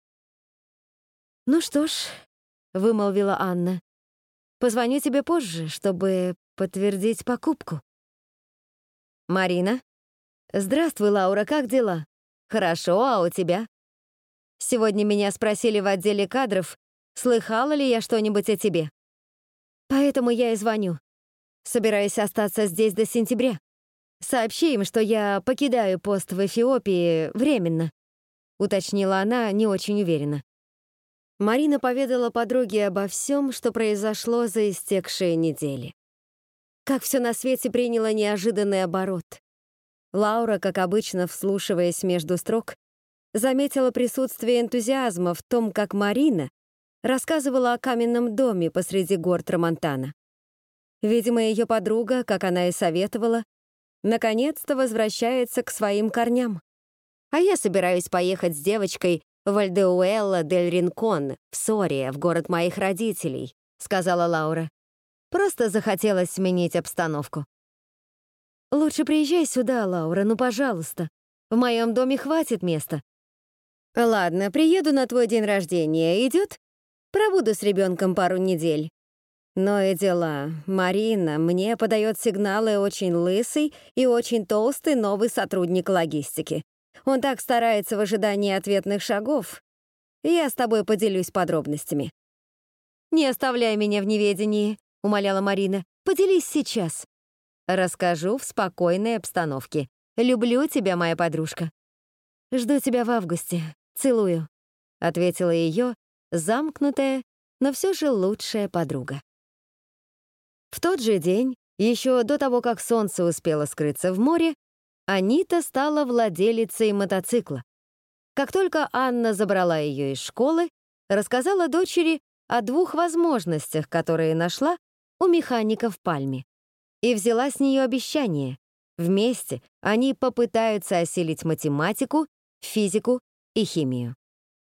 «Ну что ж», — вымолвила Анна, — «позвоню тебе позже, чтобы подтвердить покупку». «Марина?» «Здравствуй, Лаура, как дела?» «Хорошо, а у тебя?» «Сегодня меня спросили в отделе кадров, слыхала ли я что-нибудь о тебе?» Поэтому я и звоню. Собираюсь остаться здесь до сентября. Сообщи им, что я покидаю пост в Эфиопии временно», — уточнила она не очень уверенно. Марина поведала подруге обо всем, что произошло за истекшие недели. Как все на свете приняло неожиданный оборот. Лаура, как обычно, вслушиваясь между строк, заметила присутствие энтузиазма в том, как Марина рассказывала о каменном доме посреди гор Трамонтана. Видимо, ее подруга, как она и советовала, наконец-то возвращается к своим корням. А я собираюсь поехать с девочкой в Альдеуэлла дель Ринкон, в Сория, в город моих родителей, сказала Лаура. Просто захотелось сменить обстановку. Лучше приезжай сюда, Лаура, ну, пожалуйста. В моем доме хватит места. Ладно, приеду на твой день рождения. Идет? Пробуду с ребенком пару недель. Но и дела. Марина мне подает сигналы очень лысый и очень толстый новый сотрудник логистики. Он так старается в ожидании ответных шагов. Я с тобой поделюсь подробностями. «Не оставляй меня в неведении», — умоляла Марина. «Поделись сейчас. Расскажу в спокойной обстановке. Люблю тебя, моя подружка. Жду тебя в августе. Целую, ответила ее замкнутая, но все же лучшая подруга. В тот же день, еще до того, как солнце успело скрыться в море, Анита стала владелицей мотоцикла. Как только Анна забрала ее из школы, рассказала дочери о двух возможностях, которые нашла у механика в Пальме, и взяла с нее обещание. Вместе они попытаются осилить математику, физику и химию.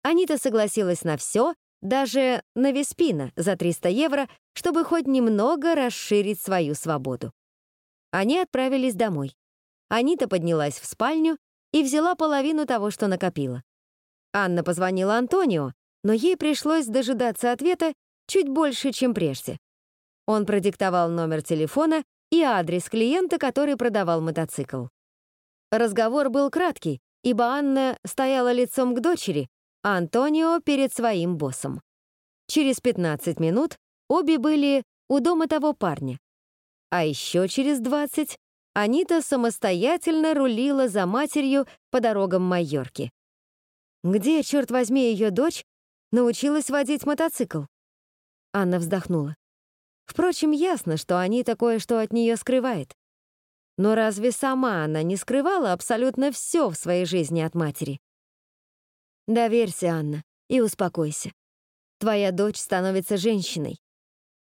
Анита согласилась на все, даже на Веспина за 300 евро, чтобы хоть немного расширить свою свободу. Они отправились домой. Анита поднялась в спальню и взяла половину того, что накопила. Анна позвонила Антонио, но ей пришлось дожидаться ответа чуть больше, чем прежде. Он продиктовал номер телефона и адрес клиента, который продавал мотоцикл. Разговор был краткий, ибо Анна стояла лицом к дочери, а Антонио перед своим боссом. Через 15 минут обе были у дома того парня. А еще через 20 Анита самостоятельно рулила за матерью по дорогам Майорки. Где, черт возьми, ее дочь научилась водить мотоцикл? Анна вздохнула. Впрочем, ясно, что Анита кое-что от нее скрывает. Но разве сама она не скрывала абсолютно все в своей жизни от матери? Доверься, Анна, и успокойся. Твоя дочь становится женщиной.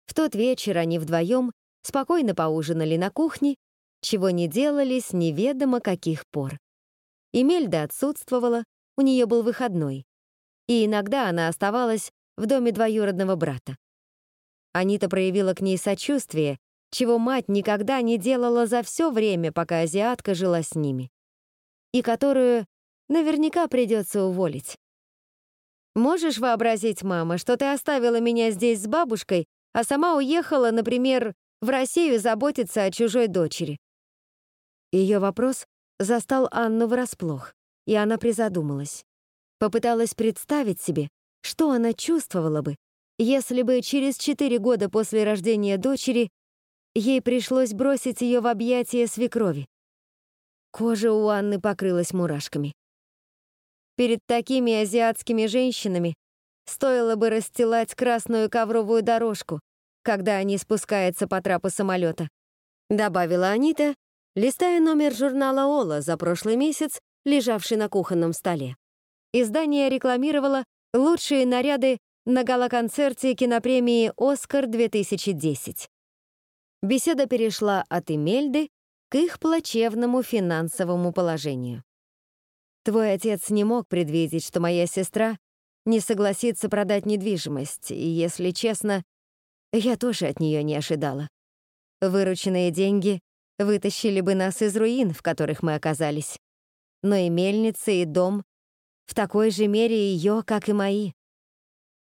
В тот вечер они вдвоем спокойно поужинали на кухне чего не делали с неведомо каких пор. Эмельда отсутствовала, у нее был выходной, и иногда она оставалась в доме двоюродного брата. Анита проявила к ней сочувствие, чего мать никогда не делала за все время, пока азиатка жила с ними, и которую наверняка придется уволить. Можешь вообразить, мама, что ты оставила меня здесь с бабушкой, а сама уехала, например, в Россию заботиться о чужой дочери? Ее вопрос застал Анну врасплох, и она призадумалась. Попыталась представить себе, что она чувствовала бы, если бы через четыре года после рождения дочери ей пришлось бросить ее в объятия свекрови. Кожа у Анны покрылась мурашками. Перед такими азиатскими женщинами стоило бы расстилать красную ковровую дорожку, когда они спускаются по трапу самолета, добавила Анита, листая номер журнала «Ола» за прошлый месяц, лежавший на кухонном столе. Издание рекламировало лучшие наряды на гала-концерте кинопремии «Оскар-2010». Беседа перешла от Эмельды к их плачевному финансовому положению. «Твой отец не мог предвидеть, что моя сестра не согласится продать недвижимость, и, если честно, я тоже от нее не ожидала. Вырученные деньги вытащили бы нас из руин, в которых мы оказались. Но и мельница, и дом в такой же мере ее, как и мои.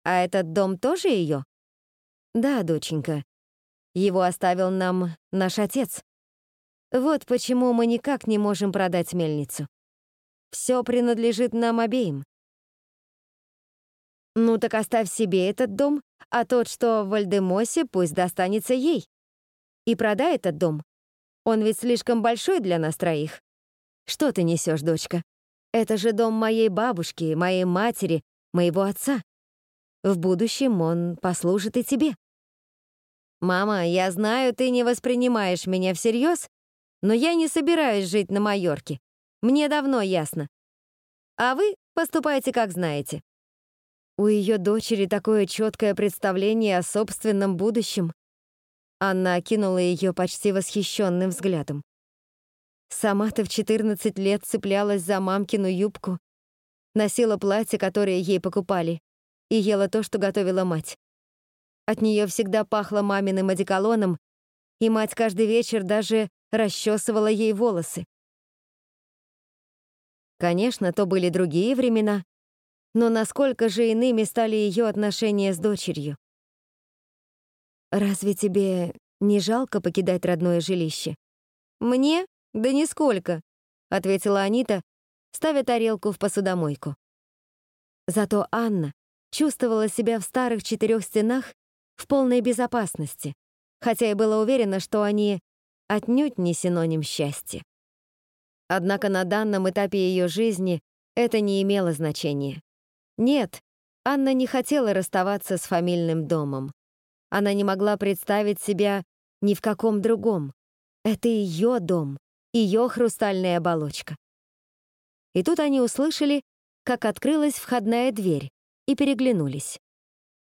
А этот дом тоже ее? Да, доченька. Его оставил нам наш отец. Вот почему мы никак не можем продать мельницу. Все принадлежит нам обеим. Ну так оставь себе этот дом, а тот, что в Вальдемосе, пусть достанется ей. И продай этот дом, он ведь слишком большой для нас троих. Что ты несешь, дочка? Это же дом моей бабушки, моей матери, моего отца. В будущем он послужит и тебе. Мама, я знаю, ты не воспринимаешь меня всерьез, но я не собираюсь жить на Майорке. Мне давно ясно. А вы поступайте, как знаете. У ее дочери такое четкое представление о собственном будущем. Анна окинула ее почти восхищенным взглядом. Сама ты в 14 лет цеплялась за мамкину юбку, носила платье, которое ей покупали, и ела то, что готовила мать. От нее всегда пахло маминым одеколоном, и мать каждый вечер даже расчесывала ей волосы. Конечно, то были другие времена, но насколько же иными стали ее отношения с дочерью. «Разве тебе не жалко покидать родное жилище?» «Мне? Да нисколько», — ответила Анита, ставя тарелку в посудомойку. Зато Анна чувствовала себя в старых четырех стенах в полной безопасности, хотя и была уверена, что они отнюдь не синоним счастья. Однако на данном этапе ее жизни это не имело значения. Нет, Анна не хотела расставаться с фамильным домом. Она не могла представить себя ни в каком другом. Это ее дом, ее хрустальная оболочка. И тут они услышали, как открылась входная дверь, и переглянулись.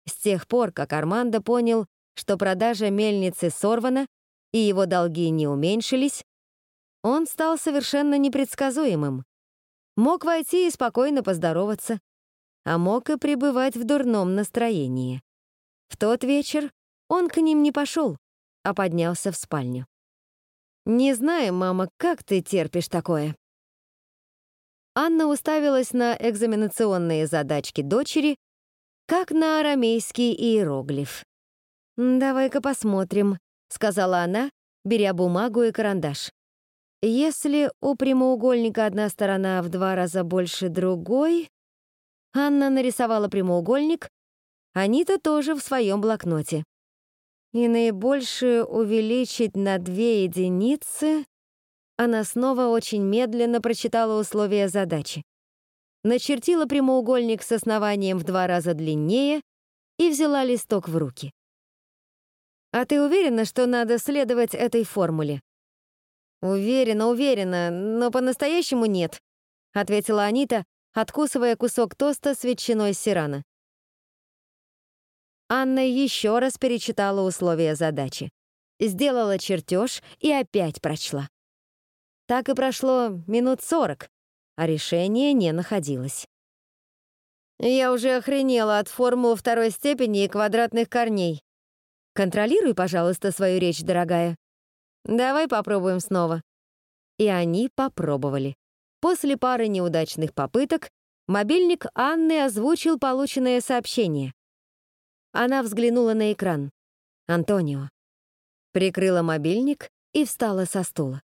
С тех пор, как Армандо понял, что продажа мельницы сорвана и его долги не уменьшились, он стал совершенно непредсказуемым. Мог войти и спокойно поздороваться, а мог и пребывать в дурном настроении. В тот вечер он к ним не пошел, а поднялся в спальню. «Не знаю, мама, как ты терпишь такое?» Анна уставилась на экзаменационные задачки дочери, как на арамейский иероглиф. «Давай-ка посмотрим», — сказала она, беря бумагу и карандаш. «Если у прямоугольника одна сторона в два раза больше другой...» Анна нарисовала прямоугольник, Анита тоже в своем блокноте. И наибольшую увеличить на две единицы... Она снова очень медленно прочитала условия задачи. Начертила прямоугольник с основанием в два раза длиннее и взяла листок в руки. «А ты уверена, что надо следовать этой формуле?» «Уверена, уверена, но по-настоящему нет», — ответила Анита, откусывая кусок тоста с ветчиной сирана. Анна еще раз перечитала условия задачи, сделала чертеж и опять прочла. Так и прошло минут сорок, а решение не находилось. «Я уже охренела от формул второй степени и квадратных корней. Контролируй, пожалуйста, свою речь, дорогая. Давай попробуем снова». И они попробовали. После пары неудачных попыток мобильник Анны озвучил полученное сообщение. Она взглянула на экран. Антонио. Прикрыла мобильник и встала со стула.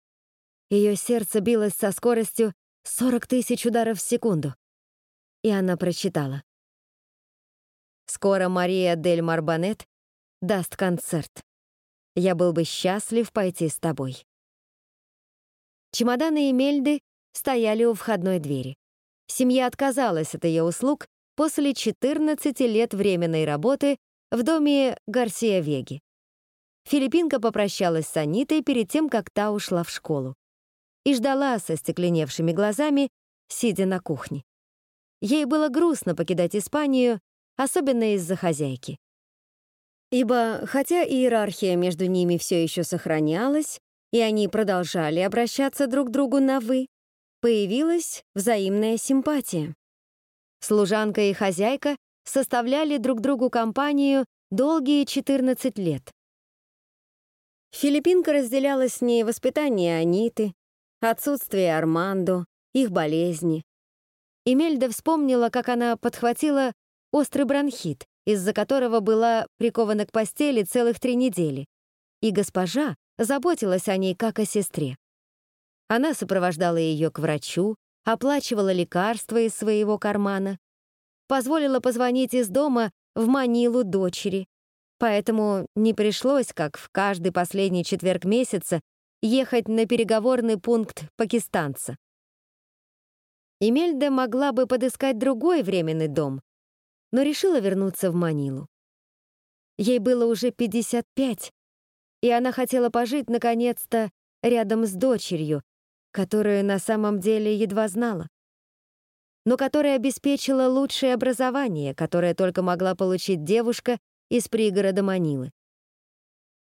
Ее сердце билось со скоростью 40 тысяч ударов в секунду. И она прочитала. «Скоро Мария Дель Марбанет даст концерт. Я был бы счастлив пойти с тобой». Чемоданы Эмельды стояли у входной двери. Семья отказалась от ее услуг после 14 лет временной работы в доме Гарсия-Веги. Филиппинка попрощалась с Анитой перед тем, как та ушла в школу. И ждала со стекленевшими глазами, сидя на кухне. Ей было грустно покидать Испанию, особенно из-за хозяйки. Ибо, хотя иерархия между ними все еще сохранялась, и они продолжали обращаться друг к другу на «вы», появилась взаимная симпатия. Служанка и хозяйка составляли друг другу компанию долгие 14 лет. Филиппинка разделяла с ней воспитание Аниты, отсутствие Армандо, их болезни. Эмельда вспомнила, как она подхватила острый бронхит, из-за которого была прикована к постели целых три недели, и госпожа заботилась о ней как о сестре. Она сопровождала ее к врачу, оплачивала лекарства из своего кармана, позволила позвонить из дома в Манилу дочери, поэтому не пришлось, как в каждый последний четверг месяца, ехать на переговорный пункт пакистанца. Эмельда могла бы подыскать другой временный дом, но решила вернуться в Манилу. Ей было уже 55, и она хотела пожить, наконец-то, рядом с дочерью, которую на самом деле едва знала, но которая обеспечила лучшее образование, которое только могла получить девушка из пригорода Манилы.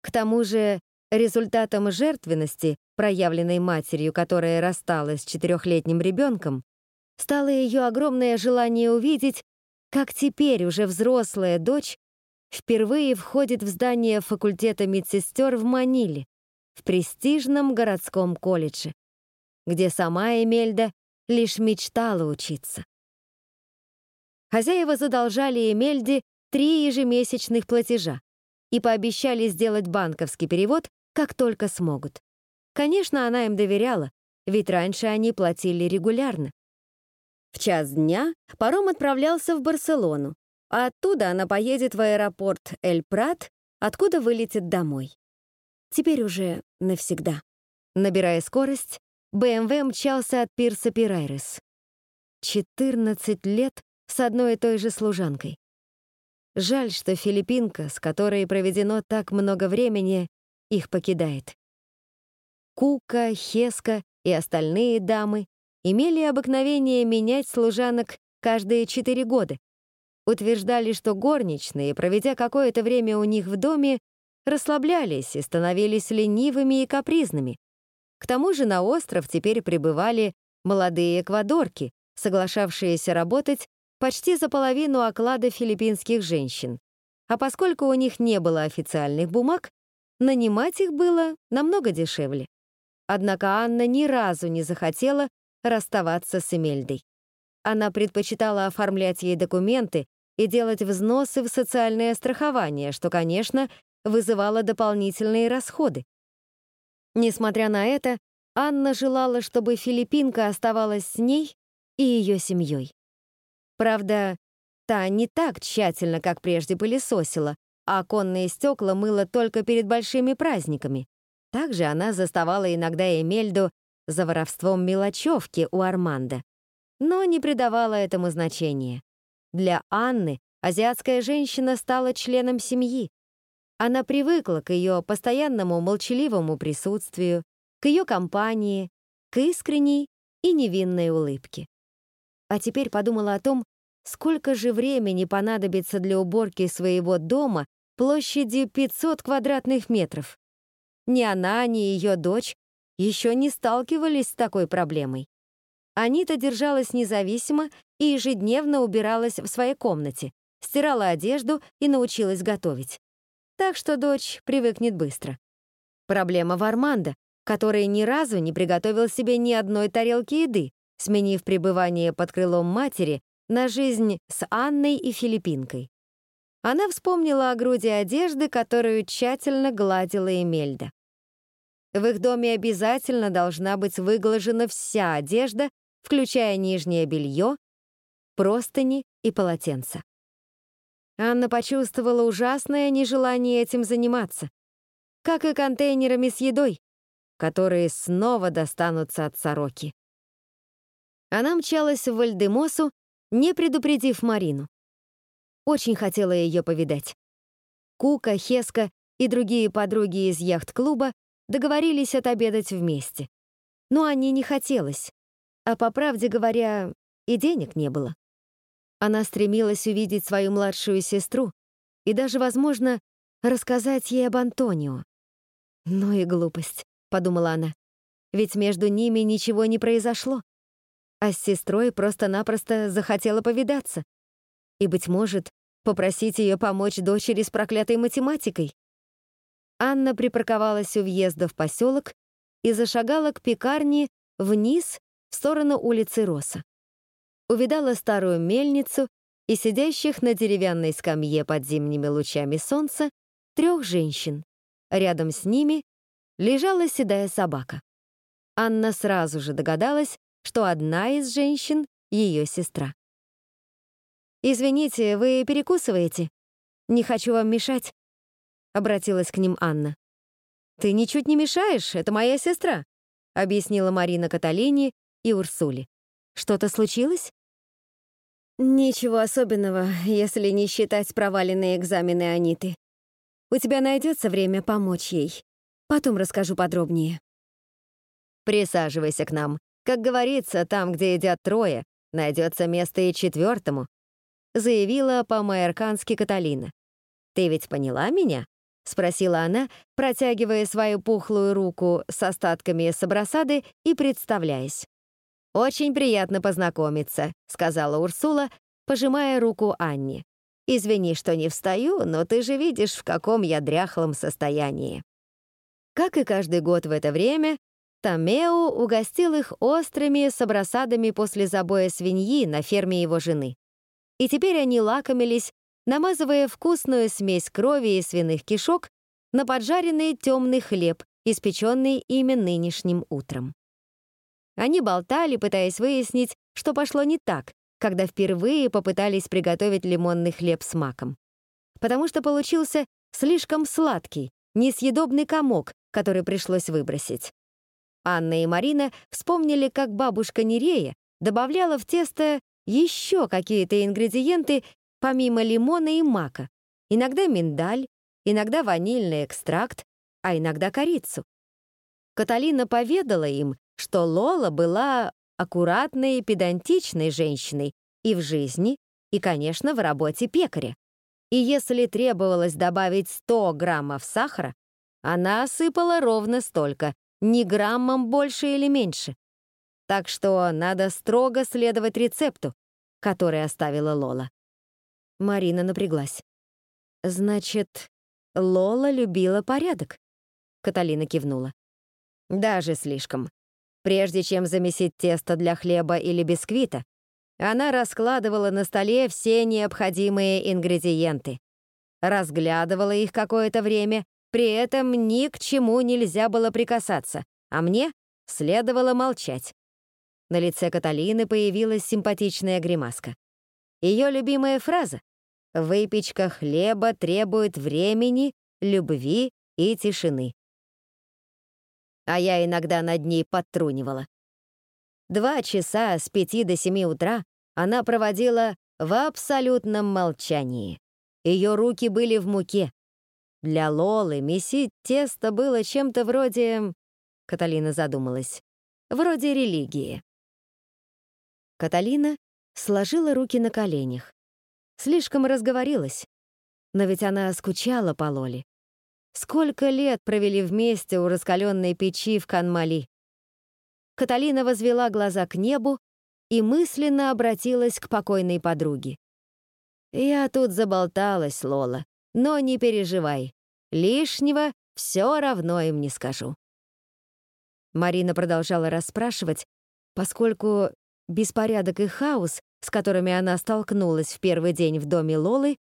К тому же результатом жертвенности, проявленной матерью, которая рассталась с четырехлетним ребенком, стало ее огромное желание увидеть, как теперь уже взрослая дочь впервые входит в здание факультета медсестер в Маниле, в престижном городском колледже где сама Эмельда лишь мечтала учиться. Хозяева задолжали Эмельде три ежемесячных платежа и пообещали сделать банковский перевод, как только смогут. Конечно, она им доверяла, ведь раньше они платили регулярно. В час дня паром отправлялся в Барселону, а оттуда она поедет в аэропорт Эль-Прат, откуда вылетит домой. Теперь уже навсегда. Набирая скорость, БМВ мчался от пирса Пирайрес. 14 лет с одной и той же служанкой. Жаль, что филиппинка, с которой проведено так много времени, их покидает. Кука, Хеска и остальные дамы имели обыкновение менять служанок каждые четыре года. Утверждали, что горничные, проведя какое-то время у них в доме, расслаблялись и становились ленивыми и капризными. К тому же на остров теперь прибывали молодые эквадорки, соглашавшиеся работать почти за половину оклада филиппинских женщин. А поскольку у них не было официальных бумаг, нанимать их было намного дешевле. Однако Анна ни разу не захотела расставаться с Эмельдой. Она предпочитала оформлять ей документы и делать взносы в социальное страхование, что, конечно, вызывало дополнительные расходы. Несмотря на это, Анна желала, чтобы филиппинка оставалась с ней и ее семьей. Правда, та не так тщательно, как прежде пылесосила, а оконные стекла мыла только перед большими праздниками. Также она заставала иногда Эмельду за воровством мелочевки у Арманда, но не придавала этому значения. Для Анны азиатская женщина стала членом семьи. Она привыкла к ее постоянному молчаливому присутствию, к ее компании, к искренней и невинной улыбке а теперь подумала о том, сколько же времени понадобится для уборки своего дома площадью 500 квадратных метров. Ни она, ни ее дочь еще не сталкивались с такой проблемой. Анита держалась независимо и ежедневно убиралась в своей комнате, стирала одежду и научилась готовить. Так что дочь привыкнет быстро. Проблема в Армандо, который ни разу не приготовил себе ни одной тарелки еды, сменив пребывание под крылом матери на жизнь с Анной и Филиппинкой. Она вспомнила о груди одежды, которую тщательно гладила Эмельда. В их доме обязательно должна быть выглажена вся одежда, включая нижнее белье, простыни и полотенца. Анна почувствовала ужасное нежелание этим заниматься, как и контейнерами с едой, которые снова достанутся от сороки. Она мчалась в Вальдемосу, не предупредив Марину. Очень хотела ее повидать. Кука, Хеска и другие подруги из яхт-клуба договорились отобедать вместе. Но они не хотелось, а, по правде говоря, и денег не было. Она стремилась увидеть свою младшую сестру и даже, возможно, рассказать ей об Антонио. «Ну и глупость», — подумала она, «ведь между ними ничего не произошло а с сестрой просто-напросто захотела повидаться. И, быть может, попросить ее помочь дочери с проклятой математикой. Анна припарковалась у въезда в поселок и зашагала к пекарне вниз в сторону улицы Роса. Увидала старую мельницу и сидящих на деревянной скамье под зимними лучами солнца трех женщин. Рядом с ними лежала седая собака. Анна сразу же догадалась, что одна из женщин — ее сестра. «Извините, вы перекусываете? Не хочу вам мешать», — обратилась к ним Анна. «Ты ничуть не мешаешь, это моя сестра», — объяснила Марина Каталине и Урсуле. «Что-то случилось?» «Ничего особенного, если не считать проваленные экзамены Аниты. У тебя найдется время помочь ей. Потом расскажу подробнее». «Присаживайся к нам», как говорится, там, где едят трое, найдется место и четвертому, заявила по-майоркански Каталина. «Ты ведь поняла меня?» — спросила она, протягивая свою пухлую руку с остатками сабросады и представляясь. «Очень приятно познакомиться», — сказала Урсула, пожимая руку Анне. «Извини, что не встаю, но ты же видишь, в каком я дряхлом состоянии». Как и каждый год в это время, Томео угостил их острыми собросадами после забоя свиньи на ферме его жены. И теперь они лакомились, намазывая вкусную смесь крови и свиных кишок на поджаренный темный хлеб, испеченный ими нынешним утром. Они болтали, пытаясь выяснить, что пошло не так, когда впервые попытались приготовить лимонный хлеб с маком. Потому что получился слишком сладкий, несъедобный комок, который пришлось выбросить. Анна и Марина вспомнили, как бабушка Нерея добавляла в тесто еще какие-то ингредиенты помимо лимона и мака. Иногда миндаль, иногда ванильный экстракт, а иногда корицу. Каталина поведала им, что Лола была аккуратной и педантичной женщиной и в жизни, и, конечно, в работе пекаря. И если требовалось добавить 100 граммов сахара, она осыпала ровно столько, ни граммом больше или меньше. Так что надо строго следовать рецепту, который оставила Лола. Марина напряглась. «Значит, Лола любила порядок?» Каталина кивнула. «Даже слишком. Прежде чем замесить тесто для хлеба или бисквита, она раскладывала на столе все необходимые ингредиенты, разглядывала их какое-то время, при этом ни к чему нельзя было прикасаться, а мне следовало молчать. На лице Каталины появилась симпатичная гримаска. Ее любимая фраза «Выпечка хлеба требует времени, любви и тишины» а я иногда над ней подтрунивала. Два часа с пяти до семи утра она проводила в абсолютном молчании. Ее руки были в муке. Для Лолы месить тесто было чем-то вроде... Каталина задумалась. Вроде религии. Каталина сложила руки на коленях. Слишком разговорилась. Но ведь она скучала по Лоле. Сколько лет провели вместе у раскаленной печи в Канмали. Каталина возвела глаза к небу и мысленно обратилась к покойной подруге. «Я тут заболталась, Лола, но не переживай. Лишнего все равно им не скажу». Марина продолжала расспрашивать, поскольку беспорядок и хаос, с которыми она столкнулась в первый день в доме Лолы,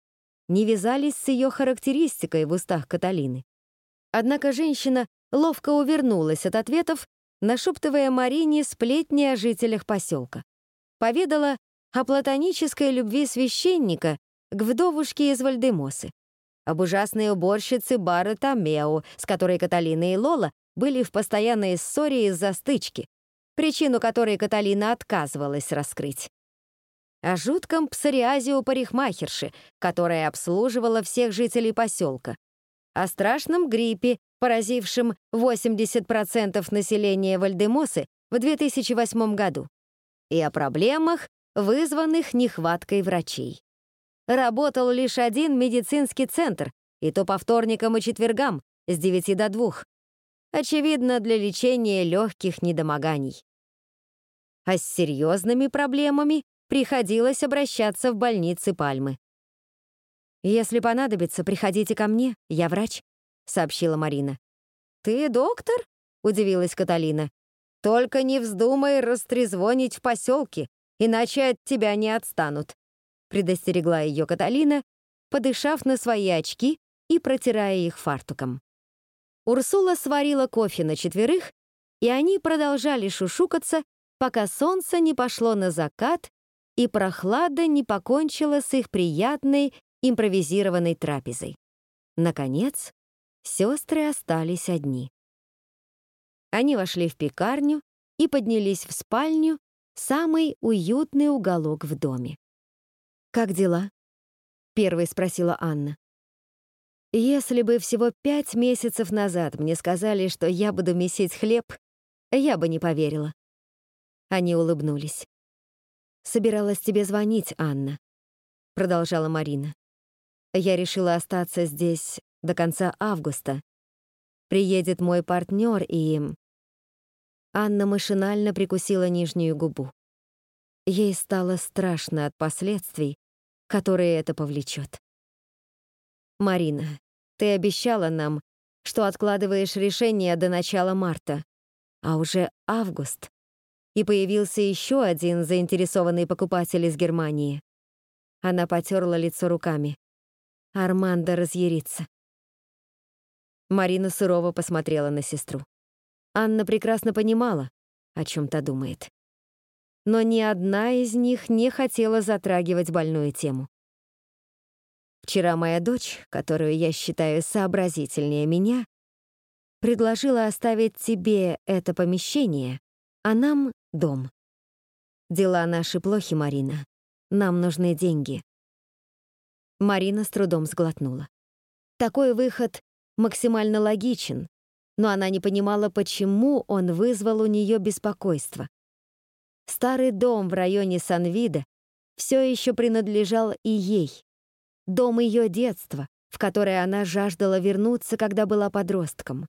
не вязались с ее характеристикой в устах Каталины. Однако женщина ловко увернулась от ответов, нашептывая Марине сплетни о жителях поселка. Поведала о платонической любви священника к вдовушке из Вальдемосы, об ужасной уборщице Бары Тамео, с которой Каталина и Лола были в постоянной ссоре из-за стычки, причину которой Каталина отказывалась раскрыть о жутком псориазе у парикмахерши, которая обслуживала всех жителей поселка, о страшном гриппе, поразившем 80% населения Вальдемосы в 2008 году, и о проблемах, вызванных нехваткой врачей. Работал лишь один медицинский центр, и то по вторникам и четвергам с 9 до 2. Очевидно, для лечения легких недомоганий. А с серьезными проблемами приходилось обращаться в больницы Пальмы. «Если понадобится, приходите ко мне, я врач», — сообщила Марина. «Ты доктор?» — удивилась Каталина. «Только не вздумай растрезвонить в поселке, иначе от тебя не отстанут», — предостерегла ее Каталина, подышав на свои очки и протирая их фартуком. Урсула сварила кофе на четверых, и они продолжали шушукаться, пока солнце не пошло на закат и прохлада не покончила с их приятной импровизированной трапезой. Наконец, сестры остались одни. Они вошли в пекарню и поднялись в спальню, самый уютный уголок в доме. «Как дела?» — первой спросила Анна. «Если бы всего пять месяцев назад мне сказали, что я буду месить хлеб, я бы не поверила». Они улыбнулись. «Собиралась тебе звонить, Анна», — продолжала Марина. «Я решила остаться здесь до конца августа. Приедет мой партнер и...» Анна машинально прикусила нижнюю губу. Ей стало страшно от последствий, которые это повлечет. «Марина, ты обещала нам, что откладываешь решение до начала марта, а уже август и появился еще один заинтересованный покупатель из Германии. Она потерла лицо руками. Армандо разъярится. Марина сурово посмотрела на сестру. Анна прекрасно понимала, о чем та думает. Но ни одна из них не хотела затрагивать больную тему. Вчера моя дочь, которую я считаю сообразительнее меня, предложила оставить тебе это помещение, а нам — дом. Дела наши плохи, Марина. Нам нужны деньги. Марина с трудом сглотнула. Такой выход максимально логичен, но она не понимала, почему он вызвал у нее беспокойство. Старый дом в районе Санвида все еще принадлежал и ей. Дом ее детства, в который она жаждала вернуться, когда была подростком.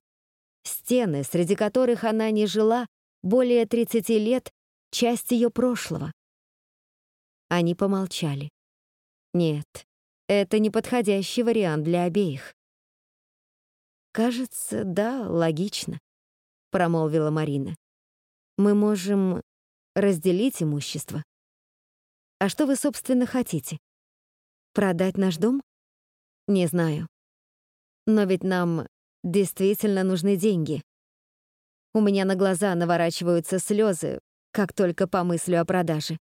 Стены, среди которых она не жила более 30 лет, часть ее прошлого. Они помолчали. Нет, это неподходящий вариант для обеих. «Кажется, да, логично», — промолвила Марина. «Мы можем разделить имущество. А что вы, собственно, хотите? Продать наш дом? Не знаю. Но ведь нам действительно нужны деньги. У меня на глаза наворачиваются слезы, как только помыслю о продаже.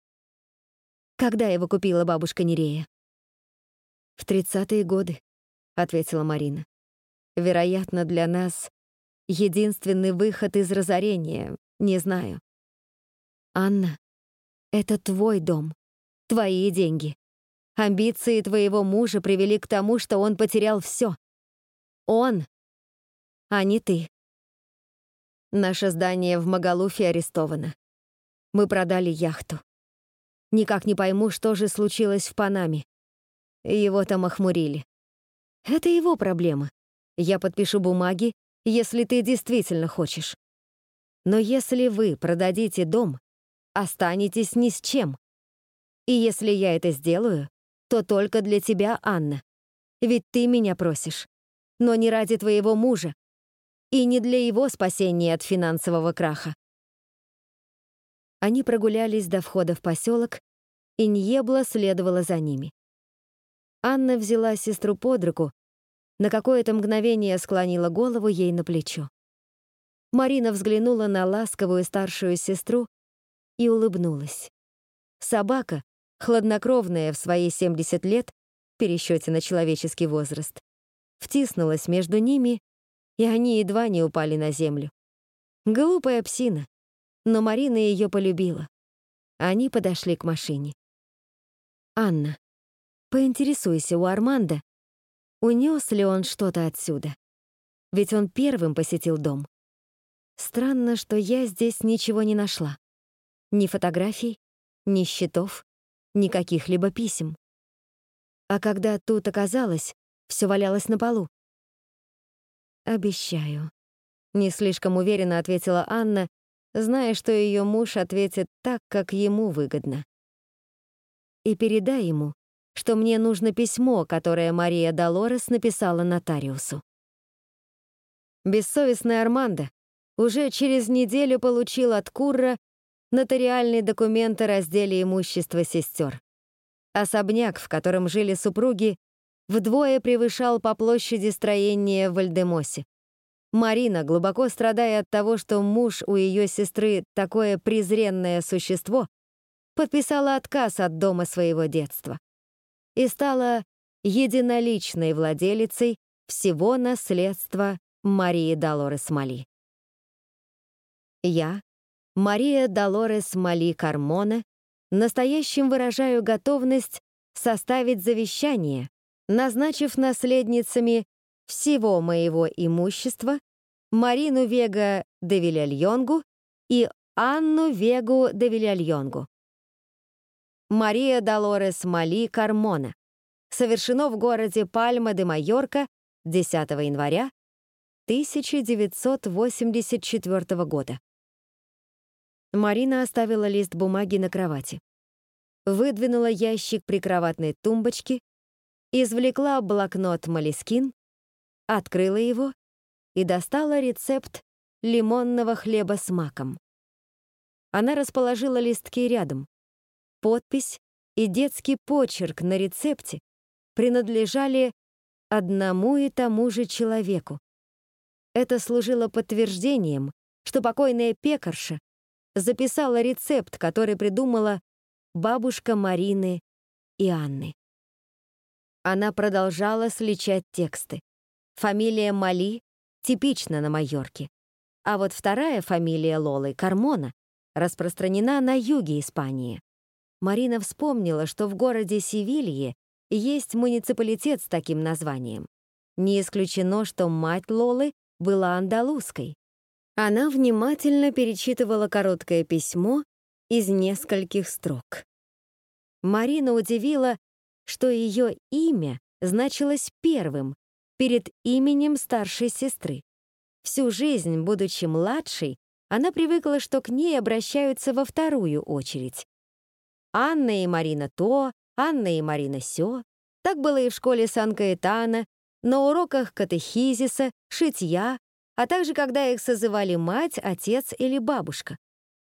Когда его купила бабушка Нерея? В тридцатые годы, ответила Марина. Вероятно, для нас единственный выход из разорения, не знаю. Анна, это твой дом, твои деньги. Амбиции твоего мужа привели к тому, что он потерял все. Он, а не ты. Наше здание в Магалуфе арестовано. Мы продали яхту. Никак не пойму, что же случилось в Панаме. Его там охмурили. Это его проблема. Я подпишу бумаги, если ты действительно хочешь. Но если вы продадите дом, останетесь ни с чем. И если я это сделаю, то только для тебя, Анна. Ведь ты меня просишь. Но не ради твоего мужа. И не для его спасения от финансового краха. Они прогулялись до входа в поселок, и Ньебла следовала за ними. Анна взяла сестру под руку, на какое-то мгновение склонила голову ей на плечо. Марина взглянула на ласковую старшую сестру и улыбнулась. Собака, хладнокровная в свои 70 лет, в пересчете на человеческий возраст, втиснулась между ними, и они едва не упали на землю. Глупая псина, но Марина ее полюбила. Они подошли к машине. «Анна, поинтересуйся у Арманда, унес ли он что-то отсюда. Ведь он первым посетил дом. Странно, что я здесь ничего не нашла. Ни фотографий, ни счетов, ни каких-либо писем. А когда тут оказалось, все валялось на полу. «Обещаю», — не слишком уверенно ответила Анна, зная, что ее муж ответит так, как ему выгодно. И передай ему, что мне нужно письмо, которое Мария Долорес написала нотариусу. Бессовестный Армандо уже через неделю получил от Курра нотариальный документ о разделе имущества сестер. Особняк, в котором жили супруги, вдвое превышал по площади строения в Вальдемосе. Марина, глубоко страдая от того, что муж у ее сестры такое презренное существо, подписала отказ от дома своего детства и стала единоличной владелицей всего наследства Марии Долорес Мали. Я, Мария Долорес Мали Кармона, настоящим выражаю готовность составить завещание, назначив наследницами всего моего имущества Марину Вега де Вильяльонгу и Анну Вегу де Вильяльонгу. Мария Долорес Мали Кармона. Совершено в городе Пальма де Майорка 10 января 1984 года. Марина оставила лист бумаги на кровати. Выдвинула ящик прикроватной тумбочки, извлекла блокнот Малискин, открыла его и достала рецепт лимонного хлеба с маком. Она расположила листки рядом. Подпись и детский почерк на рецепте принадлежали одному и тому же человеку. Это служило подтверждением, что покойная пекарша записала рецепт, который придумала бабушка Марины и Анны. Она продолжала сличать тексты. Фамилия Мали типично на Майорке. А вот вторая фамилия Лолы, Кармона, распространена на юге Испании. Марина вспомнила, что в городе Севилье есть муниципалитет с таким названием. Не исключено, что мать Лолы была андалузской. Она внимательно перечитывала короткое письмо из нескольких строк. Марина удивила, что ее имя значилось первым перед именем старшей сестры. Всю жизнь, будучи младшей, она привыкла, что к ней обращаются во вторую очередь. Анна и Марина то, Анна и Марина сё. Так было и в школе Сан-Каэтана, на уроках катехизиса, шитья, а также когда их созывали мать, отец или бабушка.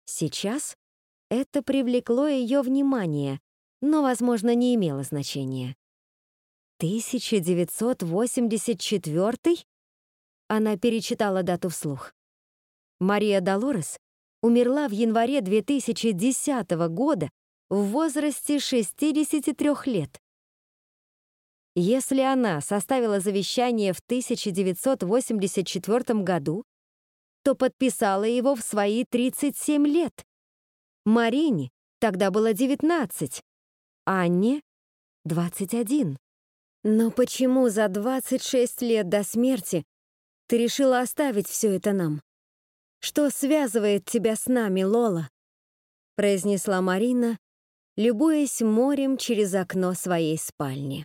Сейчас это привлекло ее внимание, но, возможно, не имело значения. 1984 Она перечитала дату вслух. Мария Долорес умерла в январе 2010 года в возрасте 63 лет. Если она составила завещание в 1984 году, то подписала его в свои 37 лет. Марине тогда было 19, Анне — 21. Но почему за 26 лет до смерти ты решила оставить все это нам? Что связывает тебя с нами, Лола? произнесла Марина, любуясь морем через окно своей спальни.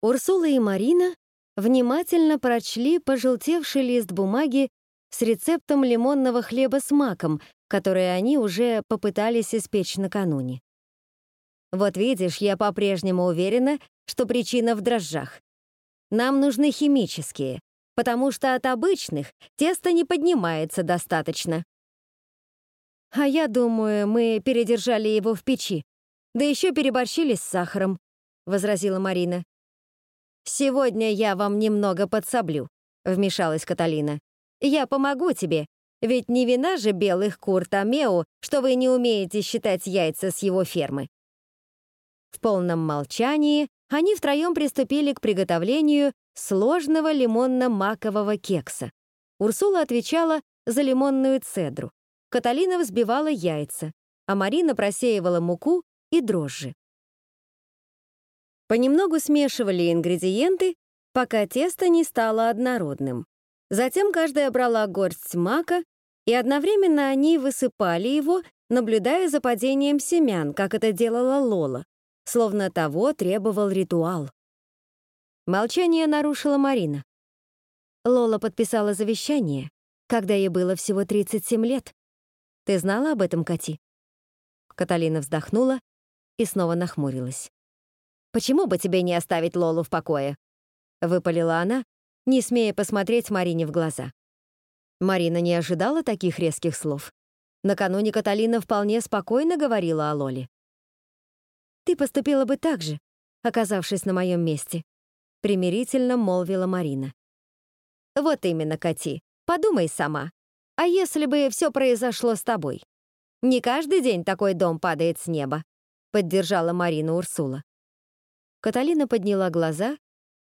Урсула и Марина внимательно прочли пожелтевший лист бумаги с рецептом лимонного хлеба с маком, который они уже попытались испечь накануне. Вот видишь, я по-прежнему уверена, что причина в дрожжах. Нам нужны химические, потому что от обычных тесто не поднимается достаточно. А я думаю, мы передержали его в печи, да еще переборщили с сахаром, — возразила Марина. «Сегодня я вам немного подсоблю», — вмешалась Каталина. «Я помогу тебе, ведь не вина же белых кур Томео, что вы не умеете считать яйца с его фермы. В полном молчании они втроем приступили к приготовлению сложного лимонно-макового кекса. Урсула отвечала за лимонную цедру. Каталина взбивала яйца, а Марина просеивала муку и дрожжи. Понемногу смешивали ингредиенты, пока тесто не стало однородным. Затем каждая брала горсть мака, и одновременно они высыпали его, наблюдая за падением семян, как это делала Лола словно того требовал ритуал. Молчание нарушила Марина. Лола подписала завещание, когда ей было всего 37 лет. Ты знала об этом, Кати? Каталина вздохнула и снова нахмурилась. «Почему бы тебе не оставить Лолу в покое?» — выпалила она, не смея посмотреть Марине в глаза. Марина не ожидала таких резких слов. Накануне Каталина вполне спокойно говорила о Лоле. Ты поступила бы так же, оказавшись на моем месте», — примирительно молвила Марина. «Вот именно, Кати, подумай сама. А если бы все произошло с тобой? Не каждый день такой дом падает с неба», — поддержала Марина Урсула. Каталина подняла глаза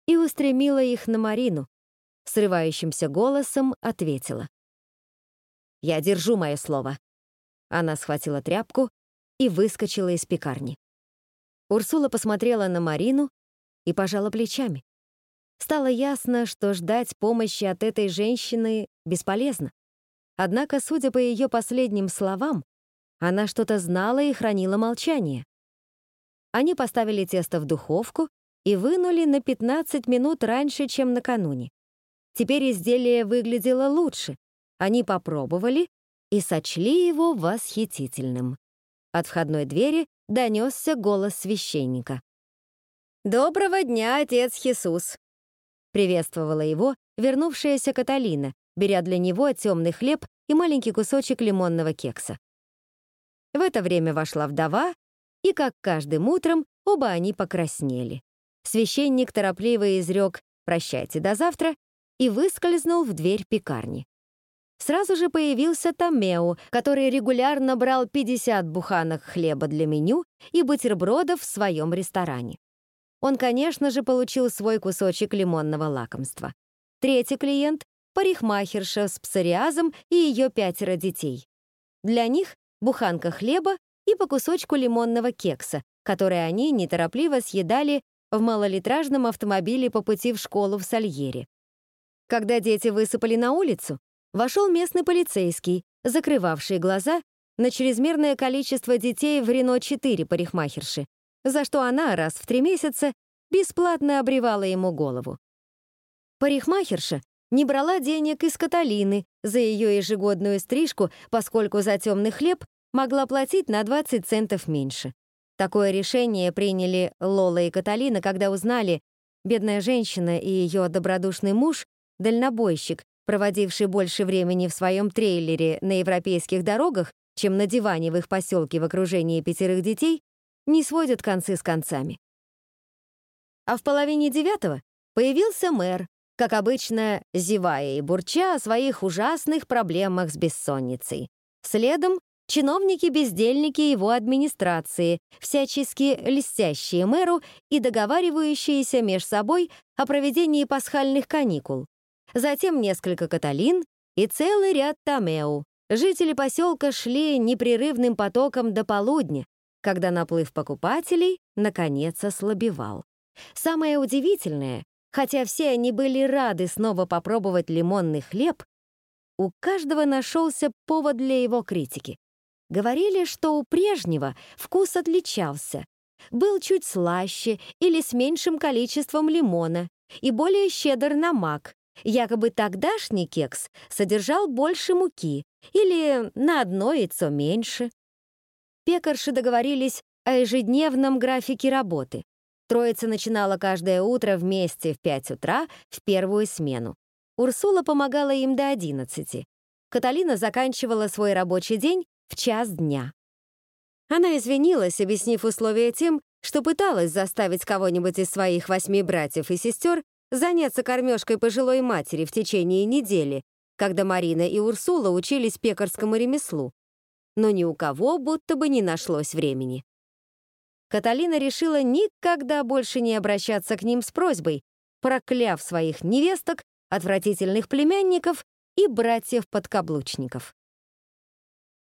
и устремила их на Марину, срывающимся голосом ответила. «Я держу мое слово». Она схватила тряпку и выскочила из пекарни. Урсула посмотрела на Марину и пожала плечами. Стало ясно, что ждать помощи от этой женщины бесполезно. Однако, судя по ее последним словам, она что-то знала и хранила молчание. Они поставили тесто в духовку и вынули на 15 минут раньше, чем накануне. Теперь изделие выглядело лучше. Они попробовали и сочли его восхитительным. От входной двери донесся голос священника. «Доброго дня, отец Хисус!» Приветствовала его вернувшаяся Каталина, беря для него темный хлеб и маленький кусочек лимонного кекса. В это время вошла вдова, и, как каждым утром, оба они покраснели. Священник торопливо изрек «прощайте до завтра» и выскользнул в дверь пекарни. Сразу же появился Томео, который регулярно брал 50 буханок хлеба для меню и бутербродов в своем ресторане. Он, конечно же, получил свой кусочек лимонного лакомства. Третий клиент — парикмахерша с псориазом и ее пятеро детей. Для них буханка хлеба и по кусочку лимонного кекса, который они неторопливо съедали в малолитражном автомобиле по пути в школу в Сальере. Когда дети высыпали на улицу, вошел местный полицейский, закрывавший глаза на чрезмерное количество детей в Рено-4 парикмахерши, за что она раз в три месяца бесплатно обревала ему голову. Парикмахерша не брала денег из Каталины за ее ежегодную стрижку, поскольку за темный хлеб могла платить на 20 центов меньше. Такое решение приняли Лола и Каталина, когда узнали, бедная женщина и ее добродушный муж, дальнобойщик, проводивший больше времени в своем трейлере на европейских дорогах, чем на диване в их поселке в окружении пятерых детей, не сводят концы с концами. А в половине девятого появился мэр, как обычно, зевая и бурча о своих ужасных проблемах с бессонницей. Следом чиновники-бездельники его администрации, всячески льстящие мэру и договаривающиеся меж собой о проведении пасхальных каникул. Затем несколько каталин и целый ряд томеу. Жители поселка шли непрерывным потоком до полудня, когда наплыв покупателей наконец ослабевал. Самое удивительное, хотя все они были рады снова попробовать лимонный хлеб, у каждого нашелся повод для его критики. Говорили, что у прежнего вкус отличался, был чуть слаще или с меньшим количеством лимона и более щедр на мак. Якобы тогдашний кекс содержал больше муки или на одно яйцо меньше. Пекарши договорились о ежедневном графике работы. Троица начинала каждое утро вместе в 5 утра в первую смену. Урсула помогала им до 11. Каталина заканчивала свой рабочий день в час дня. Она извинилась, объяснив условия тем, что пыталась заставить кого-нибудь из своих восьми братьев и сестер заняться кормежкой пожилой матери в течение недели, когда Марина и Урсула учились пекарскому ремеслу, но ни у кого будто бы не нашлось времени. Каталина решила никогда больше не обращаться к ним с просьбой, прокляв своих невесток, отвратительных племянников и братьев-подкаблучников.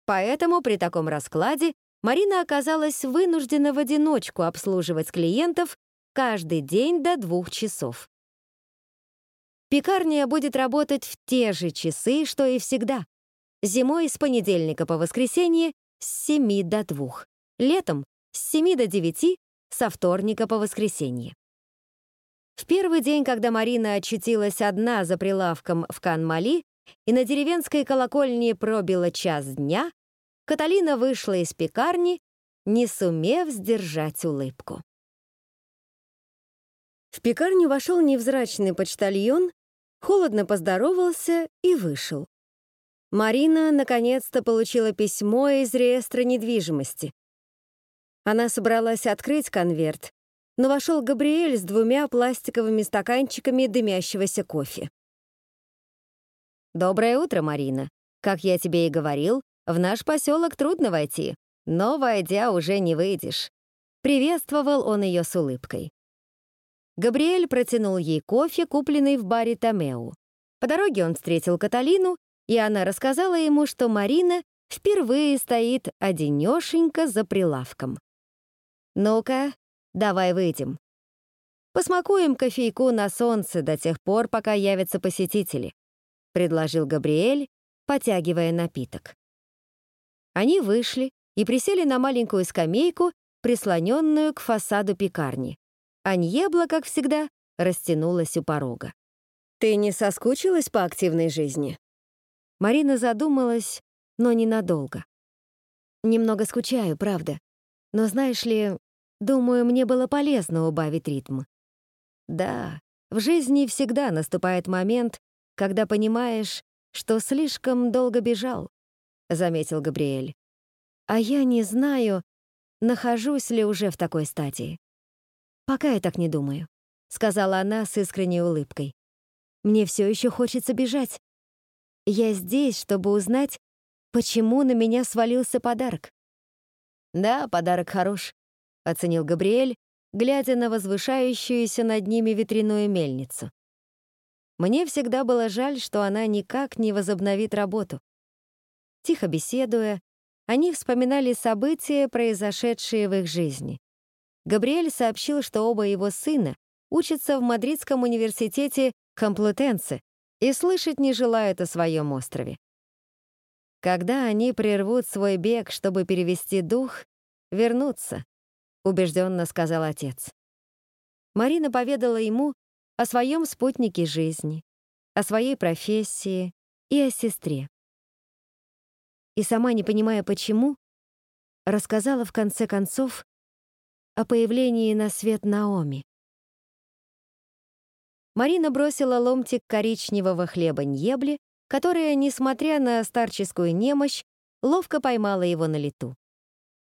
Поэтому при таком раскладе Марина оказалась вынуждена в одиночку обслуживать клиентов каждый день до двух часов. Пекарня будет работать в те же часы, что и всегда, Зимой с понедельника по воскресенье с 7 до 2. Летом с 7 до 9, со вторника по воскресенье. В первый день, когда Марина очутилась одна за прилавком в Канмали и на деревенской колокольне пробила час дня, Каталина вышла из пекарни, не сумев сдержать улыбку. В пекарню вошел невзрачный почтальон, холодно поздоровался и вышел. Марина наконец-то получила письмо из реестра недвижимости. Она собралась открыть конверт, но вошел Габриэль с двумя пластиковыми стаканчиками дымящегося кофе. «Доброе утро, Марина. Как я тебе и говорил, в наш поселок трудно войти, но, войдя, уже не выйдешь». Приветствовал он ее с улыбкой. Габриэль протянул ей кофе, купленный в баре Томеу. По дороге он встретил Каталину и она рассказала ему, что Марина впервые стоит одинёшенько за прилавком. «Ну-ка, давай выйдем. Посмакуем кофейку на солнце до тех пор, пока явятся посетители», — предложил Габриэль, потягивая напиток. Они вышли и присели на маленькую скамейку, прислоненную к фасаду пекарни. Аньебла, как всегда, растянулась у порога. «Ты не соскучилась по активной жизни?» Марина задумалась, но ненадолго. Немного скучаю, правда. Но знаешь ли, думаю, мне было полезно убавить ритм. Да, в жизни всегда наступает момент, когда понимаешь, что слишком долго бежал, заметил Габриэль. А я не знаю, нахожусь ли уже в такой стадии. Пока я так не думаю, сказала она с искренней улыбкой. Мне все еще хочется бежать, я здесь, чтобы узнать, почему на меня свалился подарок. Да, подарок хорош, оценил Габриэль, глядя на возвышающуюся над ними ветряную мельницу. Мне всегда было жаль, что она никак не возобновит работу. Тихо беседуя, они вспоминали события, произошедшие в их жизни. Габриэль сообщил, что оба его сына учатся в Мадридском университете Комплутенце и слышать не желают о своем острове. Когда они прервут свой бег, чтобы перевести дух, вернутся, убежденно сказал отец. Марина поведала ему о своем спутнике жизни, о своей профессии и о сестре. И сама, не понимая почему, рассказала в конце концов о появлении на свет Наоми. Марина бросила ломтик коричневого хлеба Ньебле, которая, несмотря на старческую немощь, ловко поймала его на лету.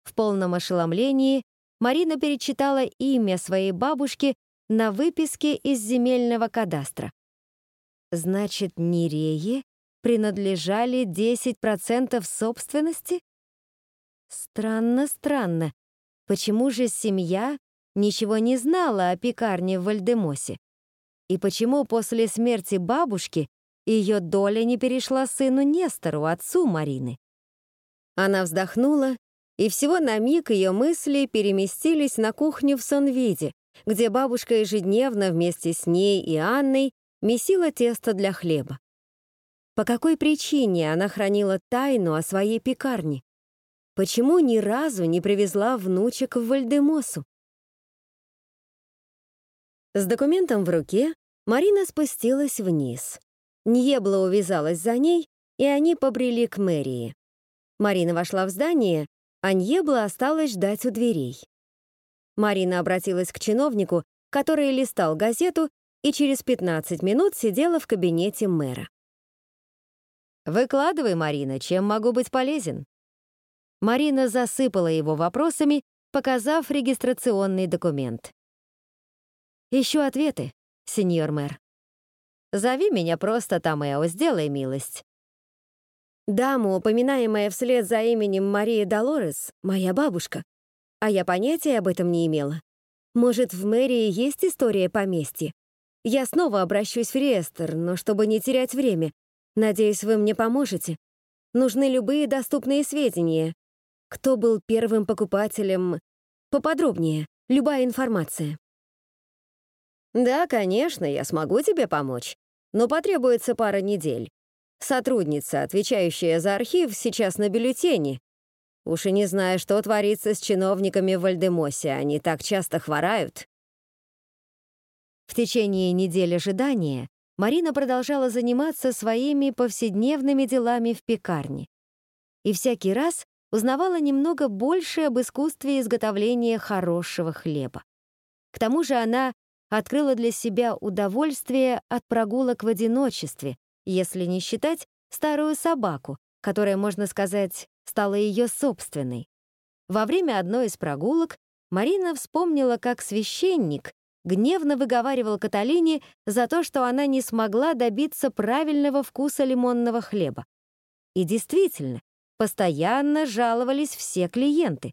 В полном ошеломлении Марина перечитала имя своей бабушки на выписке из земельного кадастра. Значит, Нерее принадлежали 10% собственности? Странно, странно. Почему же семья ничего не знала о пекарне в Вальдемосе? И почему после смерти бабушки ее доля не перешла сыну Нестору, отцу Марины? Она вздохнула, и всего на миг ее мысли переместились на кухню в Сонвиде, где бабушка ежедневно вместе с ней и Анной месила тесто для хлеба. По какой причине она хранила тайну о своей пекарне? Почему ни разу не привезла внучек в Вальдемосу? С документом в руке Марина спустилась вниз. Ньебла увязалась за ней, и они побрели к мэрии. Марина вошла в здание, а Ньебла осталась ждать у дверей. Марина обратилась к чиновнику, который листал газету и через 15 минут сидела в кабинете мэра. «Выкладывай, Марина, чем могу быть полезен?» Марина засыпала его вопросами, показав регистрационный документ. Ищу ответы, сеньор мэр. Зови меня просто Томео, сделай милость. Дама, упоминаемая вслед за именем Мария Долорес, моя бабушка. А я понятия об этом не имела. Может, в мэрии есть история поместья? Я снова обращусь в реестр, но чтобы не терять время. Надеюсь, вы мне поможете. Нужны любые доступные сведения. Кто был первым покупателем? Поподробнее, любая информация. «Да, конечно, я смогу тебе помочь, но потребуется пара недель. Сотрудница, отвечающая за архив, сейчас на бюллетене. Уж и не знаю, что творится с чиновниками в Вальдемосе, они так часто хворают». В течение недели ожидания Марина продолжала заниматься своими повседневными делами в пекарне. И всякий раз узнавала немного больше об искусстве изготовления хорошего хлеба. К тому же она открыла для себя удовольствие от прогулок в одиночестве, если не считать старую собаку, которая, можно сказать, стала ее собственной. Во время одной из прогулок Марина вспомнила, как священник гневно выговаривал Каталине за то, что она не смогла добиться правильного вкуса лимонного хлеба. И действительно, постоянно жаловались все клиенты,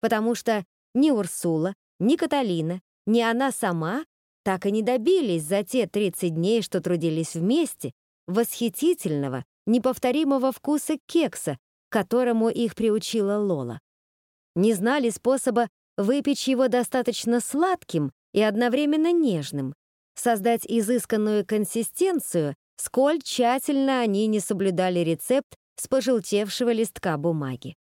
потому что ни Урсула, ни Каталина, ни она сама так и не добились за те 30 дней, что трудились вместе, восхитительного, неповторимого вкуса кекса, которому их приучила Лола. Не знали способа выпечь его достаточно сладким и одновременно нежным, создать изысканную консистенцию, сколь тщательно они не соблюдали рецепт с пожелтевшего листка бумаги.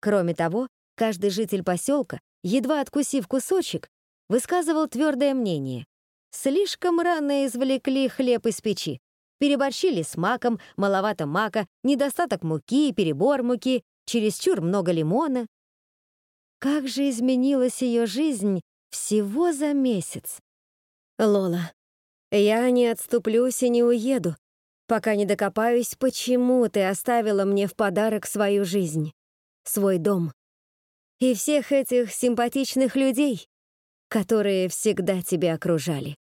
Кроме того, каждый житель поселка, едва откусив кусочек, высказывал твердое мнение. Слишком рано извлекли хлеб из печи. Переборщили с маком, маловато мака, недостаток муки, перебор муки, чересчур много лимона. Как же изменилась ее жизнь всего за месяц. Лола, я не отступлюсь и не уеду, пока не докопаюсь, почему ты оставила мне в подарок свою жизнь, свой дом и всех этих симпатичных людей, которые всегда тебя окружали.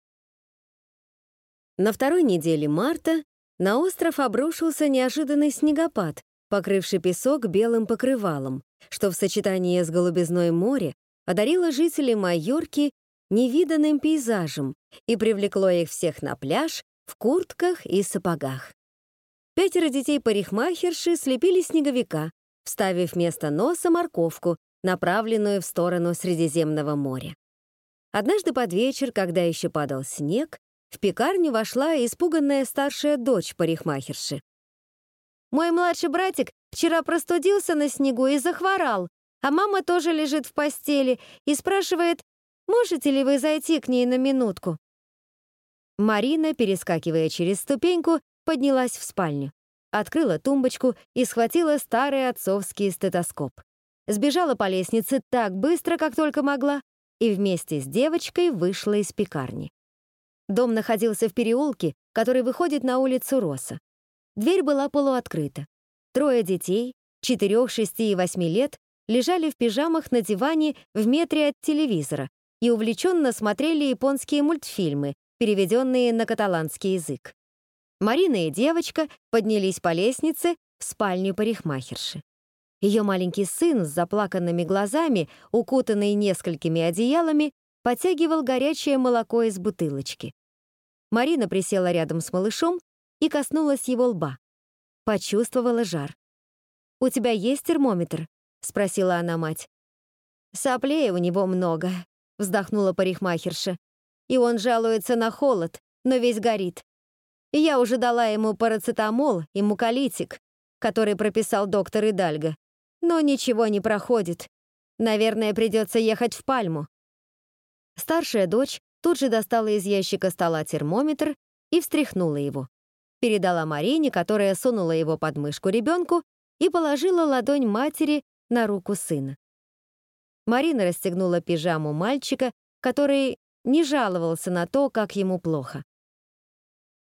На второй неделе марта на остров обрушился неожиданный снегопад, покрывший песок белым покрывалом, что в сочетании с голубизной моря одарило жителей Майорки невиданным пейзажем и привлекло их всех на пляж в куртках и сапогах. Пятеро детей парикмахерши слепили снеговика, вставив вместо носа морковку, направленную в сторону Средиземного моря. Однажды под вечер, когда еще падал снег, в пекарню вошла испуганная старшая дочь парикмахерши. «Мой младший братик вчера простудился на снегу и захворал, а мама тоже лежит в постели и спрашивает, можете ли вы зайти к ней на минутку?» Марина, перескакивая через ступеньку, поднялась в спальню, открыла тумбочку и схватила старый отцовский стетоскоп. Сбежала по лестнице так быстро, как только могла, и вместе с девочкой вышла из пекарни. Дом находился в переулке, который выходит на улицу Роса. Дверь была полуоткрыта. Трое детей, четырех, шести и восьми лет, лежали в пижамах на диване в метре от телевизора и увлеченно смотрели японские мультфильмы, переведенные на каталанский язык. Марина и девочка поднялись по лестнице в спальню парикмахерши. Ее маленький сын с заплаканными глазами, укутанный несколькими одеялами, подтягивал горячее молоко из бутылочки. Марина присела рядом с малышом и коснулась его лба. Почувствовала жар. «У тебя есть термометр?» — спросила она мать. «Соплей у него много», — вздохнула парикмахерша. «И он жалуется на холод, но весь горит. Я уже дала ему парацетамол и муколитик, который прописал доктор Идальго. Но ничего не проходит. Наверное, придется ехать в Пальму». Старшая дочь тут же достала из ящика стола термометр и встряхнула его. Передала Марине, которая сунула его под мышку ребенку и положила ладонь матери на руку сына. Марина расстегнула пижаму мальчика, который не жаловался на то, как ему плохо.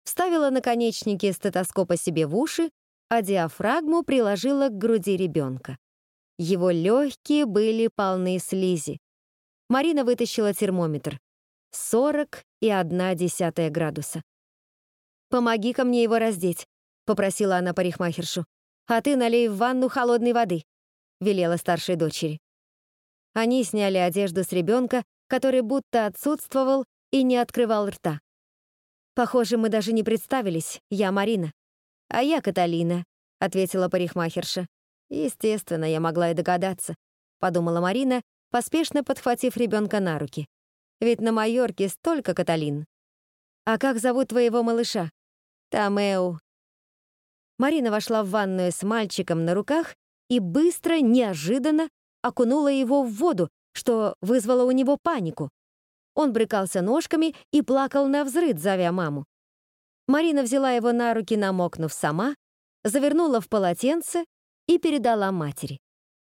Вставила наконечники стетоскопа себе в уши, а диафрагму приложила к груди ребенка. Его легкие были полны слизи. Марина вытащила термометр. 40 и одна десятая градуса. «Помоги-ка мне его раздеть», — попросила она парикмахершу. «А ты налей в ванну холодной воды», — велела старшей дочери. Они сняли одежду с ребенка, который будто отсутствовал и не открывал рта. «Похоже, мы даже не представились. Я Марина». «А я Каталина», — ответила парикмахерша. «Естественно, я могла и догадаться», — подумала Марина, поспешно подхватив ребенка на руки. «Ведь на Майорке столько Каталин». «А как зовут твоего малыша?» «Тамеу». Марина вошла в ванную с мальчиком на руках и быстро, неожиданно окунула его в воду, что вызвало у него панику. Он брыкался ножками и плакал на взрыд, зовя маму. Марина взяла его на руки, намокнув сама, завернула в полотенце и передала матери.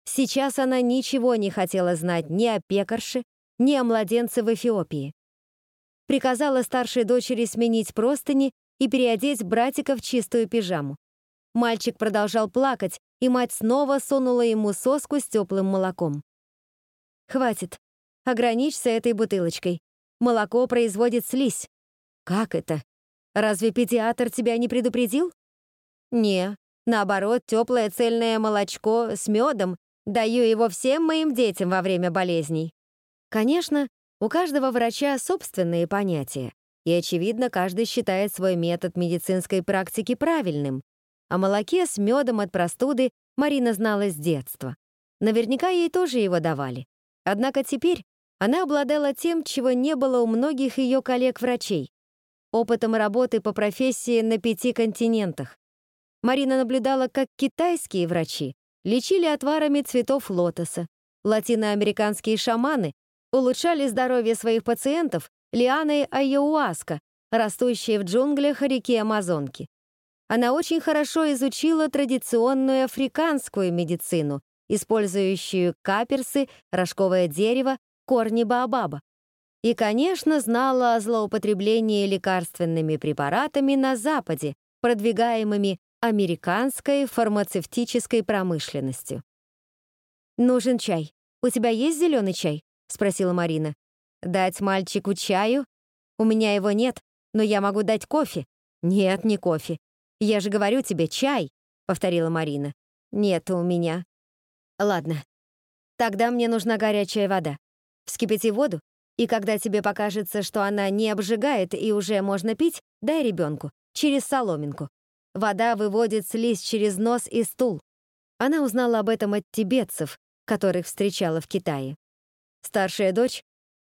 Сейчас она ничего не хотела знать ни о пекарше, ни о младенце в Эфиопии. Приказала старшей дочери сменить простыни и переодеть братика в чистую пижаму. Мальчик продолжал плакать, и мать снова сунула ему соску с теплым молоком. «Хватит. Ограничься этой бутылочкой. Молоко производит слизь». «Как это? Разве педиатр тебя не предупредил?» «Не. Наоборот, теплое цельное молочко с медом. Даю его всем моим детям во время болезней». Конечно, у каждого врача собственные понятия, и, очевидно, каждый считает свой метод медицинской практики правильным. О молоке с медом от простуды Марина знала с детства. Наверняка ей тоже его давали. Однако теперь она обладала тем, чего не было у многих ее коллег-врачей — опытом работы по профессии на пяти континентах. Марина наблюдала, как китайские врачи лечили отварами цветов лотоса, латиноамериканские шаманы улучшали здоровье своих пациентов лианой айоуаска, растущей в джунглях реки Амазонки. Она очень хорошо изучила традиционную африканскую медицину, использующую каперсы, рожковое дерево, корни баобаба. И, конечно, знала о злоупотреблении лекарственными препаратами на Западе, продвигаемыми американской фармацевтической промышленностью. «Нужен чай. У тебя есть зеленый чай?» — спросила Марина. «Дать мальчику чаю? У меня его нет, но я могу дать кофе». «Нет, не кофе. Я же говорю тебе, чай», — повторила Марина. «Нет у меня». «Ладно. Тогда мне нужна горячая вода. Вскипяти воду, И когда тебе покажется, что она не обжигает и уже можно пить, дай ребенку, через соломинку. Вода выводит слизь через нос и стул. Она узнала об этом от тибетцев, которых встречала в Китае. Старшая дочь,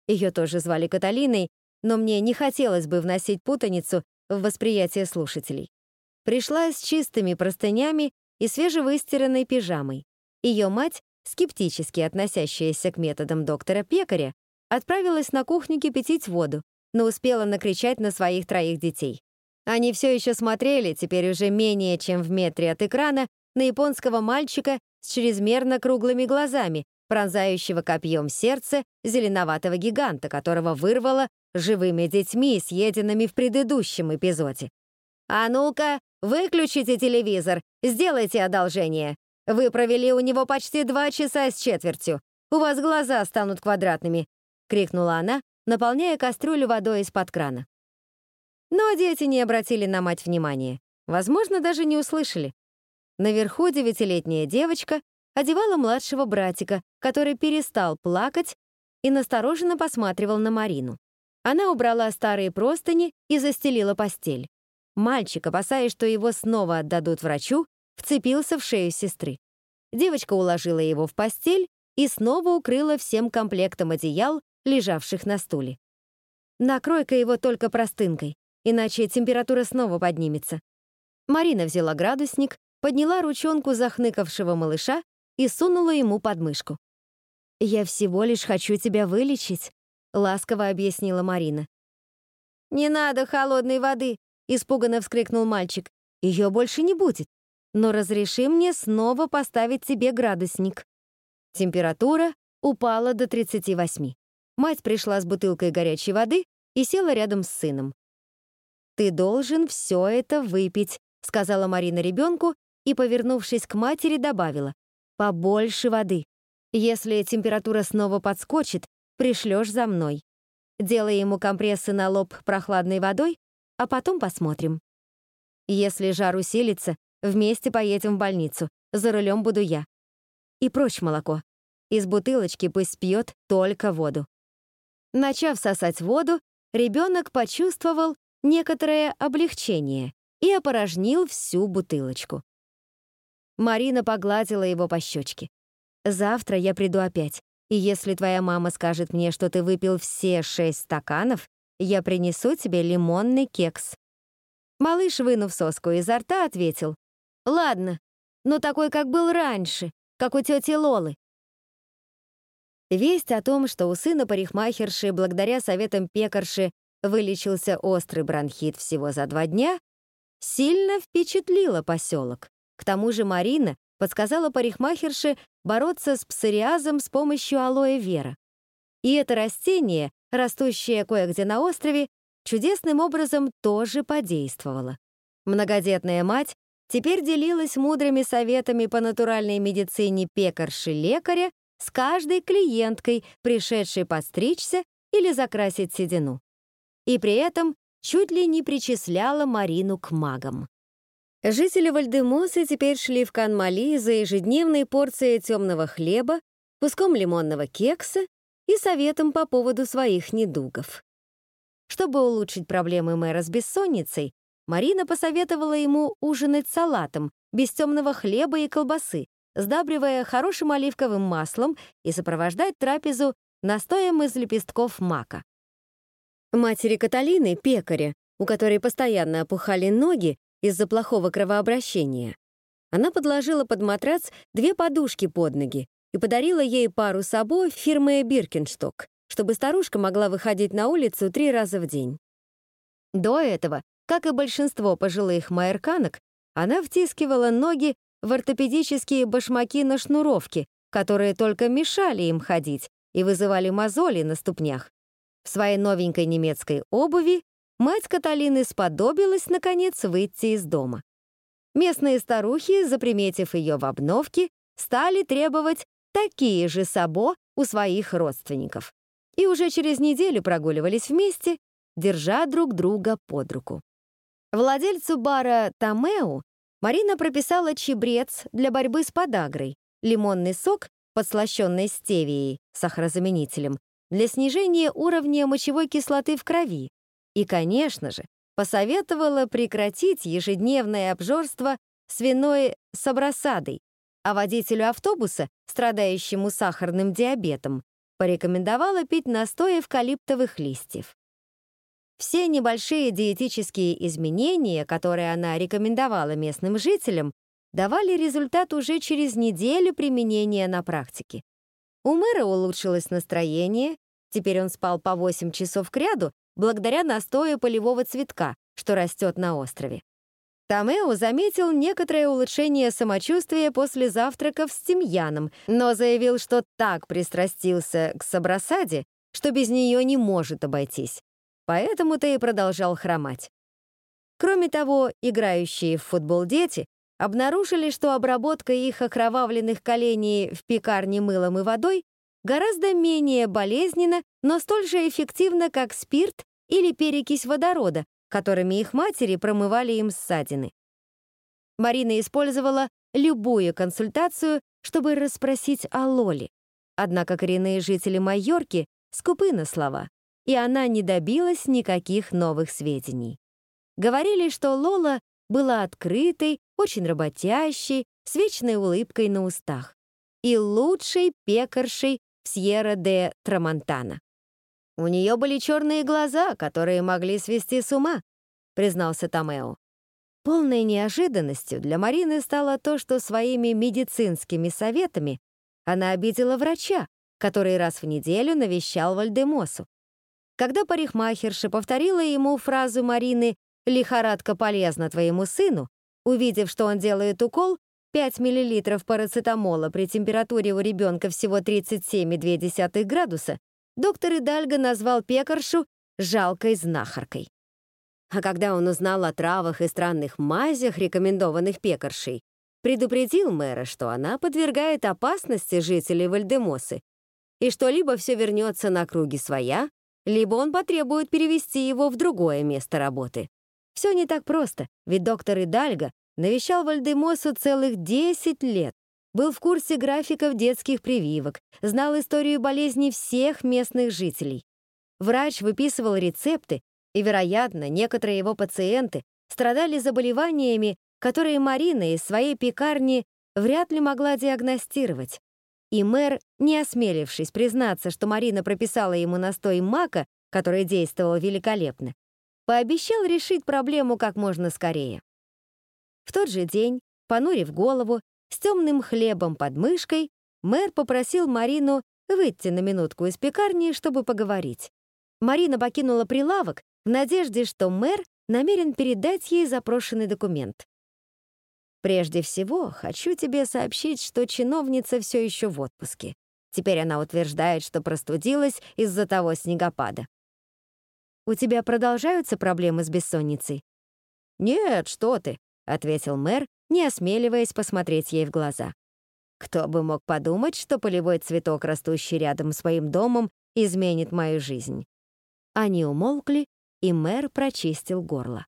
ее тоже звали Каталиной, но мне не хотелось бы вносить путаницу в восприятие слушателей. Пришла с чистыми простынями и свежевыстиранной пижамой. Ее мать, скептически относящаяся к методам доктора Пекаря, отправилась на кухню кипятить воду, но успела накричать на своих троих детей. Они все еще смотрели, теперь уже менее чем в метре от экрана, на японского мальчика с чрезмерно круглыми глазами, пронзающего копьем сердце зеленоватого гиганта, которого вырвало живыми детьми, съеденными в предыдущем эпизоде. «А ну-ка, выключите телевизор, сделайте одолжение. Вы провели у него почти два часа с четвертью. У вас глаза станут квадратными», — крикнула она, наполняя кастрюлю водой из-под крана. Но дети не обратили на мать внимания. Возможно, даже не услышали. Наверху девятилетняя девочка одевала младшего братика, который перестал плакать и настороженно посматривал на Марину. Она убрала старые простыни и застелила постель. Мальчик, опасаясь, что его снова отдадут врачу, вцепился в шею сестры. Девочка уложила его в постель и снова укрыла всем комплектом одеял, лежавших на стуле. «Накрой-ка его только простынкой, иначе температура снова поднимется». Марина взяла градусник подняла ручонку захныкавшего малыша и сунула ему под мышку. «Я всего лишь хочу тебя вылечить», — ласково объяснила Марина. «Не надо холодной воды», — испуганно вскрикнул мальчик. «Ее больше не будет. Но разреши мне снова поставить тебе градусник». Температура упала до 38. Мать пришла с бутылкой горячей воды и села рядом с сыном. «Ты должен все это выпить», — сказала Марина ребенку и, повернувшись к матери, добавила «Побольше воды. Если температура снова подскочит, пришлешь за мной. Делай ему компрессы на лоб прохладной водой, а потом посмотрим. Если жар усилится, вместе поедем в больницу, за рулем буду я. И прочь молоко. Из бутылочки пусть пьет только воду». Начав сосать воду, ребенок почувствовал некоторое облегчение и опорожнил всю бутылочку. Марина погладила его по щечке. «Завтра я приду опять, и если твоя мама скажет мне, что ты выпил все шесть стаканов, я принесу тебе лимонный кекс». Малыш, вынув соску изо рта, ответил. «Ладно, но такой, как был раньше, как у тети Лолы». Весть о том, что у сына парикмахерши благодаря советам пекарши вылечился острый бронхит всего за два дня, сильно впечатлила поселок. К тому же Марина подсказала парикмахерше бороться с псориазом с помощью алоэ вера. И это растение, растущее кое-где на острове, чудесным образом тоже подействовало. Многодетная мать теперь делилась мудрыми советами по натуральной медицине пекарши-лекаря с каждой клиенткой, пришедшей подстричься или закрасить седину. И при этом чуть ли не причисляла Марину к магам. Жители Вальдемоса теперь шли в Канмали за ежедневной порцией темного хлеба, куском лимонного кекса и советом по поводу своих недугов. Чтобы улучшить проблемы мэра с бессонницей, Марина посоветовала ему ужинать салатом, без темного хлеба и колбасы, сдабривая хорошим оливковым маслом и сопровождать трапезу настоем из лепестков мака. Матери Каталины, пекаря, у которой постоянно опухали ноги, из-за плохого кровообращения. Она подложила под матрац две подушки под ноги и подарила ей пару собой фирмы «Биркеншток», чтобы старушка могла выходить на улицу три раза в день. До этого, как и большинство пожилых майерканок, она втискивала ноги в ортопедические башмаки на шнуровке, которые только мешали им ходить и вызывали мозоли на ступнях. В своей новенькой немецкой обуви мать Каталины сподобилась, наконец, выйти из дома. Местные старухи, заприметив ее в обновке, стали требовать такие же сабо у своих родственников. И уже через неделю прогуливались вместе, держа друг друга под руку. Владельцу бара Тамеу Марина прописала чебрец для борьбы с подагрой, лимонный сок, подслащенный стевией, сахарозаменителем, для снижения уровня мочевой кислоты в крови и, конечно же, посоветовала прекратить ежедневное обжорство свиной с абросадой, а водителю автобуса, страдающему сахарным диабетом, порекомендовала пить настой эвкалиптовых листьев. Все небольшие диетические изменения, которые она рекомендовала местным жителям, давали результат уже через неделю применения на практике. У мэра улучшилось настроение, теперь он спал по 8 часов кряду благодаря настою полевого цветка, что растет на острове. Томео заметил некоторое улучшение самочувствия после завтраков с тимьяном, но заявил, что так пристрастился к сабросаде, что без нее не может обойтись. Поэтому-то и продолжал хромать. Кроме того, играющие в футбол дети обнаружили, что обработка их окровавленных коленей в пекарне мылом и водой гораздо менее болезненна, но столь же эффективна, как спирт или перекись водорода, которыми их матери промывали им ссадины. Марина использовала любую консультацию, чтобы расспросить о Лоле. Однако коренные жители Майорки скупы на слова, и она не добилась никаких новых сведений. Говорили, что Лола была открытой, очень работящей, с вечной улыбкой на устах и лучшей пекаршей в Сьерра де Трамонтана. «У нее были черные глаза, которые могли свести с ума», — признался Томео. Полной неожиданностью для Марины стало то, что своими медицинскими советами она обидела врача, который раз в неделю навещал Вальдемосу. Когда парикмахерша повторила ему фразу Марины «Лихорадка полезна твоему сыну», увидев, что он делает укол, 5 мл парацетамола при температуре у ребенка всего 37,2 градуса, доктор Идальго назвал пекаршу жалкой знахаркой. А когда он узнал о травах и странных мазях, рекомендованных пекаршей, предупредил мэра, что она подвергает опасности жителей Вальдемосы, и что либо все вернется на круги своя, либо он потребует перевести его в другое место работы. Все не так просто, ведь доктор Идальго навещал Вальдемосу целых 10 лет, был в курсе графиков детских прививок, знал историю болезней всех местных жителей. Врач выписывал рецепты, и, вероятно, некоторые его пациенты страдали заболеваниями, которые Марина из своей пекарни вряд ли могла диагностировать. И мэр, не осмелившись признаться, что Марина прописала ему настой мака, который действовал великолепно, пообещал решить проблему как можно скорее. В тот же день, понурив голову, с темным хлебом под мышкой мэр попросил Марину выйти на минутку из пекарни, чтобы поговорить. Марина покинула прилавок в надежде, что мэр намерен передать ей запрошенный документ. «Прежде всего, хочу тебе сообщить, что чиновница все еще в отпуске. Теперь она утверждает, что простудилась из-за того снегопада. У тебя продолжаются проблемы с бессонницей?» «Нет, что ты», — ответил мэр, не осмеливаясь посмотреть ей в глаза. Кто бы мог подумать, что полевой цветок, растущий рядом с своим домом, изменит мою жизнь. Они умолкли, и мэр прочистил горло.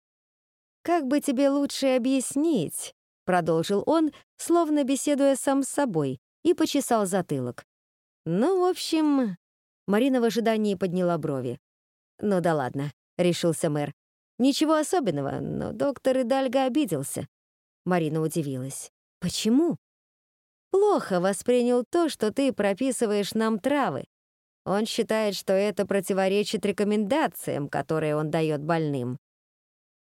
«Как бы тебе лучше объяснить?» — продолжил он, словно беседуя сам с собой, и почесал затылок. «Ну, в общем...» Марина в ожидании подняла брови. «Ну да ладно», — решился мэр. «Ничего особенного, но доктор Идальго обиделся. Марина удивилась. «Почему?» «Плохо воспринял то, что ты прописываешь нам травы. Он считает, что это противоречит рекомендациям, которые он дает больным.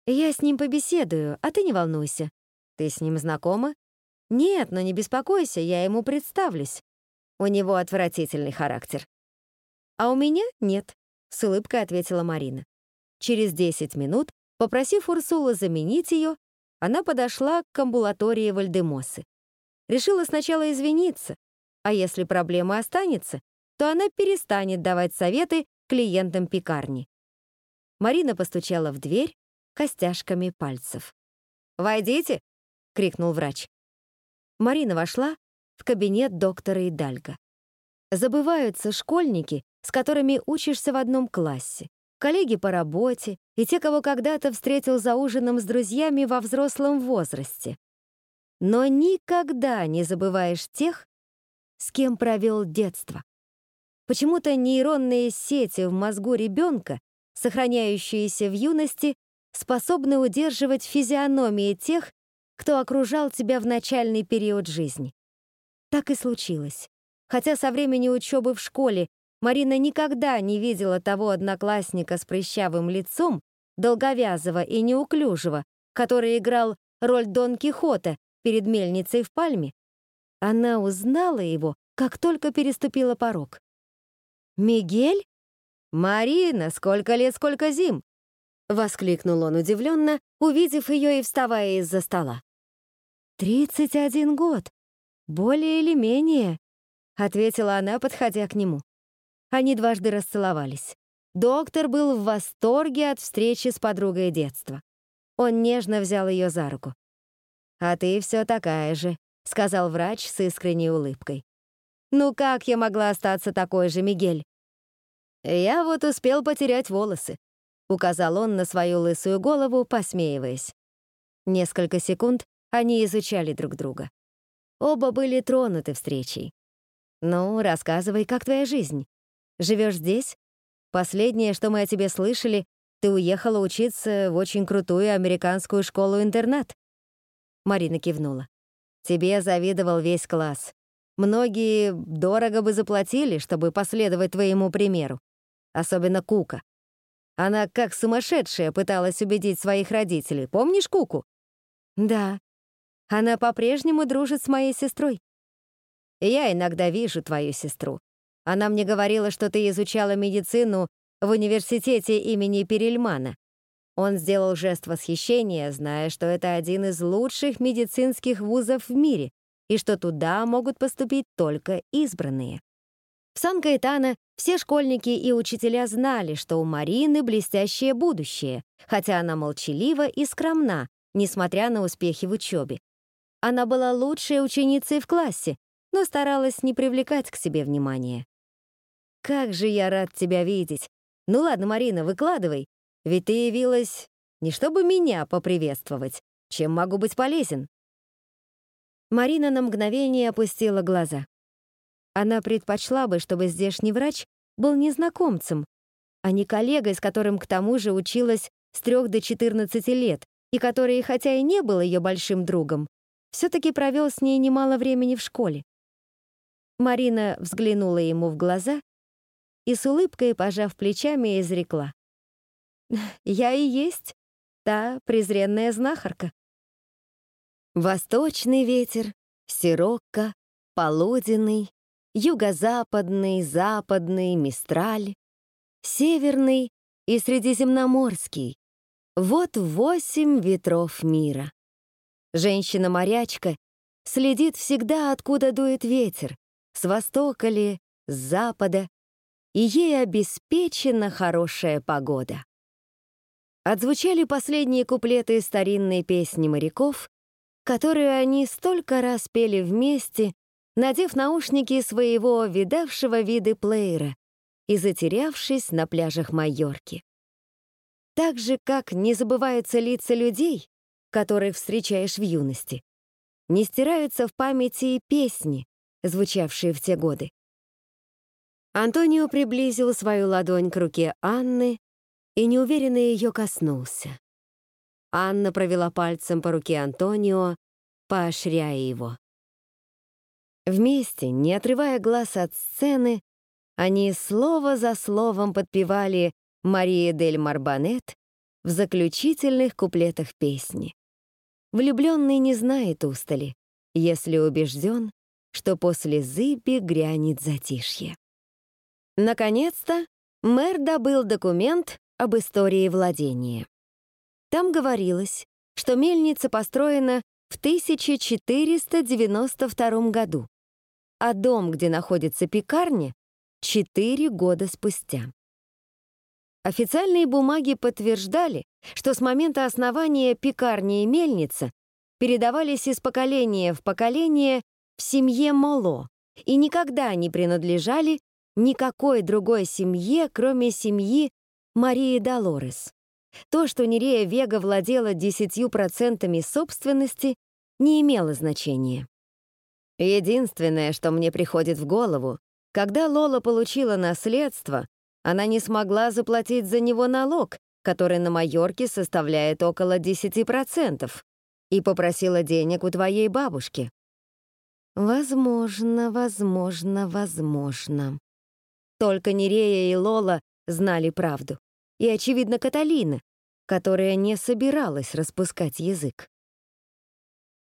Я с ним побеседую, а ты не волнуйся. Ты с ним знакома? Нет, но не беспокойся, я ему представлюсь. У него отвратительный характер. А у меня нет, с улыбкой ответила Марина. Через 10 минут, попросив Урсулу заменить ее, она подошла к амбулатории Вальдемосы. Решила сначала извиниться, а если проблема останется, то она перестанет давать советы клиентам пекарни. Марина постучала в дверь костяшками пальцев. «Войдите!» — крикнул врач. Марина вошла в кабинет доктора Идальга. Забываются школьники, с которыми учишься в одном классе коллеги по работе и те, кого когда-то встретил за ужином с друзьями во взрослом возрасте. Но никогда не забываешь тех, с кем провел детство. Почему-то нейронные сети в мозгу ребенка, сохраняющиеся в юности, способны удерживать физиономии тех, кто окружал тебя в начальный период жизни. Так и случилось. Хотя со времени учебы в школе Марина никогда не видела того одноклассника с прыщавым лицом, долговязого и неуклюжего, который играл роль Дон Кихота перед мельницей в Пальме, она узнала его, как только переступила порог. «Мигель? Марина, сколько лет, сколько зим!» — воскликнул он удивленно, увидев ее и вставая из-за стола. «Тридцать один год. Более или менее», — ответила она, подходя к нему. Они дважды расцеловались. Доктор был в восторге от встречи с подругой детства. Он нежно взял ее за руку. «А ты все такая же», — сказал врач с искренней улыбкой. «Ну как я могла остаться такой же, Мигель?» «Я вот успел потерять волосы», — указал он на свою лысую голову, посмеиваясь. Несколько секунд они изучали друг друга. Оба были тронуты встречей. «Ну, рассказывай, как твоя жизнь? Живешь здесь? Последнее, что мы о тебе слышали, ты уехала учиться в очень крутую американскую школу-интернат». Марина кивнула. «Тебе завидовал весь класс. Многие дорого бы заплатили, чтобы последовать твоему примеру. Особенно Кука. Она как сумасшедшая пыталась убедить своих родителей. Помнишь Куку? Да. Она по-прежнему дружит с моей сестрой. Я иногда вижу твою сестру. Она мне говорила, что ты изучала медицину в университете имени Перельмана. Он сделал жест восхищения, зная, что это один из лучших медицинских вузов в мире и что туда могут поступить только избранные. В Сан-Каэтано все школьники и учителя знали, что у Марины блестящее будущее, хотя она молчалива и скромна, несмотря на успехи в учебе. Она была лучшей ученицей в классе, но старалась не привлекать к себе внимания. «Как же я рад тебя видеть! Ну ладно, Марина, выкладывай, ведь ты явилась не чтобы меня поприветствовать, чем могу быть полезен». Марина на мгновение опустила глаза. Она предпочла бы, чтобы здешний врач был незнакомцем, а не коллегой, с которым к тому же училась с 3 до 14 лет, и который, хотя и не был ее большим другом, все-таки провел с ней немало времени в школе. Марина взглянула ему в глаза и с улыбкой, пожав плечами, изрекла. «Я и есть та презренная знахарка». Восточный ветер, сирокко, полуденный, юго-западный, западный, мистраль, северный и средиземноморский. Вот восемь ветров мира. Женщина-морячка следит всегда, откуда дует ветер, с востока ли, с запада, и ей обеспечена хорошая погода. Отзвучали последние куплеты старинной песни моряков, которую они столько раз пели вместе, надев наушники своего видавшего виды плеера и затерявшись на пляжах Майорки. Так же, как не забываются лица людей, которых встречаешь в юности, не стираются в памяти и песни, звучавшие в те годы. Антонио приблизил свою ладонь к руке Анны и неуверенно ее коснулся. Анна провела пальцем по руке Антонио, поощряя его. Вместе, не отрывая глаз от сцены, они слово за словом подпевали Мария дель Марбанет в заключительных куплетах песни. Влюбленный не знает устали, если убежден, что после зыби грянет затишье. Наконец-то мэр добыл документ об истории владения. Там говорилось, что мельница построена в 1492 году, а дом, где находится пекарня, четыре года спустя. Официальные бумаги подтверждали, что с момента основания пекарни и мельница передавались из поколения в поколение в семье Моло и никогда не принадлежали никакой другой семье, кроме семьи Марии Долорес. То, что Нерея Вега владела 10% собственности, не имело значения. Единственное, что мне приходит в голову, Когда Лола получила наследство, она не смогла заплатить за него налог, который на Майорке составляет около 10%, и попросила денег у твоей бабушки. Возможно, возможно, возможно. Только Нерея и Лола знали правду. И, очевидно, Каталина, которая не собиралась распускать язык.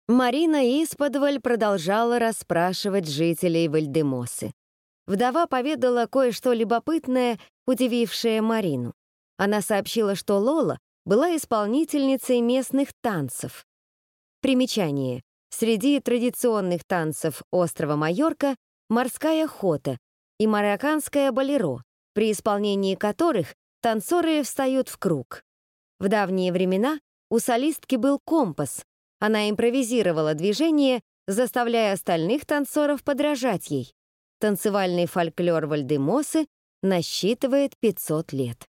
Марина Исподволь продолжала расспрашивать жителей Вальдемосы. Вдова поведала кое-что любопытное, удивившее Марину. Она сообщила, что Лола была исполнительницей местных танцев. Примечание. Среди традиционных танцев острова Майорка морская хота и марокканское болеро, при исполнении которых танцоры встают в круг. В давние времена у солистки был компас. Она импровизировала движение, заставляя остальных танцоров подражать ей. Танцевальный фольклор Вальдемосы насчитывает 500 лет.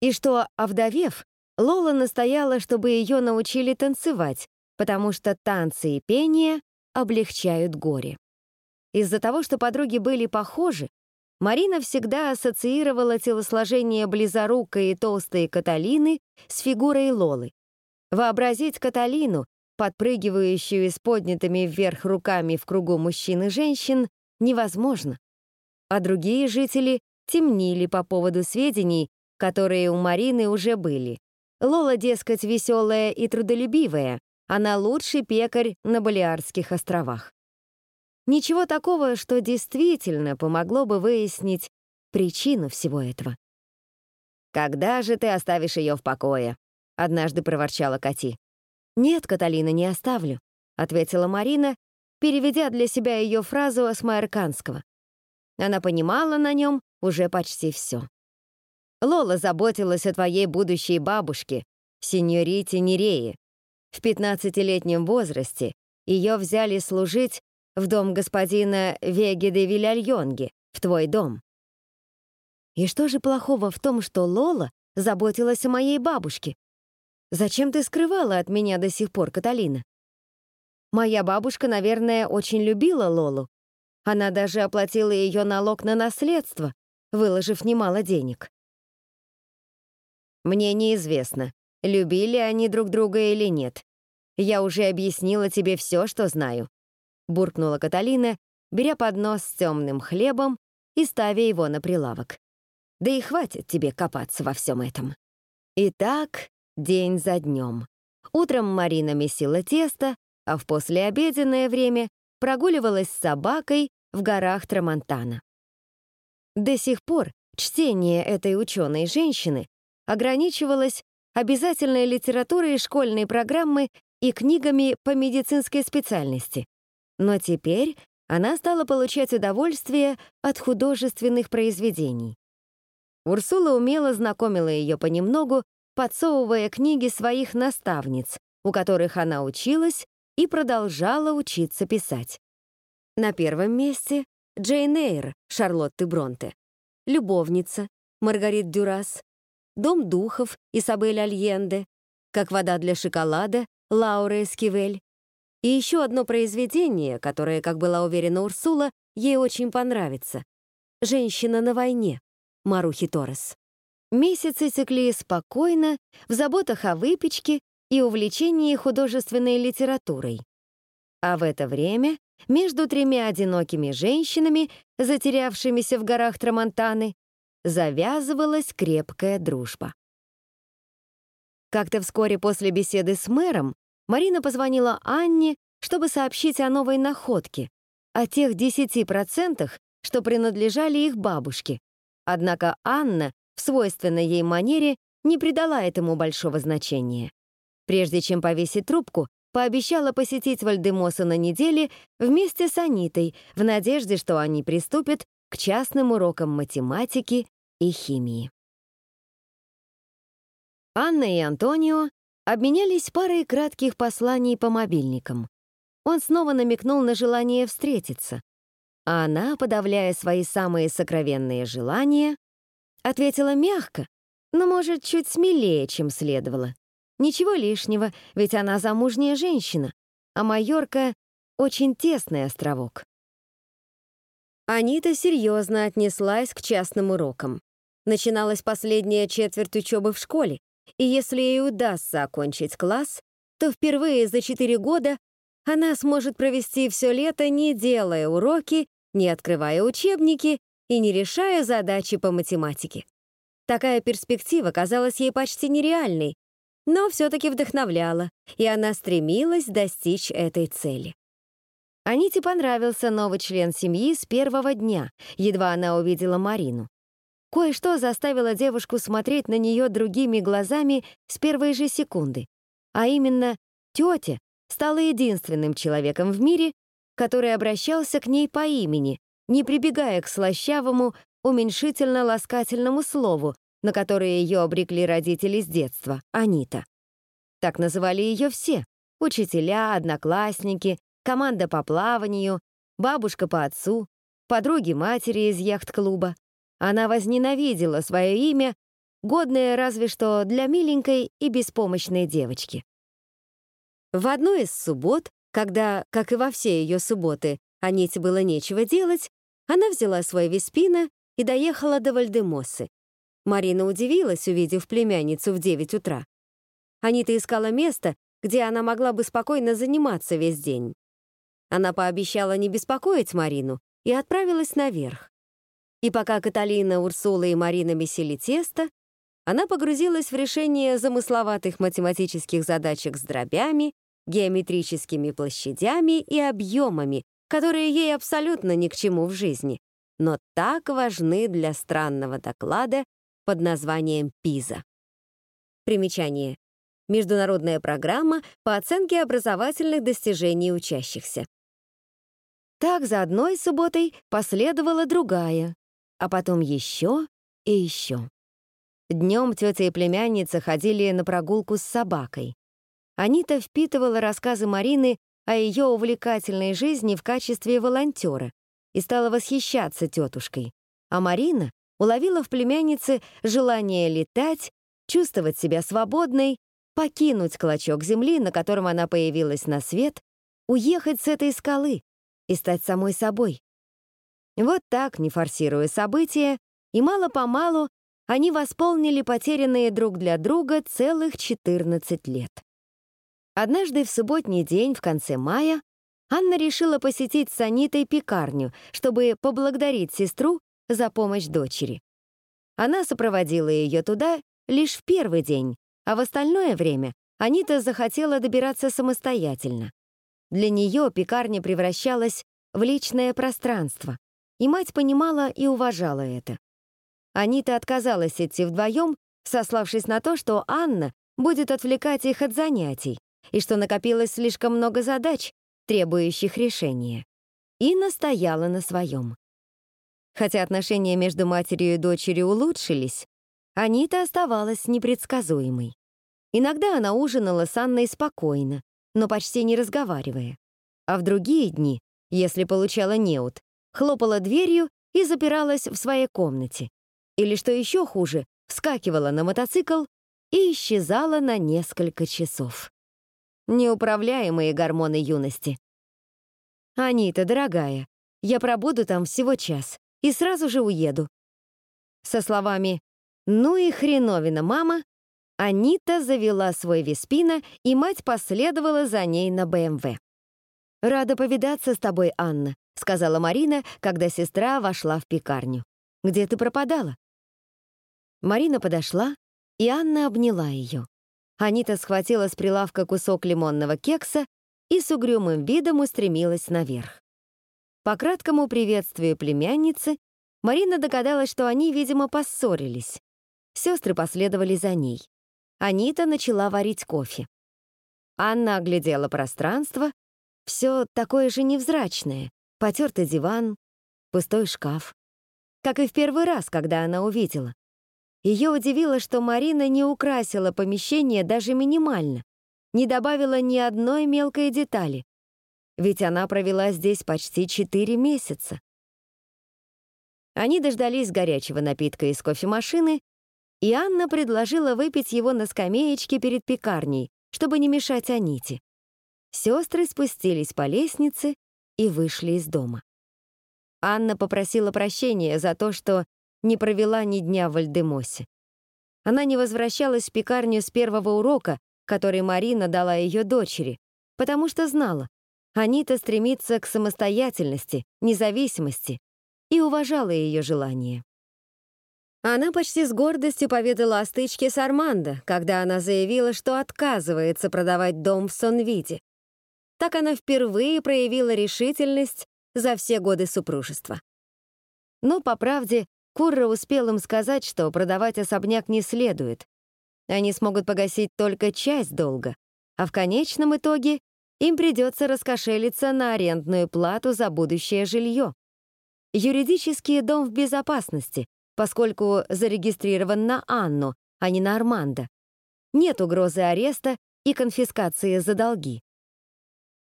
И что, овдовев, Лола настояла, чтобы ее научили танцевать, потому что танцы и пение облегчают горе. Из-за того, что подруги были похожи, Марина всегда ассоциировала телосложение близорукой и толстой Каталины с фигурой Лолы. Вообразить Каталину, подпрыгивающую с поднятыми вверх руками в кругу мужчин и женщин, невозможно. А другие жители темнили по поводу сведений, которые у Марины уже были. Лола, дескать, веселая и трудолюбивая, она лучший пекарь на Балиарских островах. Ничего такого, что действительно помогло бы выяснить причину всего этого. «Когда же ты оставишь ее в покое?» — однажды проворчала Кати. «Нет, Каталина, не оставлю», — ответила Марина, переведя для себя ее фразу осмайрканского. Она понимала на нем уже почти все. «Лола заботилась о твоей будущей бабушке, сеньорите Нерее. В 15-летнем возрасте ее взяли служить в дом господина Веги де Вильяльонги, в твой дом. И что же плохого в том, что Лола заботилась о моей бабушке? Зачем ты скрывала от меня до сих пор, Каталина? Моя бабушка, наверное, очень любила Лолу. Она даже оплатила ее налог на наследство, выложив немало денег. Мне неизвестно, любили они друг друга или нет. Я уже объяснила тебе все, что знаю буркнула Каталина, беря поднос с темным хлебом и ставя его на прилавок. Да и хватит тебе копаться во всем этом. Итак, день за днем. Утром Марина месила тесто, а в послеобеденное время прогуливалась с собакой в горах Трамонтана. До сих пор чтение этой ученой женщины ограничивалось обязательной литературой школьной программы и книгами по медицинской специальности. Но теперь она стала получать удовольствие от художественных произведений. Урсула умело знакомила ее понемногу, подсовывая книги своих наставниц, у которых она училась и продолжала учиться писать. На первом месте Джейн Эйр Шарлотты Бронте, «Любовница» Маргарит Дюрас, «Дом духов» Изабель Альенде, «Как вода для шоколада» Лаура Эскивель, и еще одно произведение, которое, как была уверена Урсула, ей очень понравится. «Женщина на войне» Марухи Торрес. Месяцы текли спокойно, в заботах о выпечке и увлечении художественной литературой. А в это время между тремя одинокими женщинами, затерявшимися в горах Трамонтаны, завязывалась крепкая дружба. Как-то вскоре после беседы с мэром Марина позвонила Анне, чтобы сообщить о новой находке, о тех 10%, что принадлежали их бабушке. Однако Анна в свойственной ей манере не придала этому большого значения. Прежде чем повесить трубку, пообещала посетить Вальдемоса на неделе вместе с Анитой в надежде, что они приступят к частным урокам математики и химии. Анна и Антонио обменялись парой кратких посланий по мобильникам. Он снова намекнул на желание встретиться, а она, подавляя свои самые сокровенные желания, ответила мягко, но, может, чуть смелее, чем следовало. Ничего лишнего, ведь она замужняя женщина, а Майорка — очень тесный островок. Анита серьезно отнеслась к частным урокам. Начиналась последняя четверть учебы в школе, и если ей удастся окончить класс, то впервые за четыре года она сможет провести все лето, не делая уроки, не открывая учебники и не решая задачи по математике. Такая перспектива казалась ей почти нереальной, но все-таки вдохновляла, и она стремилась достичь этой цели. Аните понравился новый член семьи с первого дня, едва она увидела Марину. Кое-что заставило девушку смотреть на нее другими глазами с первой же секунды, а именно тетя стала единственным человеком в мире, который обращался к ней по имени, не прибегая к слащавому, уменьшительно-ласкательному слову, на которое ее обрекли родители с детства, Анита. Так называли ее все — учителя, одноклассники, команда по плаванию, бабушка по отцу, подруги матери из яхт-клуба. Она возненавидела свое имя, годное разве что для миленькой и беспомощной девочки. В одну из суббот, когда, как и во все ее субботы, Аните было нечего делать, она взяла свой Веспина и доехала до Вальдемосы. Марина удивилась, увидев племянницу в 9 утра. Анита искала место, где она могла бы спокойно заниматься весь день. Она пообещала не беспокоить Марину и отправилась наверх. И пока Каталина, Урсула и Марина месили тесто, она погрузилась в решение замысловатых математических задачек с дробями, геометрическими площадями и объемами, которые ей абсолютно ни к чему в жизни, но так важны для странного доклада под названием «ПИЗа». Примечание. Международная программа по оценке образовательных достижений учащихся. Так за одной субботой последовала другая, а потом еще и еще. Днем тетя и племянница ходили на прогулку с собакой. Анита впитывала рассказы Марины о ее увлекательной жизни в качестве волонтера и стала восхищаться тетушкой. А Марина уловила в племяннице желание летать, чувствовать себя свободной, покинуть клочок земли, на котором она появилась на свет, уехать с этой скалы, и стать самой собой. Вот так, не форсируя события, и мало-помалу они восполнили потерянные друг для друга целых 14 лет. Однажды в субботний день в конце мая Анна решила посетить с Анитой пекарню, чтобы поблагодарить сестру за помощь дочери. Она сопроводила ее туда лишь в первый день, а в остальное время Анита захотела добираться самостоятельно. Для нее пекарня превращалась в личное пространство, и мать понимала и уважала это. Анита отказалась идти вдвоем, сославшись на то, что Анна будет отвлекать их от занятий, и что накопилось слишком много задач, требующих решения. И настояла на своем. Хотя отношения между матерью и дочерью улучшились, Анита оставалась непредсказуемой. Иногда она ужинала с Анной спокойно, но почти не разговаривая. А в другие дни, если получала неуд, хлопала дверью и запиралась в своей комнате. Или, что еще хуже, вскакивала на мотоцикл и исчезала на несколько часов. Неуправляемые гормоны юности. «Анита, дорогая, я пробуду там всего час и сразу же уеду». Со словами «Ну и хреновина, мама», Анита завела свой Веспина, и мать последовала за ней на БМВ. «Рада повидаться с тобой, Анна», — сказала Марина, когда сестра вошла в пекарню. «Где ты пропадала?» Марина подошла, и Анна обняла ее. Анита схватила с прилавка кусок лимонного кекса и с угрюмым видом устремилась наверх. По краткому приветствию племянницы Марина догадалась, что они, видимо, поссорились. Сестры последовали за ней. Анита начала варить кофе. Анна оглядела пространство, все такое же невзрачное, потертый диван, пустой шкаф. Как и в первый раз, когда она увидела. Ее удивило, что Марина не украсила помещение даже минимально, не добавила ни одной мелкой детали. Ведь она провела здесь почти четыре месяца. Они дождались горячего напитка из кофемашины и Анна предложила выпить его на скамеечке перед пекарней, чтобы не мешать Аните. Сестры спустились по лестнице и вышли из дома. Анна попросила прощения за то, что не провела ни дня в Вальдемосе. Она не возвращалась в пекарню с первого урока, который Марина дала ее дочери, потому что знала, Анита стремится к самостоятельности, независимости и уважала ее желание. Она почти с гордостью поведала о стычке с Армандо, когда она заявила, что отказывается продавать дом в Сонвиде. Так она впервые проявила решительность за все годы супружества. Но, по правде, Курра успел им сказать, что продавать особняк не следует. Они смогут погасить только часть долга, а в конечном итоге им придется раскошелиться на арендную плату за будущее жилье. Юридически дом в безопасности, поскольку зарегистрирован на Анну, а не на Армандо. Нет угрозы ареста и конфискации за долги.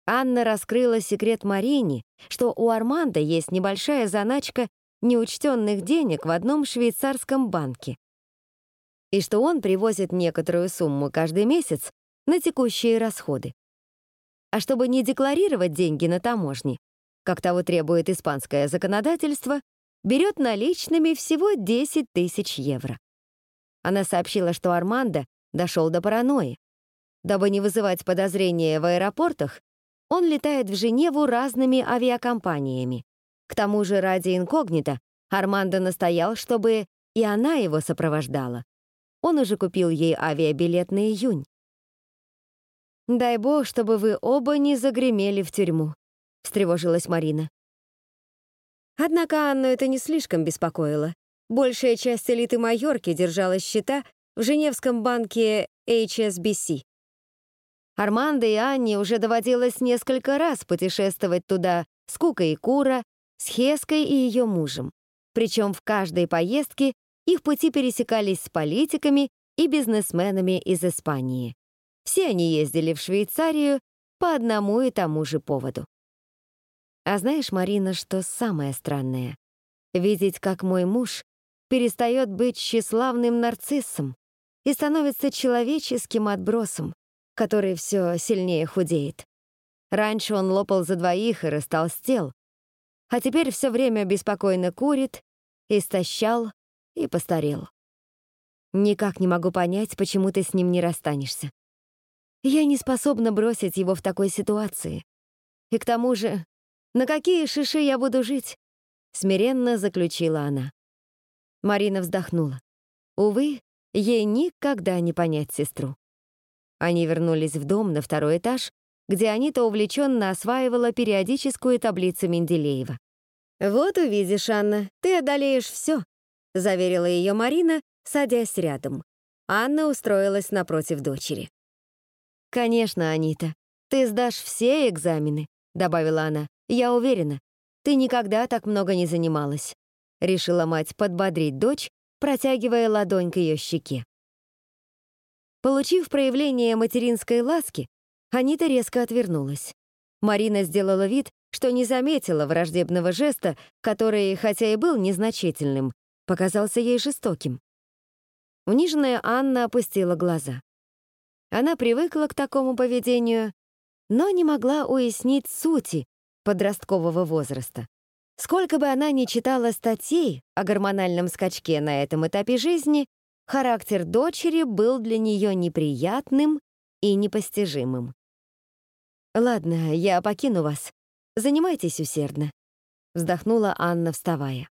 Анна раскрыла секрет Марине, что у Армандо есть небольшая заначка неучтенных денег в одном швейцарском банке. И что он привозит некоторую сумму каждый месяц на текущие расходы. А чтобы не декларировать деньги на таможне, как того требует испанское законодательство, берет наличными всего 10 тысяч евро. Она сообщила, что Армандо дошел до паранойи. Дабы не вызывать подозрения в аэропортах, он летает в Женеву разными авиакомпаниями. К тому же ради инкогнито Армандо настоял, чтобы и она его сопровождала. Он уже купил ей авиабилет на июнь. «Дай бог, чтобы вы оба не загремели в тюрьму», — встревожилась Марина. Однако Анну это не слишком беспокоило. Большая часть элиты Майорки держала счета в Женевском банке HSBC. Армандо и Анне уже доводилось несколько раз путешествовать туда с Кукой и Кура, с Хеской и ее мужем. Причем в каждой поездке их пути пересекались с политиками и бизнесменами из Испании. Все они ездили в Швейцарию по одному и тому же поводу. А знаешь, Марина, что самое странное? Видеть, как мой муж перестает быть тщеславным нарциссом и становится человеческим отбросом, который все сильнее худеет. Раньше он лопал за двоих и растолстел, а теперь все время беспокойно курит, истощал и постарел. Никак не могу понять, почему ты с ним не расстанешься. Я не способна бросить его в такой ситуации. И к тому же, на какие шиши я буду жить? Смиренно заключила она. Марина вздохнула. Увы, ей никогда не понять сестру. Они вернулись в дом на второй этаж, где Анита увлеченно осваивала периодическую таблицу Менделеева. «Вот увидишь, Анна, ты одолеешь все», — заверила ее Марина, садясь рядом. Анна устроилась напротив дочери. «Конечно, Анита, ты сдашь все экзамены», — добавила она. «Я уверена, ты никогда так много не занималась», — решила мать подбодрить дочь, протягивая ладонь к ее щеке. Получив проявление материнской ласки, Анита резко отвернулась. Марина сделала вид, что не заметила враждебного жеста, который, хотя и был незначительным, показался ей жестоким. Униженная Анна опустила глаза. Она привыкла к такому поведению, но не могла уяснить сути подросткового возраста. Сколько бы она ни читала статей о гормональном скачке на этом этапе жизни, Характер дочери был для нее неприятным и непостижимым. «Ладно, я покину вас. Занимайтесь усердно», — вздохнула Анна, вставая.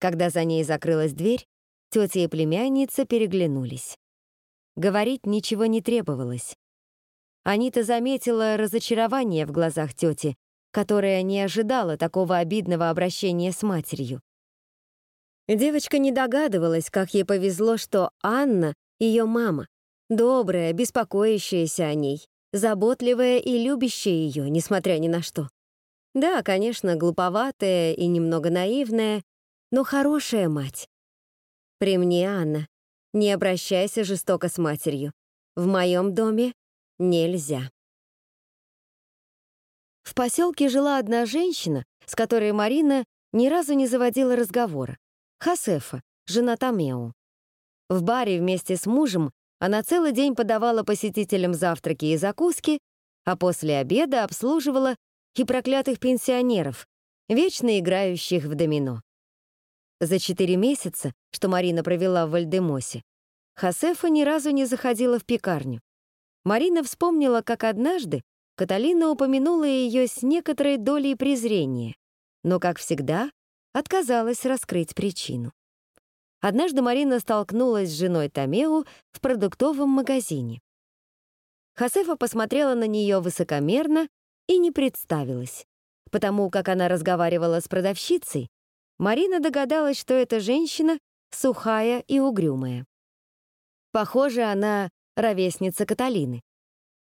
Когда за ней закрылась дверь, тетя и племянница переглянулись. Говорить ничего не требовалось. Анита заметила разочарование в глазах тети, которая не ожидала такого обидного обращения с матерью. Девочка не догадывалась, как ей повезло, что Анна — ее мама, добрая, беспокоящаяся о ней, заботливая и любящая ее, несмотря ни на что. Да, конечно, глуповатая и немного наивная, но хорошая мать. При мне, Анна, не обращайся жестоко с матерью. В моем доме нельзя. В поселке жила одна женщина, с которой Марина ни разу не заводила разговора. Хасефа, жена Тамеу. В баре вместе с мужем она целый день подавала посетителям завтраки и закуски, а после обеда обслуживала и проклятых пенсионеров, вечно играющих в домино. За четыре месяца, что Марина провела в Вальдемосе, Хасефа ни разу не заходила в пекарню. Марина вспомнила, как однажды Каталина упомянула ее с некоторой долей презрения, но, как всегда, отказалась раскрыть причину. Однажды Марина столкнулась с женой Томеу в продуктовом магазине. Хасефа посмотрела на нее высокомерно и не представилась. Потому как она разговаривала с продавщицей, Марина догадалась, что эта женщина сухая и угрюмая. Похоже, она ровесница Каталины.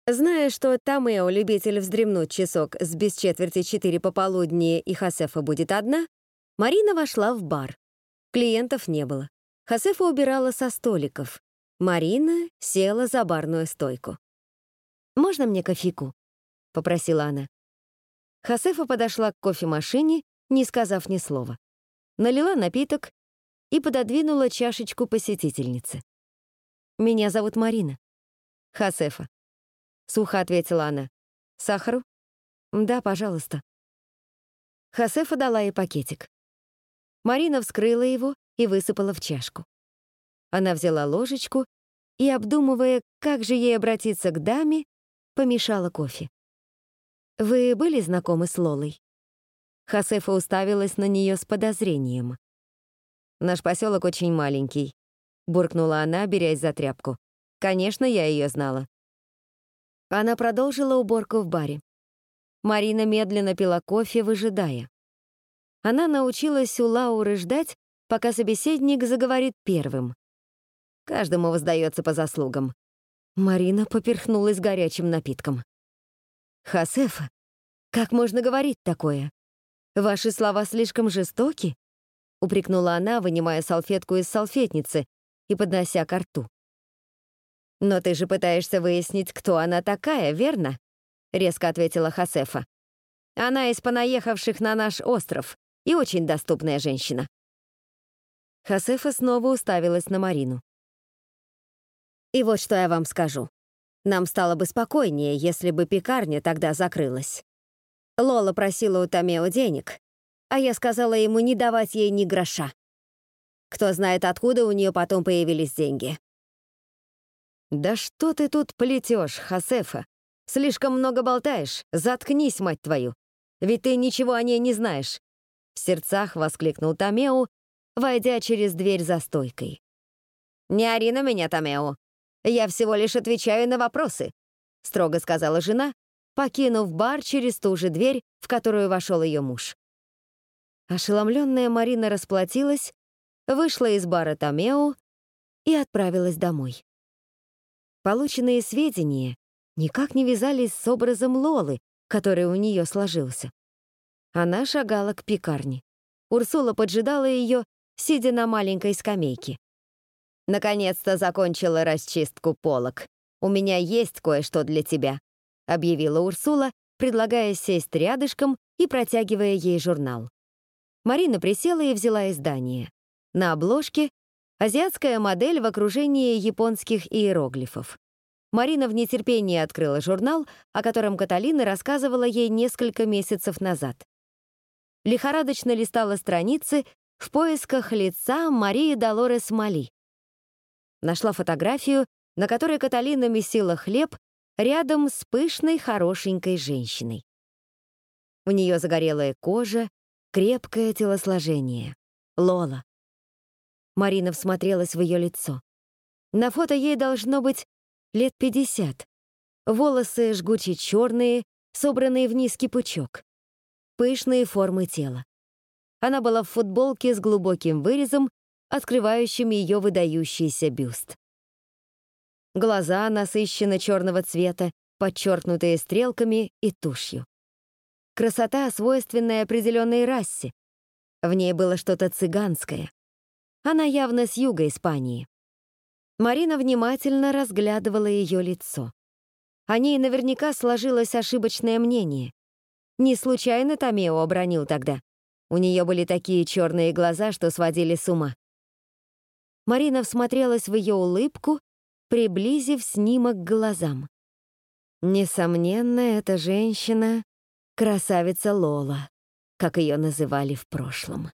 Зная, что Тамео — любитель вздремнуть часок с без четверти четыре пополудни и Хасефа будет одна, Марина вошла в бар. Клиентов не было. Хасефа убирала со столиков. Марина села за барную стойку. «Можно мне кофейку?» — попросила она. Хасефа подошла к кофемашине, не сказав ни слова. Налила напиток и пододвинула чашечку посетительнице. «Меня зовут Марина». «Хасефа». Сухо ответила она. «Сахару?» «Да, пожалуйста». Хасефа дала ей пакетик. Марина вскрыла его и высыпала в чашку. Она взяла ложечку и, обдумывая, как же ей обратиться к даме, помешала кофе. «Вы были знакомы с Лолой?» Хасефа уставилась на нее с подозрением. «Наш поселок очень маленький», — буркнула она, берясь за тряпку. «Конечно, я ее знала». Она продолжила уборку в баре. Марина медленно пила кофе, выжидая. Она научилась у Лауры ждать, пока собеседник заговорит первым. Каждому воздается по заслугам. Марина поперхнулась горячим напитком. «Хасефа, как можно говорить такое? Ваши слова слишком жестоки?» — упрекнула она, вынимая салфетку из салфетницы и поднося ко рту. «Но ты же пытаешься выяснить, кто она такая, верно?» — резко ответила Хасефа. «Она из понаехавших на наш остров и очень доступная женщина». Хасефа снова уставилась на Марину. «И вот что я вам скажу. Нам стало бы спокойнее, если бы пекарня тогда закрылась. Лола просила у Томео денег, а я сказала ему не давать ей ни гроша. Кто знает, откуда у нее потом появились деньги. «Да что ты тут плетешь, Хасефа? Слишком много болтаешь. Заткнись, мать твою. Ведь ты ничего о ней не знаешь. В сердцах воскликнул Томео, войдя через дверь за стойкой. «Не ори на меня, Томео. Я всего лишь отвечаю на вопросы», — строго сказала жена, покинув бар через ту же дверь, в которую вошел ее муж. Ошеломленная Марина расплатилась, вышла из бара Томео и отправилась домой. Полученные сведения никак не вязались с образом Лолы, который у нее сложился. Она шагала к пекарне. Урсула поджидала ее, сидя на маленькой скамейке. «Наконец-то закончила расчистку полок. У меня есть кое-что для тебя», — объявила Урсула, предлагая сесть рядышком и протягивая ей журнал. Марина присела и взяла издание. На обложке — азиатская модель в окружении японских иероглифов. Марина в нетерпении открыла журнал, о котором Каталина рассказывала ей несколько месяцев назад лихорадочно листала страницы в поисках лица Марии Долорес Мали. Нашла фотографию, на которой Каталина месила хлеб рядом с пышной хорошенькой женщиной. У нее загорелая кожа, крепкое телосложение. Лола. Марина всмотрелась в ее лицо. На фото ей должно быть лет 50. Волосы жгуче черные, собранные в низкий пучок пышные формы тела. Она была в футболке с глубоким вырезом, открывающим ее выдающийся бюст. Глаза насыщенно черного цвета, подчеркнутые стрелками и тушью. Красота, свойственная определенной расе. В ней было что-то цыганское. Она явно с юга Испании. Марина внимательно разглядывала ее лицо. О ней наверняка сложилось ошибочное мнение. Не случайно Томео обронил тогда. У нее были такие черные глаза, что сводили с ума. Марина всмотрелась в ее улыбку, приблизив снимок к глазам. Несомненно, эта женщина — красавица Лола. как ее называли в прошлом.